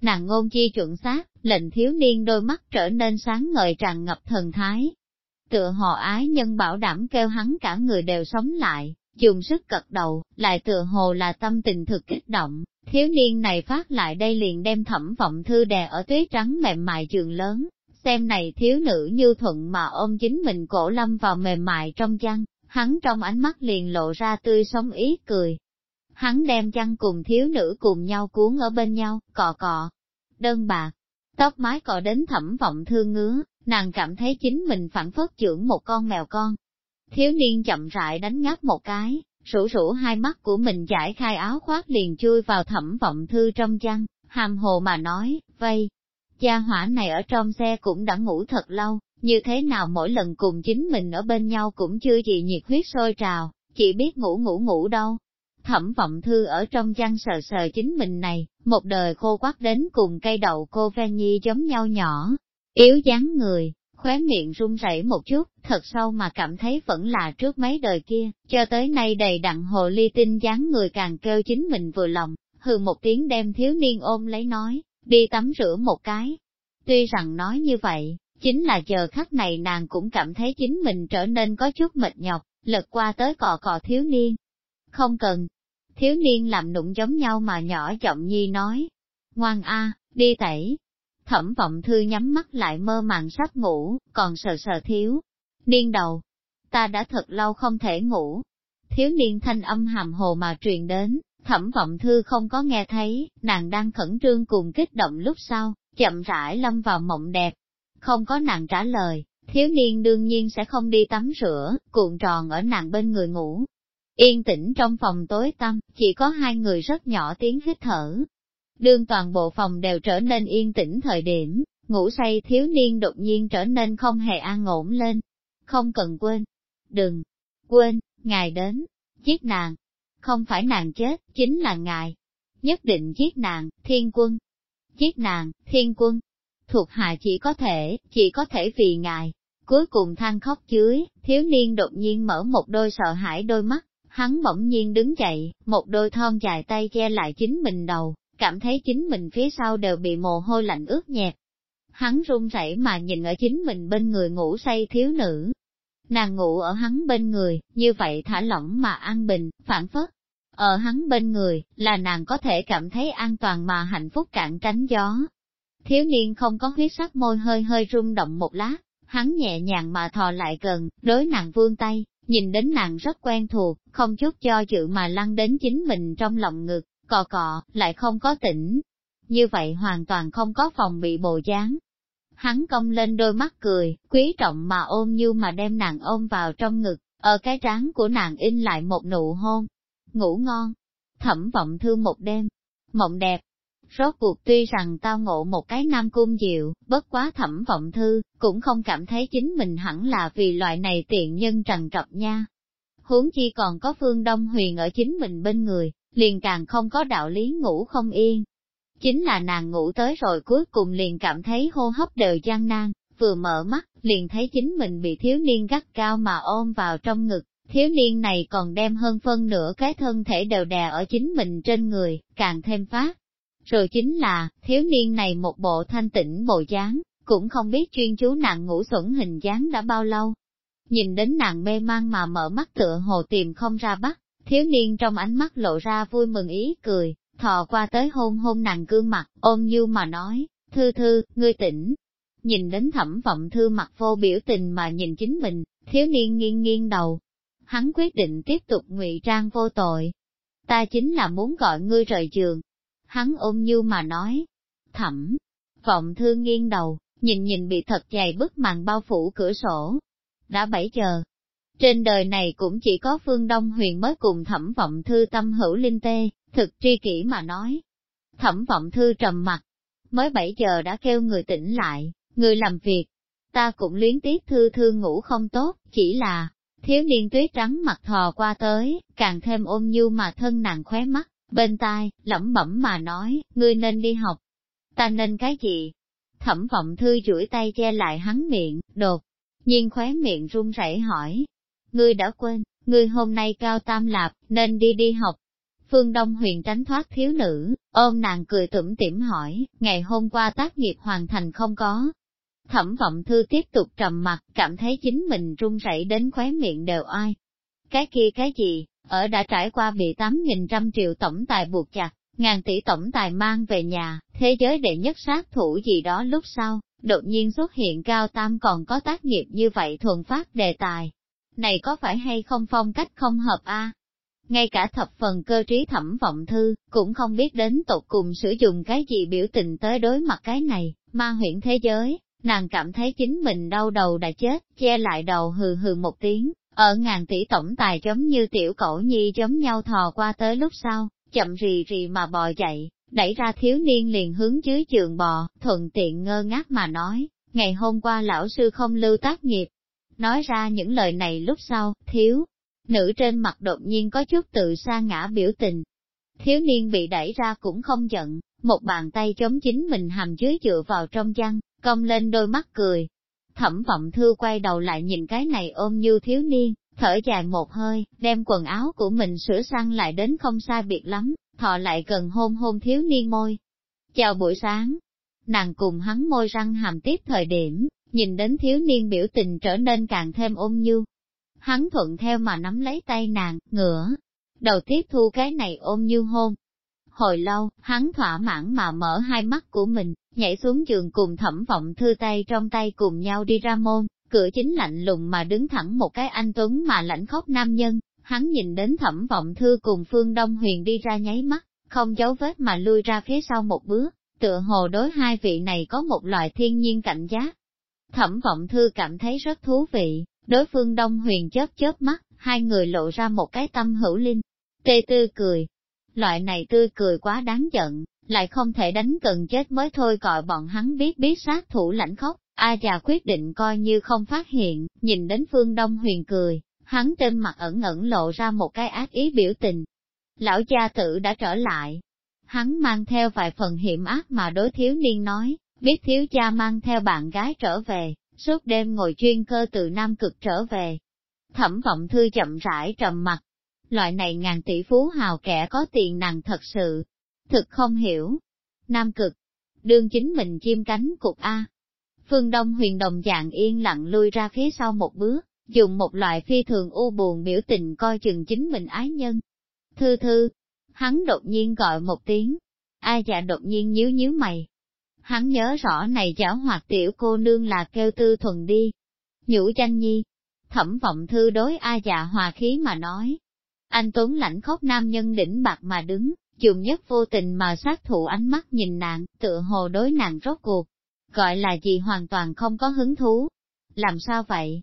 Nàng ngôn chi chuẩn xác, lệnh thiếu niên đôi mắt trở nên sáng ngời tràn ngập thần thái. Tựa hồ ái nhân bảo đảm kêu hắn cả người đều sống lại, dùng sức cật đầu, lại tựa hồ là tâm tình thực kích động, thiếu niên này phát lại đây liền đem thẩm vọng thư đè ở tuyết trắng mềm mại trường lớn, xem này thiếu nữ như thuận mà ôm chính mình cổ lâm vào mềm mại trong chăn, hắn trong ánh mắt liền lộ ra tươi sống ý cười. Hắn đem chăn cùng thiếu nữ cùng nhau cuốn ở bên nhau, cọ cọ, đơn bạc, Tóc mái cọ đến thẩm vọng thương ngứa, nàng cảm thấy chính mình phản phất trưởng một con mèo con. Thiếu niên chậm rãi đánh ngáp một cái, rủ rủ hai mắt của mình giải khai áo khoác liền chui vào thẩm vọng thư trong chăn, hàm hồ mà nói, vây. Cha hỏa này ở trong xe cũng đã ngủ thật lâu, như thế nào mỗi lần cùng chính mình ở bên nhau cũng chưa gì nhiệt huyết sôi trào, chỉ biết ngủ ngủ ngủ đâu, Thẩm vọng thư ở trong chăn sờ sờ chính mình này, một đời khô quắc đến cùng cây đậu cô ven nhi giống nhau nhỏ, yếu dáng người, khóe miệng run rẩy một chút, thật sâu mà cảm thấy vẫn là trước mấy đời kia, cho tới nay đầy đặn hồ ly tinh dáng người càng kêu chính mình vừa lòng, hừ một tiếng đem thiếu niên ôm lấy nói, đi tắm rửa một cái. Tuy rằng nói như vậy, chính là giờ khắc này nàng cũng cảm thấy chính mình trở nên có chút mệt nhọc, lật qua tới cọ cọ thiếu niên, không cần. Thiếu niên làm nụng giống nhau mà nhỏ giọng nhi nói. Ngoan a, đi tẩy. Thẩm vọng thư nhắm mắt lại mơ màng sắp ngủ, còn sờ sờ thiếu. Niên đầu. Ta đã thật lâu không thể ngủ. Thiếu niên thanh âm hàm hồ mà truyền đến, thẩm vọng thư không có nghe thấy, nàng đang khẩn trương cùng kích động lúc sau, chậm rãi lâm vào mộng đẹp. Không có nàng trả lời, thiếu niên đương nhiên sẽ không đi tắm rửa, cuộn tròn ở nàng bên người ngủ, Yên tĩnh trong phòng tối tăm, chỉ có hai người rất nhỏ tiếng hít thở. Đương toàn bộ phòng đều trở nên yên tĩnh thời điểm, ngủ say thiếu niên đột nhiên trở nên không hề an ổn lên. Không cần quên. Đừng quên, ngài đến, giết nàng. Không phải nàng chết, chính là ngài. Nhất định giết nàng, thiên quân. Giết nàng, thiên quân. thuộc hạ chỉ có thể, chỉ có thể vì ngài. Cuối cùng than khóc dưới, thiếu niên đột nhiên mở một đôi sợ hãi đôi mắt, hắn bỗng nhiên đứng dậy, một đôi thon dài tay che lại chính mình đầu, cảm thấy chính mình phía sau đều bị mồ hôi lạnh ướt nhẹp. Hắn run rẩy mà nhìn ở chính mình bên người ngủ say thiếu nữ. Nàng ngủ ở hắn bên người, như vậy thả lỏng mà an bình, phản phất. Ở hắn bên người, là nàng có thể cảm thấy an toàn mà hạnh phúc cạn tránh gió. Thiếu niên không có huyết sắc môi hơi hơi rung động một lát, hắn nhẹ nhàng mà thò lại gần, đối nàng vương tay, nhìn đến nàng rất quen thuộc, không chút cho dự mà lăn đến chính mình trong lòng ngực, cọ cọ, lại không có tỉnh. Như vậy hoàn toàn không có phòng bị bồ dáng. Hắn cong lên đôi mắt cười, quý trọng mà ôm như mà đem nàng ôm vào trong ngực, ở cái trán của nàng in lại một nụ hôn. Ngủ ngon, thẩm vọng thư một đêm, mộng đẹp. Rốt cuộc tuy rằng tao ngộ một cái nam cung diệu, bất quá thẩm vọng thư, cũng không cảm thấy chính mình hẳn là vì loại này tiện nhân trần trọc nha. Huống chi còn có phương Đông Huyền ở chính mình bên người, liền càng không có đạo lý ngủ không yên. Chính là nàng ngủ tới rồi cuối cùng liền cảm thấy hô hấp đều gian nan, vừa mở mắt, liền thấy chính mình bị thiếu niên gắt cao mà ôm vào trong ngực, thiếu niên này còn đem hơn phân nửa cái thân thể đều đè ở chính mình trên người, càng thêm phát. Rồi chính là, thiếu niên này một bộ thanh tĩnh bộ dáng, cũng không biết chuyên chú nàng ngủ xuẩn hình dáng đã bao lâu. Nhìn đến nàng mê mang mà mở mắt tựa hồ tìm không ra bắt, Thiếu niên trong ánh mắt lộ ra vui mừng ý cười, thò qua tới hôn hôn nàng gương mặt, ôm như mà nói, thư thư, ngươi tỉnh. Nhìn đến thẩm vọng thư mặt vô biểu tình mà nhìn chính mình, thiếu niên nghiêng nghiêng đầu. Hắn quyết định tiếp tục ngụy trang vô tội. Ta chính là muốn gọi ngươi rời giường. Hắn ôm như mà nói. Thẩm, vọng thư nghiêng đầu, nhìn nhìn bị thật dày bức màn bao phủ cửa sổ. Đã bảy giờ, trên đời này cũng chỉ có phương Đông huyền mới cùng thẩm vọng thư tâm hữu linh tê, thực tri kỷ mà nói. Thẩm vọng thư trầm mặt, mới 7 giờ đã kêu người tỉnh lại, người làm việc. Ta cũng luyến tiếc thư thư ngủ không tốt, chỉ là, thiếu niên tuyết trắng mặt thò qua tới, càng thêm ôm nhu mà thân nàng khóe mắt, bên tai, lẩm bẩm mà nói, ngươi nên đi học. Ta nên cái gì? Thẩm vọng thư duỗi tay che lại hắn miệng, đột, nhiên khóe miệng run rẩy hỏi, ngươi đã quên, ngươi hôm nay cao tam lạp, nên đi đi học. Phương Đông huyền tránh thoát thiếu nữ, ôm nàng cười tủm tỉm hỏi, ngày hôm qua tác nghiệp hoàn thành không có. Thẩm vọng thư tiếp tục trầm mặt, cảm thấy chính mình run rẩy đến khóe miệng đều ai. Cái kia cái gì, ở đã trải qua bị 8.000 triệu tổng tài buộc chặt, ngàn tỷ tổng tài mang về nhà, thế giới đệ nhất sát thủ gì đó lúc sau, đột nhiên xuất hiện cao tam còn có tác nghiệp như vậy thuần phát đề tài, này có phải hay không phong cách không hợp a? Ngay cả thập phần cơ trí thẩm vọng thư, cũng không biết đến tột cùng sử dụng cái gì biểu tình tới đối mặt cái này, ma huyễn thế giới, nàng cảm thấy chính mình đau đầu đã chết, che lại đầu hừ hừ một tiếng, ở ngàn tỷ tổng tài giống như tiểu cổ nhi giống nhau thò qua tới lúc sau, chậm rì rì mà bò dậy, đẩy ra thiếu niên liền hướng dưới trường bò, thuận tiện ngơ ngác mà nói, ngày hôm qua lão sư không lưu tác nghiệp, Nói ra những lời này lúc sau, thiếu, nữ trên mặt đột nhiên có chút tự sa ngã biểu tình. Thiếu niên bị đẩy ra cũng không giận, một bàn tay chống chính mình hàm dưới dựa vào trong chăn, cong lên đôi mắt cười. Thẩm vọng thư quay đầu lại nhìn cái này ôm như thiếu niên, thở dài một hơi, đem quần áo của mình sửa sang lại đến không sai biệt lắm, thọ lại gần hôn hôn thiếu niên môi. Chào buổi sáng, nàng cùng hắn môi răng hàm tiếp thời điểm, nhìn đến thiếu niên biểu tình trở nên càng thêm ôn nhu. Hắn thuận theo mà nắm lấy tay nàng, ngửa, đầu tiếp thu cái này ôm như hôn. Hồi lâu, hắn thỏa mãn mà mở hai mắt của mình, nhảy xuống giường cùng thẩm vọng thư tay trong tay cùng nhau đi ra môn, cửa chính lạnh lùng mà đứng thẳng một cái anh tuấn mà lãnh khóc nam nhân, hắn nhìn đến thẩm vọng thư cùng phương Đông Huyền đi ra nháy mắt, không giấu vết mà lui ra phía sau một bước, tựa hồ đối hai vị này có một loại thiên nhiên cảnh giác, Thẩm vọng thư cảm thấy rất thú vị, đối phương Đông Huyền chớp chớp mắt, hai người lộ ra một cái tâm hữu linh. Tê tư cười. Loại này tươi cười quá đáng giận, lại không thể đánh cần chết mới thôi gọi bọn hắn biết biết sát thủ lãnh khóc. A già quyết định coi như không phát hiện, nhìn đến phương Đông Huyền cười, hắn trên mặt ẩn ẩn lộ ra một cái ác ý biểu tình. Lão gia tử đã trở lại. Hắn mang theo vài phần hiểm ác mà đối thiếu niên nói, biết thiếu cha mang theo bạn gái trở về, suốt đêm ngồi chuyên cơ từ Nam Cực trở về. Thẩm vọng thư chậm rãi trầm mặt. Loại này ngàn tỷ phú hào kẻ có tiền nàng thật sự, thực không hiểu. Nam Cực, đương chính mình chim cánh cục A. Phương Đông huyền đồng dạng yên lặng lui ra phía sau một bước, dùng một loại phi thường u buồn biểu tình coi chừng chính mình ái nhân. Thư thư, hắn đột nhiên gọi một tiếng, ai dạ đột nhiên nhíu nhíu mày. Hắn nhớ rõ này chảo hoạt tiểu cô nương là kêu tư thuần đi. Nhũ danh nhi, thẩm vọng thư đối a dạ hòa khí mà nói. Anh Tuấn lãnh khóc nam nhân đỉnh bạc mà đứng, dùng nhất vô tình mà sát thủ ánh mắt nhìn nàng, tựa hồ đối nàng rốt cuộc. Gọi là gì hoàn toàn không có hứng thú. Làm sao vậy?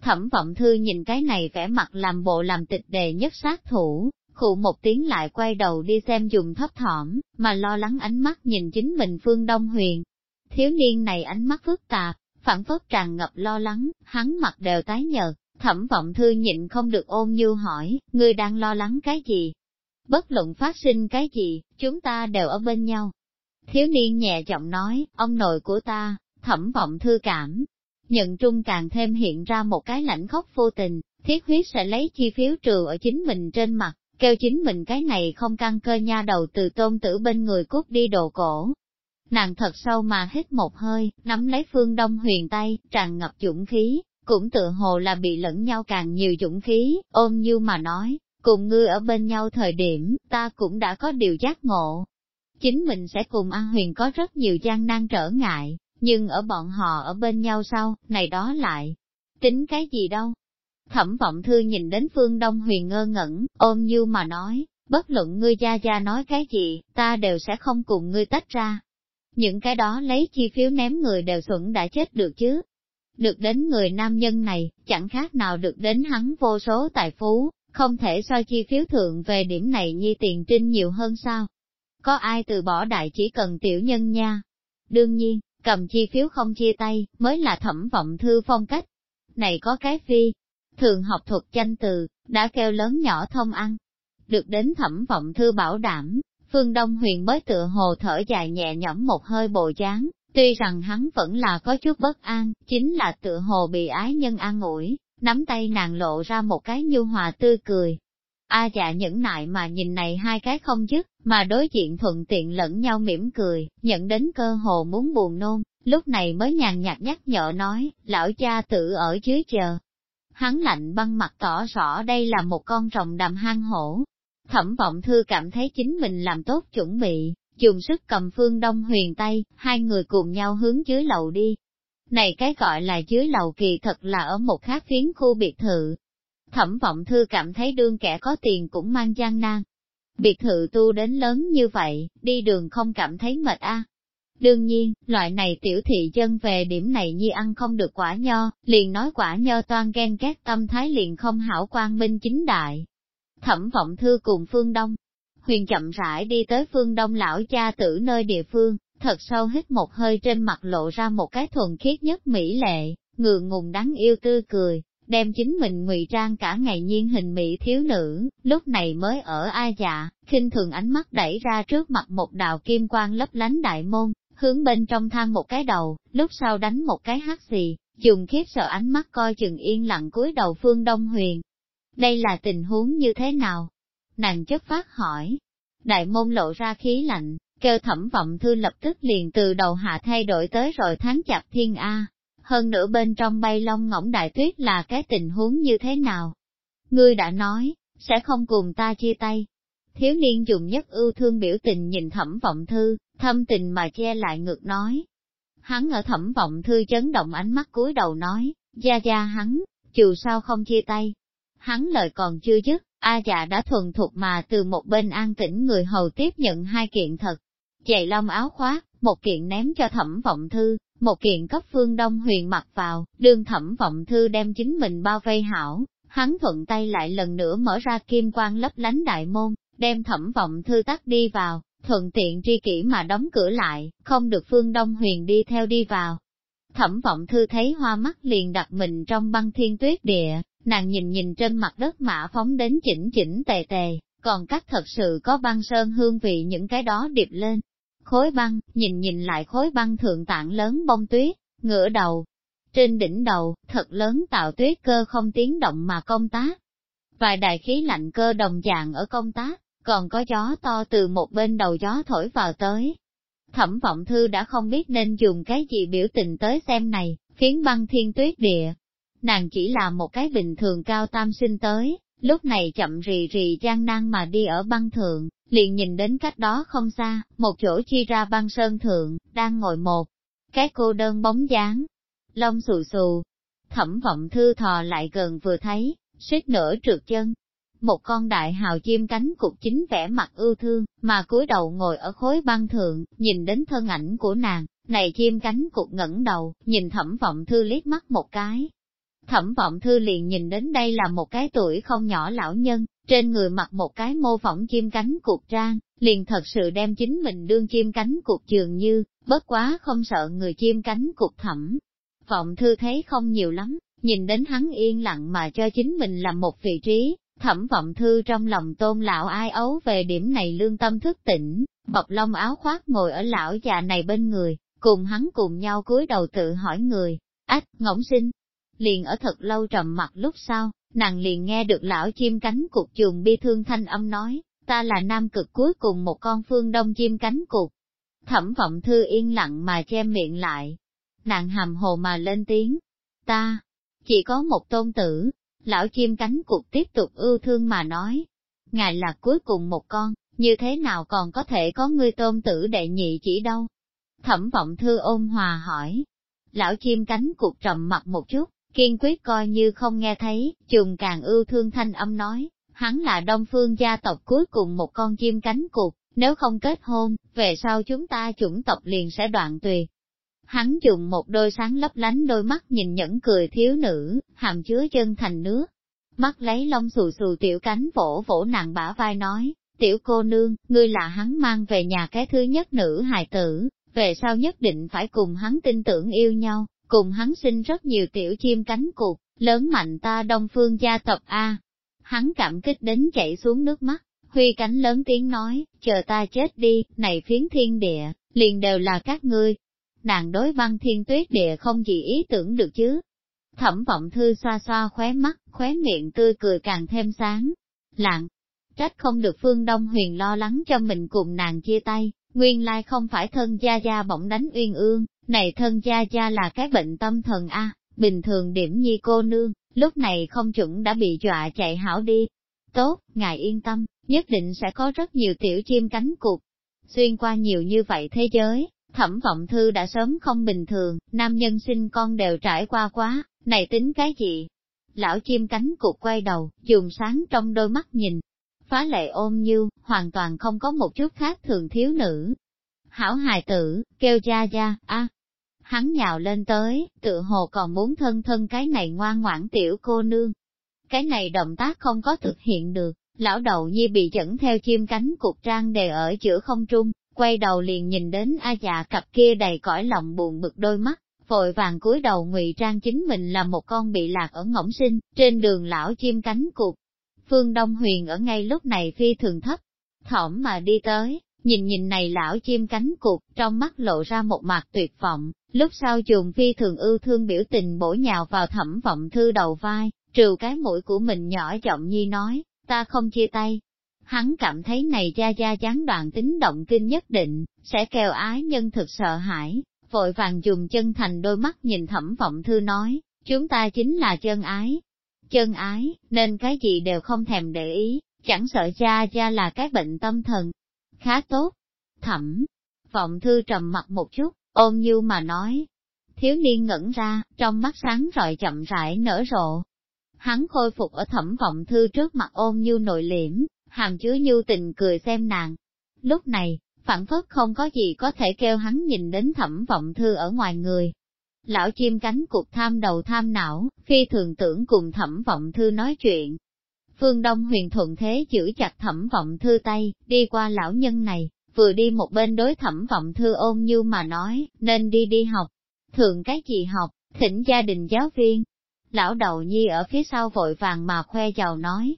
Thẩm vọng thư nhìn cái này vẻ mặt làm bộ làm tịch đề nhất sát thủ, khụ một tiếng lại quay đầu đi xem dùng thấp thỏm, mà lo lắng ánh mắt nhìn chính mình phương Đông Huyền. Thiếu niên này ánh mắt phức tạp, phản phất tràn ngập lo lắng, hắn mặt đều tái nhợt, thẩm vọng thư nhịn không được ôm như hỏi, ngươi đang lo lắng cái gì? Bất luận phát sinh cái gì, chúng ta đều ở bên nhau. Thiếu niên nhẹ giọng nói, ông nội của ta, thẩm vọng thư cảm. Nhận trung càng thêm hiện ra một cái lãnh khóc vô tình, thiết huyết sẽ lấy chi phiếu trừ ở chính mình trên mặt, kêu chính mình cái này không căn cơ nha đầu từ tôn tử bên người cút đi đồ cổ. Nàng thật sâu mà hít một hơi, nắm lấy phương đông huyền tay, tràn ngập dũng khí, cũng tự hồ là bị lẫn nhau càng nhiều dũng khí, ôm như mà nói, cùng ngươi ở bên nhau thời điểm, ta cũng đã có điều giác ngộ. Chính mình sẽ cùng An Huyền có rất nhiều gian nan trở ngại, nhưng ở bọn họ ở bên nhau sau, này đó lại, tính cái gì đâu, Thẩm vọng thư nhìn đến phương Đông Huyền ngơ ngẩn, ôm như mà nói, bất luận ngươi gia gia nói cái gì, ta đều sẽ không cùng ngươi tách ra. Những cái đó lấy chi phiếu ném người đều xuẩn đã chết được chứ. Được đến người nam nhân này, chẳng khác nào được đến hắn vô số tài phú, không thể so chi phiếu thượng về điểm này nhi tiền trinh nhiều hơn sao. Có ai từ bỏ đại chỉ cần tiểu nhân nha. Đương nhiên, cầm chi phiếu không chia tay, mới là thẩm vọng thư phong cách. Này có cái phi, thường học thuật danh từ, đã kêu lớn nhỏ thông ăn. Được đến thẩm vọng thư bảo đảm, phương Đông Huyền mới tựa hồ thở dài nhẹ nhõm một hơi bồ dáng tuy rằng hắn vẫn là có chút bất an, chính là tựa hồ bị ái nhân an ủi, nắm tay nàng lộ ra một cái nhu hòa tươi cười. A dạ nhẫn nại mà nhìn này hai cái không dứt, mà đối diện thuận tiện lẫn nhau mỉm cười, nhận đến cơ hồ muốn buồn nôn, lúc này mới nhàn nhạt nhắc nhở nói, lão cha tự ở dưới chờ, hắn lạnh băng mặt tỏ rõ đây là một con rồng đầm hang hổ. Thẩm vọng thư cảm thấy chính mình làm tốt chuẩn bị, dùng sức cầm phương đông huyền tay, hai người cùng nhau hướng dưới lầu đi. Này cái gọi là dưới lầu kỳ thật là ở một khác phiến khu biệt thự. Thẩm vọng thư cảm thấy đương kẻ có tiền cũng mang gian nan. Biệt thự tu đến lớn như vậy, đi đường không cảm thấy mệt a Đương nhiên, loại này tiểu thị dân về điểm này như ăn không được quả nho, liền nói quả nho toan ghen ghét tâm thái liền không hảo quan minh chính đại. Thẩm vọng thư cùng phương Đông. Huyền chậm rãi đi tới phương Đông lão cha tử nơi địa phương, thật sâu hít một hơi trên mặt lộ ra một cái thuần khiết nhất mỹ lệ, ngượng ngùng đáng yêu tươi cười, đem chính mình ngụy trang cả ngày nhiên hình mỹ thiếu nữ, lúc này mới ở ai dạ, khinh thường ánh mắt đẩy ra trước mặt một đạo kim quang lấp lánh đại môn, hướng bên trong thang một cái đầu, lúc sau đánh một cái hát xì, dùng khiếp sợ ánh mắt coi chừng yên lặng cúi đầu phương Đông Huyền. Đây là tình huống như thế nào? Nàng chất phát hỏi. Đại môn lộ ra khí lạnh, kêu thẩm vọng thư lập tức liền từ đầu hạ thay đổi tới rồi tháng chạp thiên A. Hơn nữa bên trong bay long ngỗng đại tuyết là cái tình huống như thế nào? Ngươi đã nói, sẽ không cùng ta chia tay. Thiếu niên dùng nhất ưu thương biểu tình nhìn thẩm vọng thư, thâm tình mà che lại ngược nói. Hắn ở thẩm vọng thư chấn động ánh mắt cúi đầu nói, gia gia hắn, dù sao không chia tay. Hắn lời còn chưa dứt, A dạ đã thuần thục mà từ một bên an tĩnh người hầu tiếp nhận hai kiện thật. Chạy lông áo khoác, một kiện ném cho thẩm vọng thư, một kiện cấp phương đông huyền mặc vào, đương thẩm vọng thư đem chính mình bao vây hảo, hắn thuận tay lại lần nữa mở ra kim quang lấp lánh đại môn, đem thẩm vọng thư tắt đi vào, thuận tiện tri kỷ mà đóng cửa lại, không được phương Đông Huyền đi theo đi vào. Thẩm vọng thư thấy hoa mắt liền đặt mình trong băng thiên tuyết địa, nàng nhìn nhìn trên mặt đất mã phóng đến chỉnh chỉnh tề tề, còn cách thật sự có băng sơn hương vị những cái đó điệp lên. khối băng, nhìn nhìn lại khối băng thượng tạng lớn bông tuyết, ngửa đầu. Trên đỉnh đầu, thật lớn tạo tuyết cơ không tiếng động mà công tác. Vài đại khí lạnh cơ đồng dạng ở công tác, còn có gió to từ một bên đầu gió thổi vào tới. Thẩm vọng thư đã không biết nên dùng cái gì biểu tình tới xem này, phiến băng thiên tuyết địa. Nàng chỉ là một cái bình thường cao tam sinh tới, lúc này chậm rì rì gian nan mà đi ở băng thượng, liền nhìn đến cách đó không xa, một chỗ chi ra băng sơn thượng, đang ngồi một, cái cô đơn bóng dáng, lông xù xù. Thẩm vọng thư thò lại gần vừa thấy, suýt nửa trượt chân. Một con đại hào chim cánh cục chính vẻ mặt ưu thương, mà cúi đầu ngồi ở khối băng thượng, nhìn đến thân ảnh của nàng, này chim cánh cục ngẩng đầu, nhìn thẩm vọng thư liếc mắt một cái. Thẩm vọng thư liền nhìn đến đây là một cái tuổi không nhỏ lão nhân, trên người mặc một cái mô phỏng chim cánh cục trang, liền thật sự đem chính mình đương chim cánh cục dường như, bất quá không sợ người chim cánh cục thẩm. Vọng thư thấy không nhiều lắm, nhìn đến hắn yên lặng mà cho chính mình làm một vị trí, thẩm vọng thư trong lòng tôn lão ai ấu về điểm này lương tâm thức tỉnh, bọc lông áo khoác ngồi ở lão già này bên người, cùng hắn cùng nhau cúi đầu tự hỏi người, ách, ngỗng sinh. Liền ở thật lâu trầm mặt lúc sau, nàng liền nghe được lão chim cánh cục chuồng bi thương thanh âm nói, ta là nam cực cuối cùng một con phương đông chim cánh cục. Thẩm vọng thư yên lặng mà che miệng lại. Nàng hàm hồ mà lên tiếng. Ta, chỉ có một tôn tử. Lão chim cánh cục tiếp tục ưu thương mà nói. Ngài là cuối cùng một con, như thế nào còn có thể có ngươi tôn tử đệ nhị chỉ đâu? Thẩm vọng thư ôn hòa hỏi. Lão chim cánh cục trầm mặt một chút, kiên quyết coi như không nghe thấy, trùng càng ưu thương thanh âm nói, hắn là đông phương gia tộc cuối cùng một con chim cánh cục, nếu không kết hôn, về sau chúng ta chủng tộc liền sẽ đoạn tuyệt. Hắn dùng một đôi sáng lấp lánh đôi mắt nhìn nhẫn cười thiếu nữ, hàm chứa chân thành nước. Mắt lấy lông xù xù tiểu cánh vỗ vỗ nặng bả vai nói, tiểu cô nương, ngươi là hắn mang về nhà cái thứ nhất nữ hài tử, về sau nhất định phải cùng hắn tin tưởng yêu nhau, cùng hắn sinh rất nhiều tiểu chim cánh cụt, lớn mạnh ta đông phương gia tộc A. Hắn cảm kích đến chảy xuống nước mắt, huy cánh lớn tiếng nói, chờ ta chết đi, này phiến thiên địa, liền đều là các ngươi. Nàng đối văn thiên tuyết địa không gì ý tưởng được chứ. Thẩm vọng thư xoa xoa khóe mắt, khóe miệng tươi cười càng thêm sáng. Lặng, trách không được phương Đông Huyền lo lắng cho mình cùng nàng chia tay, nguyên lai không phải thân gia gia bỗng đánh uyên ương, này thân gia gia là cái bệnh tâm thần A, bình thường điểm nhi cô nương, lúc này không chuẩn đã bị dọa chạy hảo đi. Tốt, ngài yên tâm, nhất định sẽ có rất nhiều tiểu chim cánh cụt. Xuyên qua nhiều như vậy thế giới, thẩm vọng thư đã sớm không bình thường, nam nhân sinh con đều trải qua quá, này tính cái gì? Lão chim cánh cụt quay đầu, dùng sáng trong đôi mắt nhìn, phá lệ ôm như, hoàn toàn không có một chút khác thường thiếu nữ. Hảo hài tử, kêu cha gia, a, hắn nhào lên tới, tự hồ còn muốn thân thân cái này ngoan ngoãn tiểu cô nương. Cái này động tác không có thực hiện được, lão đầu nhi bị dẫn theo chim cánh cục trang đề ở giữa không trung, quay đầu liền nhìn đến A dạ cặp kia đầy cõi lòng buồn bực đôi mắt, vội vàng cúi đầu ngụy trang chính mình là một con bị lạc ở ngỗng sinh, trên đường lão chim cánh cụt Phương Đông Huyền ở ngay lúc này phi thường thấp, thỏm mà đi tới, nhìn nhìn này lão chim cánh cụt trong mắt lộ ra một mặt tuyệt vọng, lúc sau chuồng phi thường ưu thương biểu tình bổ nhào vào thẩm vọng thư đầu vai, trừ cái mũi của mình nhỏ giọng nhi nói, ta không chia tay. Hắn cảm thấy này ra ra gián đoạn tính động kinh nhất định, sẽ kêu ái nhân thực sợ hãi, vội vàng dùng chân thành đôi mắt nhìn thẩm vọng thư nói, chúng ta chính là chân ái. Chân ái, nên cái gì đều không thèm để ý, chẳng sợ cha cha là cái bệnh tâm thần. Khá tốt. Thẩm, vọng thư trầm mặt một chút, ôm như mà nói. Thiếu niên ngẩn ra, trong mắt sáng rọi chậm rãi nở rộ. Hắn khôi phục ở thẩm vọng thư trước mặt ôm như nội liễm, hàm chứa như tình cười xem nàng. Lúc này, phản phất không có gì có thể kêu hắn nhìn đến thẩm vọng thư ở ngoài người. Lão chim cánh cục tham đầu tham não, phi thường tưởng cùng thẩm vọng thư nói chuyện. Phương Đông huyền thuận thế giữ chặt thẩm vọng thư tay, đi qua lão nhân này, vừa đi một bên đối thẩm vọng thư ôn như mà nói, nên đi đi học. Thường cái gì học, thỉnh gia đình giáo viên. Lão đầu nhi ở phía sau vội vàng mà khoe giàu nói.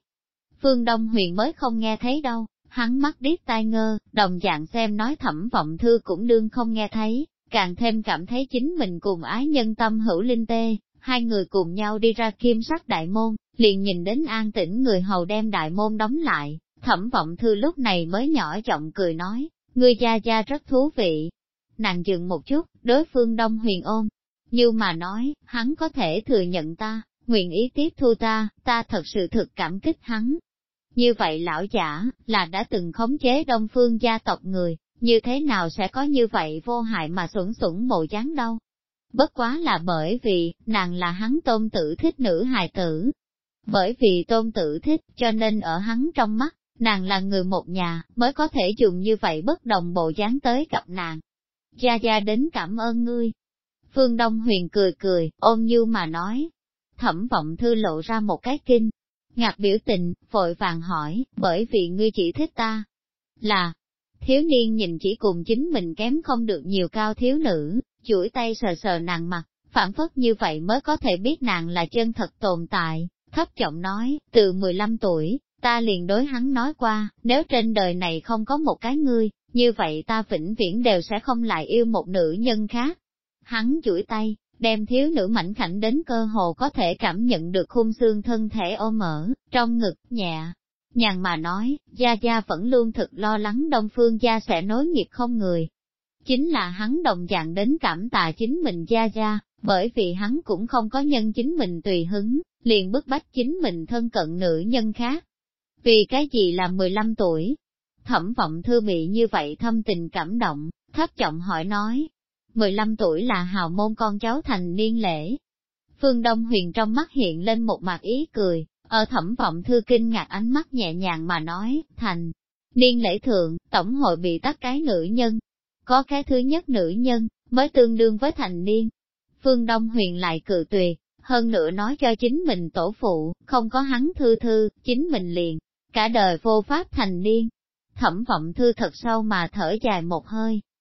Phương Đông huyền mới không nghe thấy đâu, Hắn mắt điếc tai ngơ, đồng dạng xem nói thẩm vọng thư cũng đương không nghe thấy, càng thêm cảm thấy chính mình cùng ái nhân tâm hữu linh tê, hai người cùng nhau đi ra kim sắc đại môn, liền nhìn đến an tĩnh người hầu đem đại môn đóng lại, thẩm vọng thư lúc này mới nhỏ giọng cười nói, người gia gia rất thú vị. Nàng dừng một chút, đối phương đông huyền ôm, như mà nói, hắn có thể thừa nhận ta, nguyện ý tiếp thu ta, ta thật sự thực cảm kích hắn. Như vậy lão giả, là đã từng khống chế đông phương gia tộc người, như thế nào sẽ có như vậy vô hại mà sủng sủng bộ dáng đâu. Bất quá là bởi vì, nàng là hắn tôn tử thích nữ hài tử. Bởi vì tôn tử thích, cho nên ở hắn trong mắt, nàng là người một nhà, mới có thể dùng như vậy bất đồng bộ dáng tới gặp nàng. Gia Gia đến cảm ơn ngươi. Phương Đông Huyền cười cười, ôm như mà nói. Thẩm vọng thư lộ ra một cái kinh. Ngạc biểu tình, vội vàng hỏi, bởi vì ngươi chỉ thích ta. Là, thiếu niên nhìn chỉ cùng chính mình kém không được nhiều cao thiếu nữ, chuỗi tay sờ sờ nàng mặt, phản phất như vậy mới có thể biết nàng là chân thật tồn tại, thấp giọng nói, từ 15 tuổi, ta liền đối hắn nói qua, nếu trên đời này không có một cái ngươi, như vậy ta vĩnh viễn đều sẽ không lại yêu một nữ nhân khác. Hắn chuỗi tay, đem thiếu nữ mảnh khảnh đến cơ hồ có thể cảm nhận được khung xương thân thể ôm mở, trong ngực, nhẹ. Nhàn mà nói, Gia Gia vẫn luôn thực lo lắng Đông Phương Gia sẽ nối nghiệp không người. Chính là hắn đồng dạng đến cảm tạ chính mình Gia Gia, bởi vì hắn cũng không có nhân chính mình tùy hứng, liền bức bách chính mình thân cận nữ nhân khác. Vì cái gì là 15 tuổi? Thẩm vọng thư bị như vậy thâm tình cảm động, thấp trọng hỏi nói. 15 tuổi là hào môn con cháu thành niên lễ. Phương Đông Huyền trong mắt hiện lên một mặt ý cười, ở thẩm vọng thư kinh ngạc ánh mắt nhẹ nhàng mà nói, thành. Niên lễ thượng, tổng hội bị tắt cái nữ nhân. Có cái thứ nhất nữ nhân, mới tương đương với thành niên. Phương Đông Huyền lại cự tuyệt, hơn nữa nói cho chính mình tổ phụ, không có hắn thư thư, chính mình liền, cả đời vô pháp thành niên. Thẩm vọng thư thật sâu mà thở dài một hơi,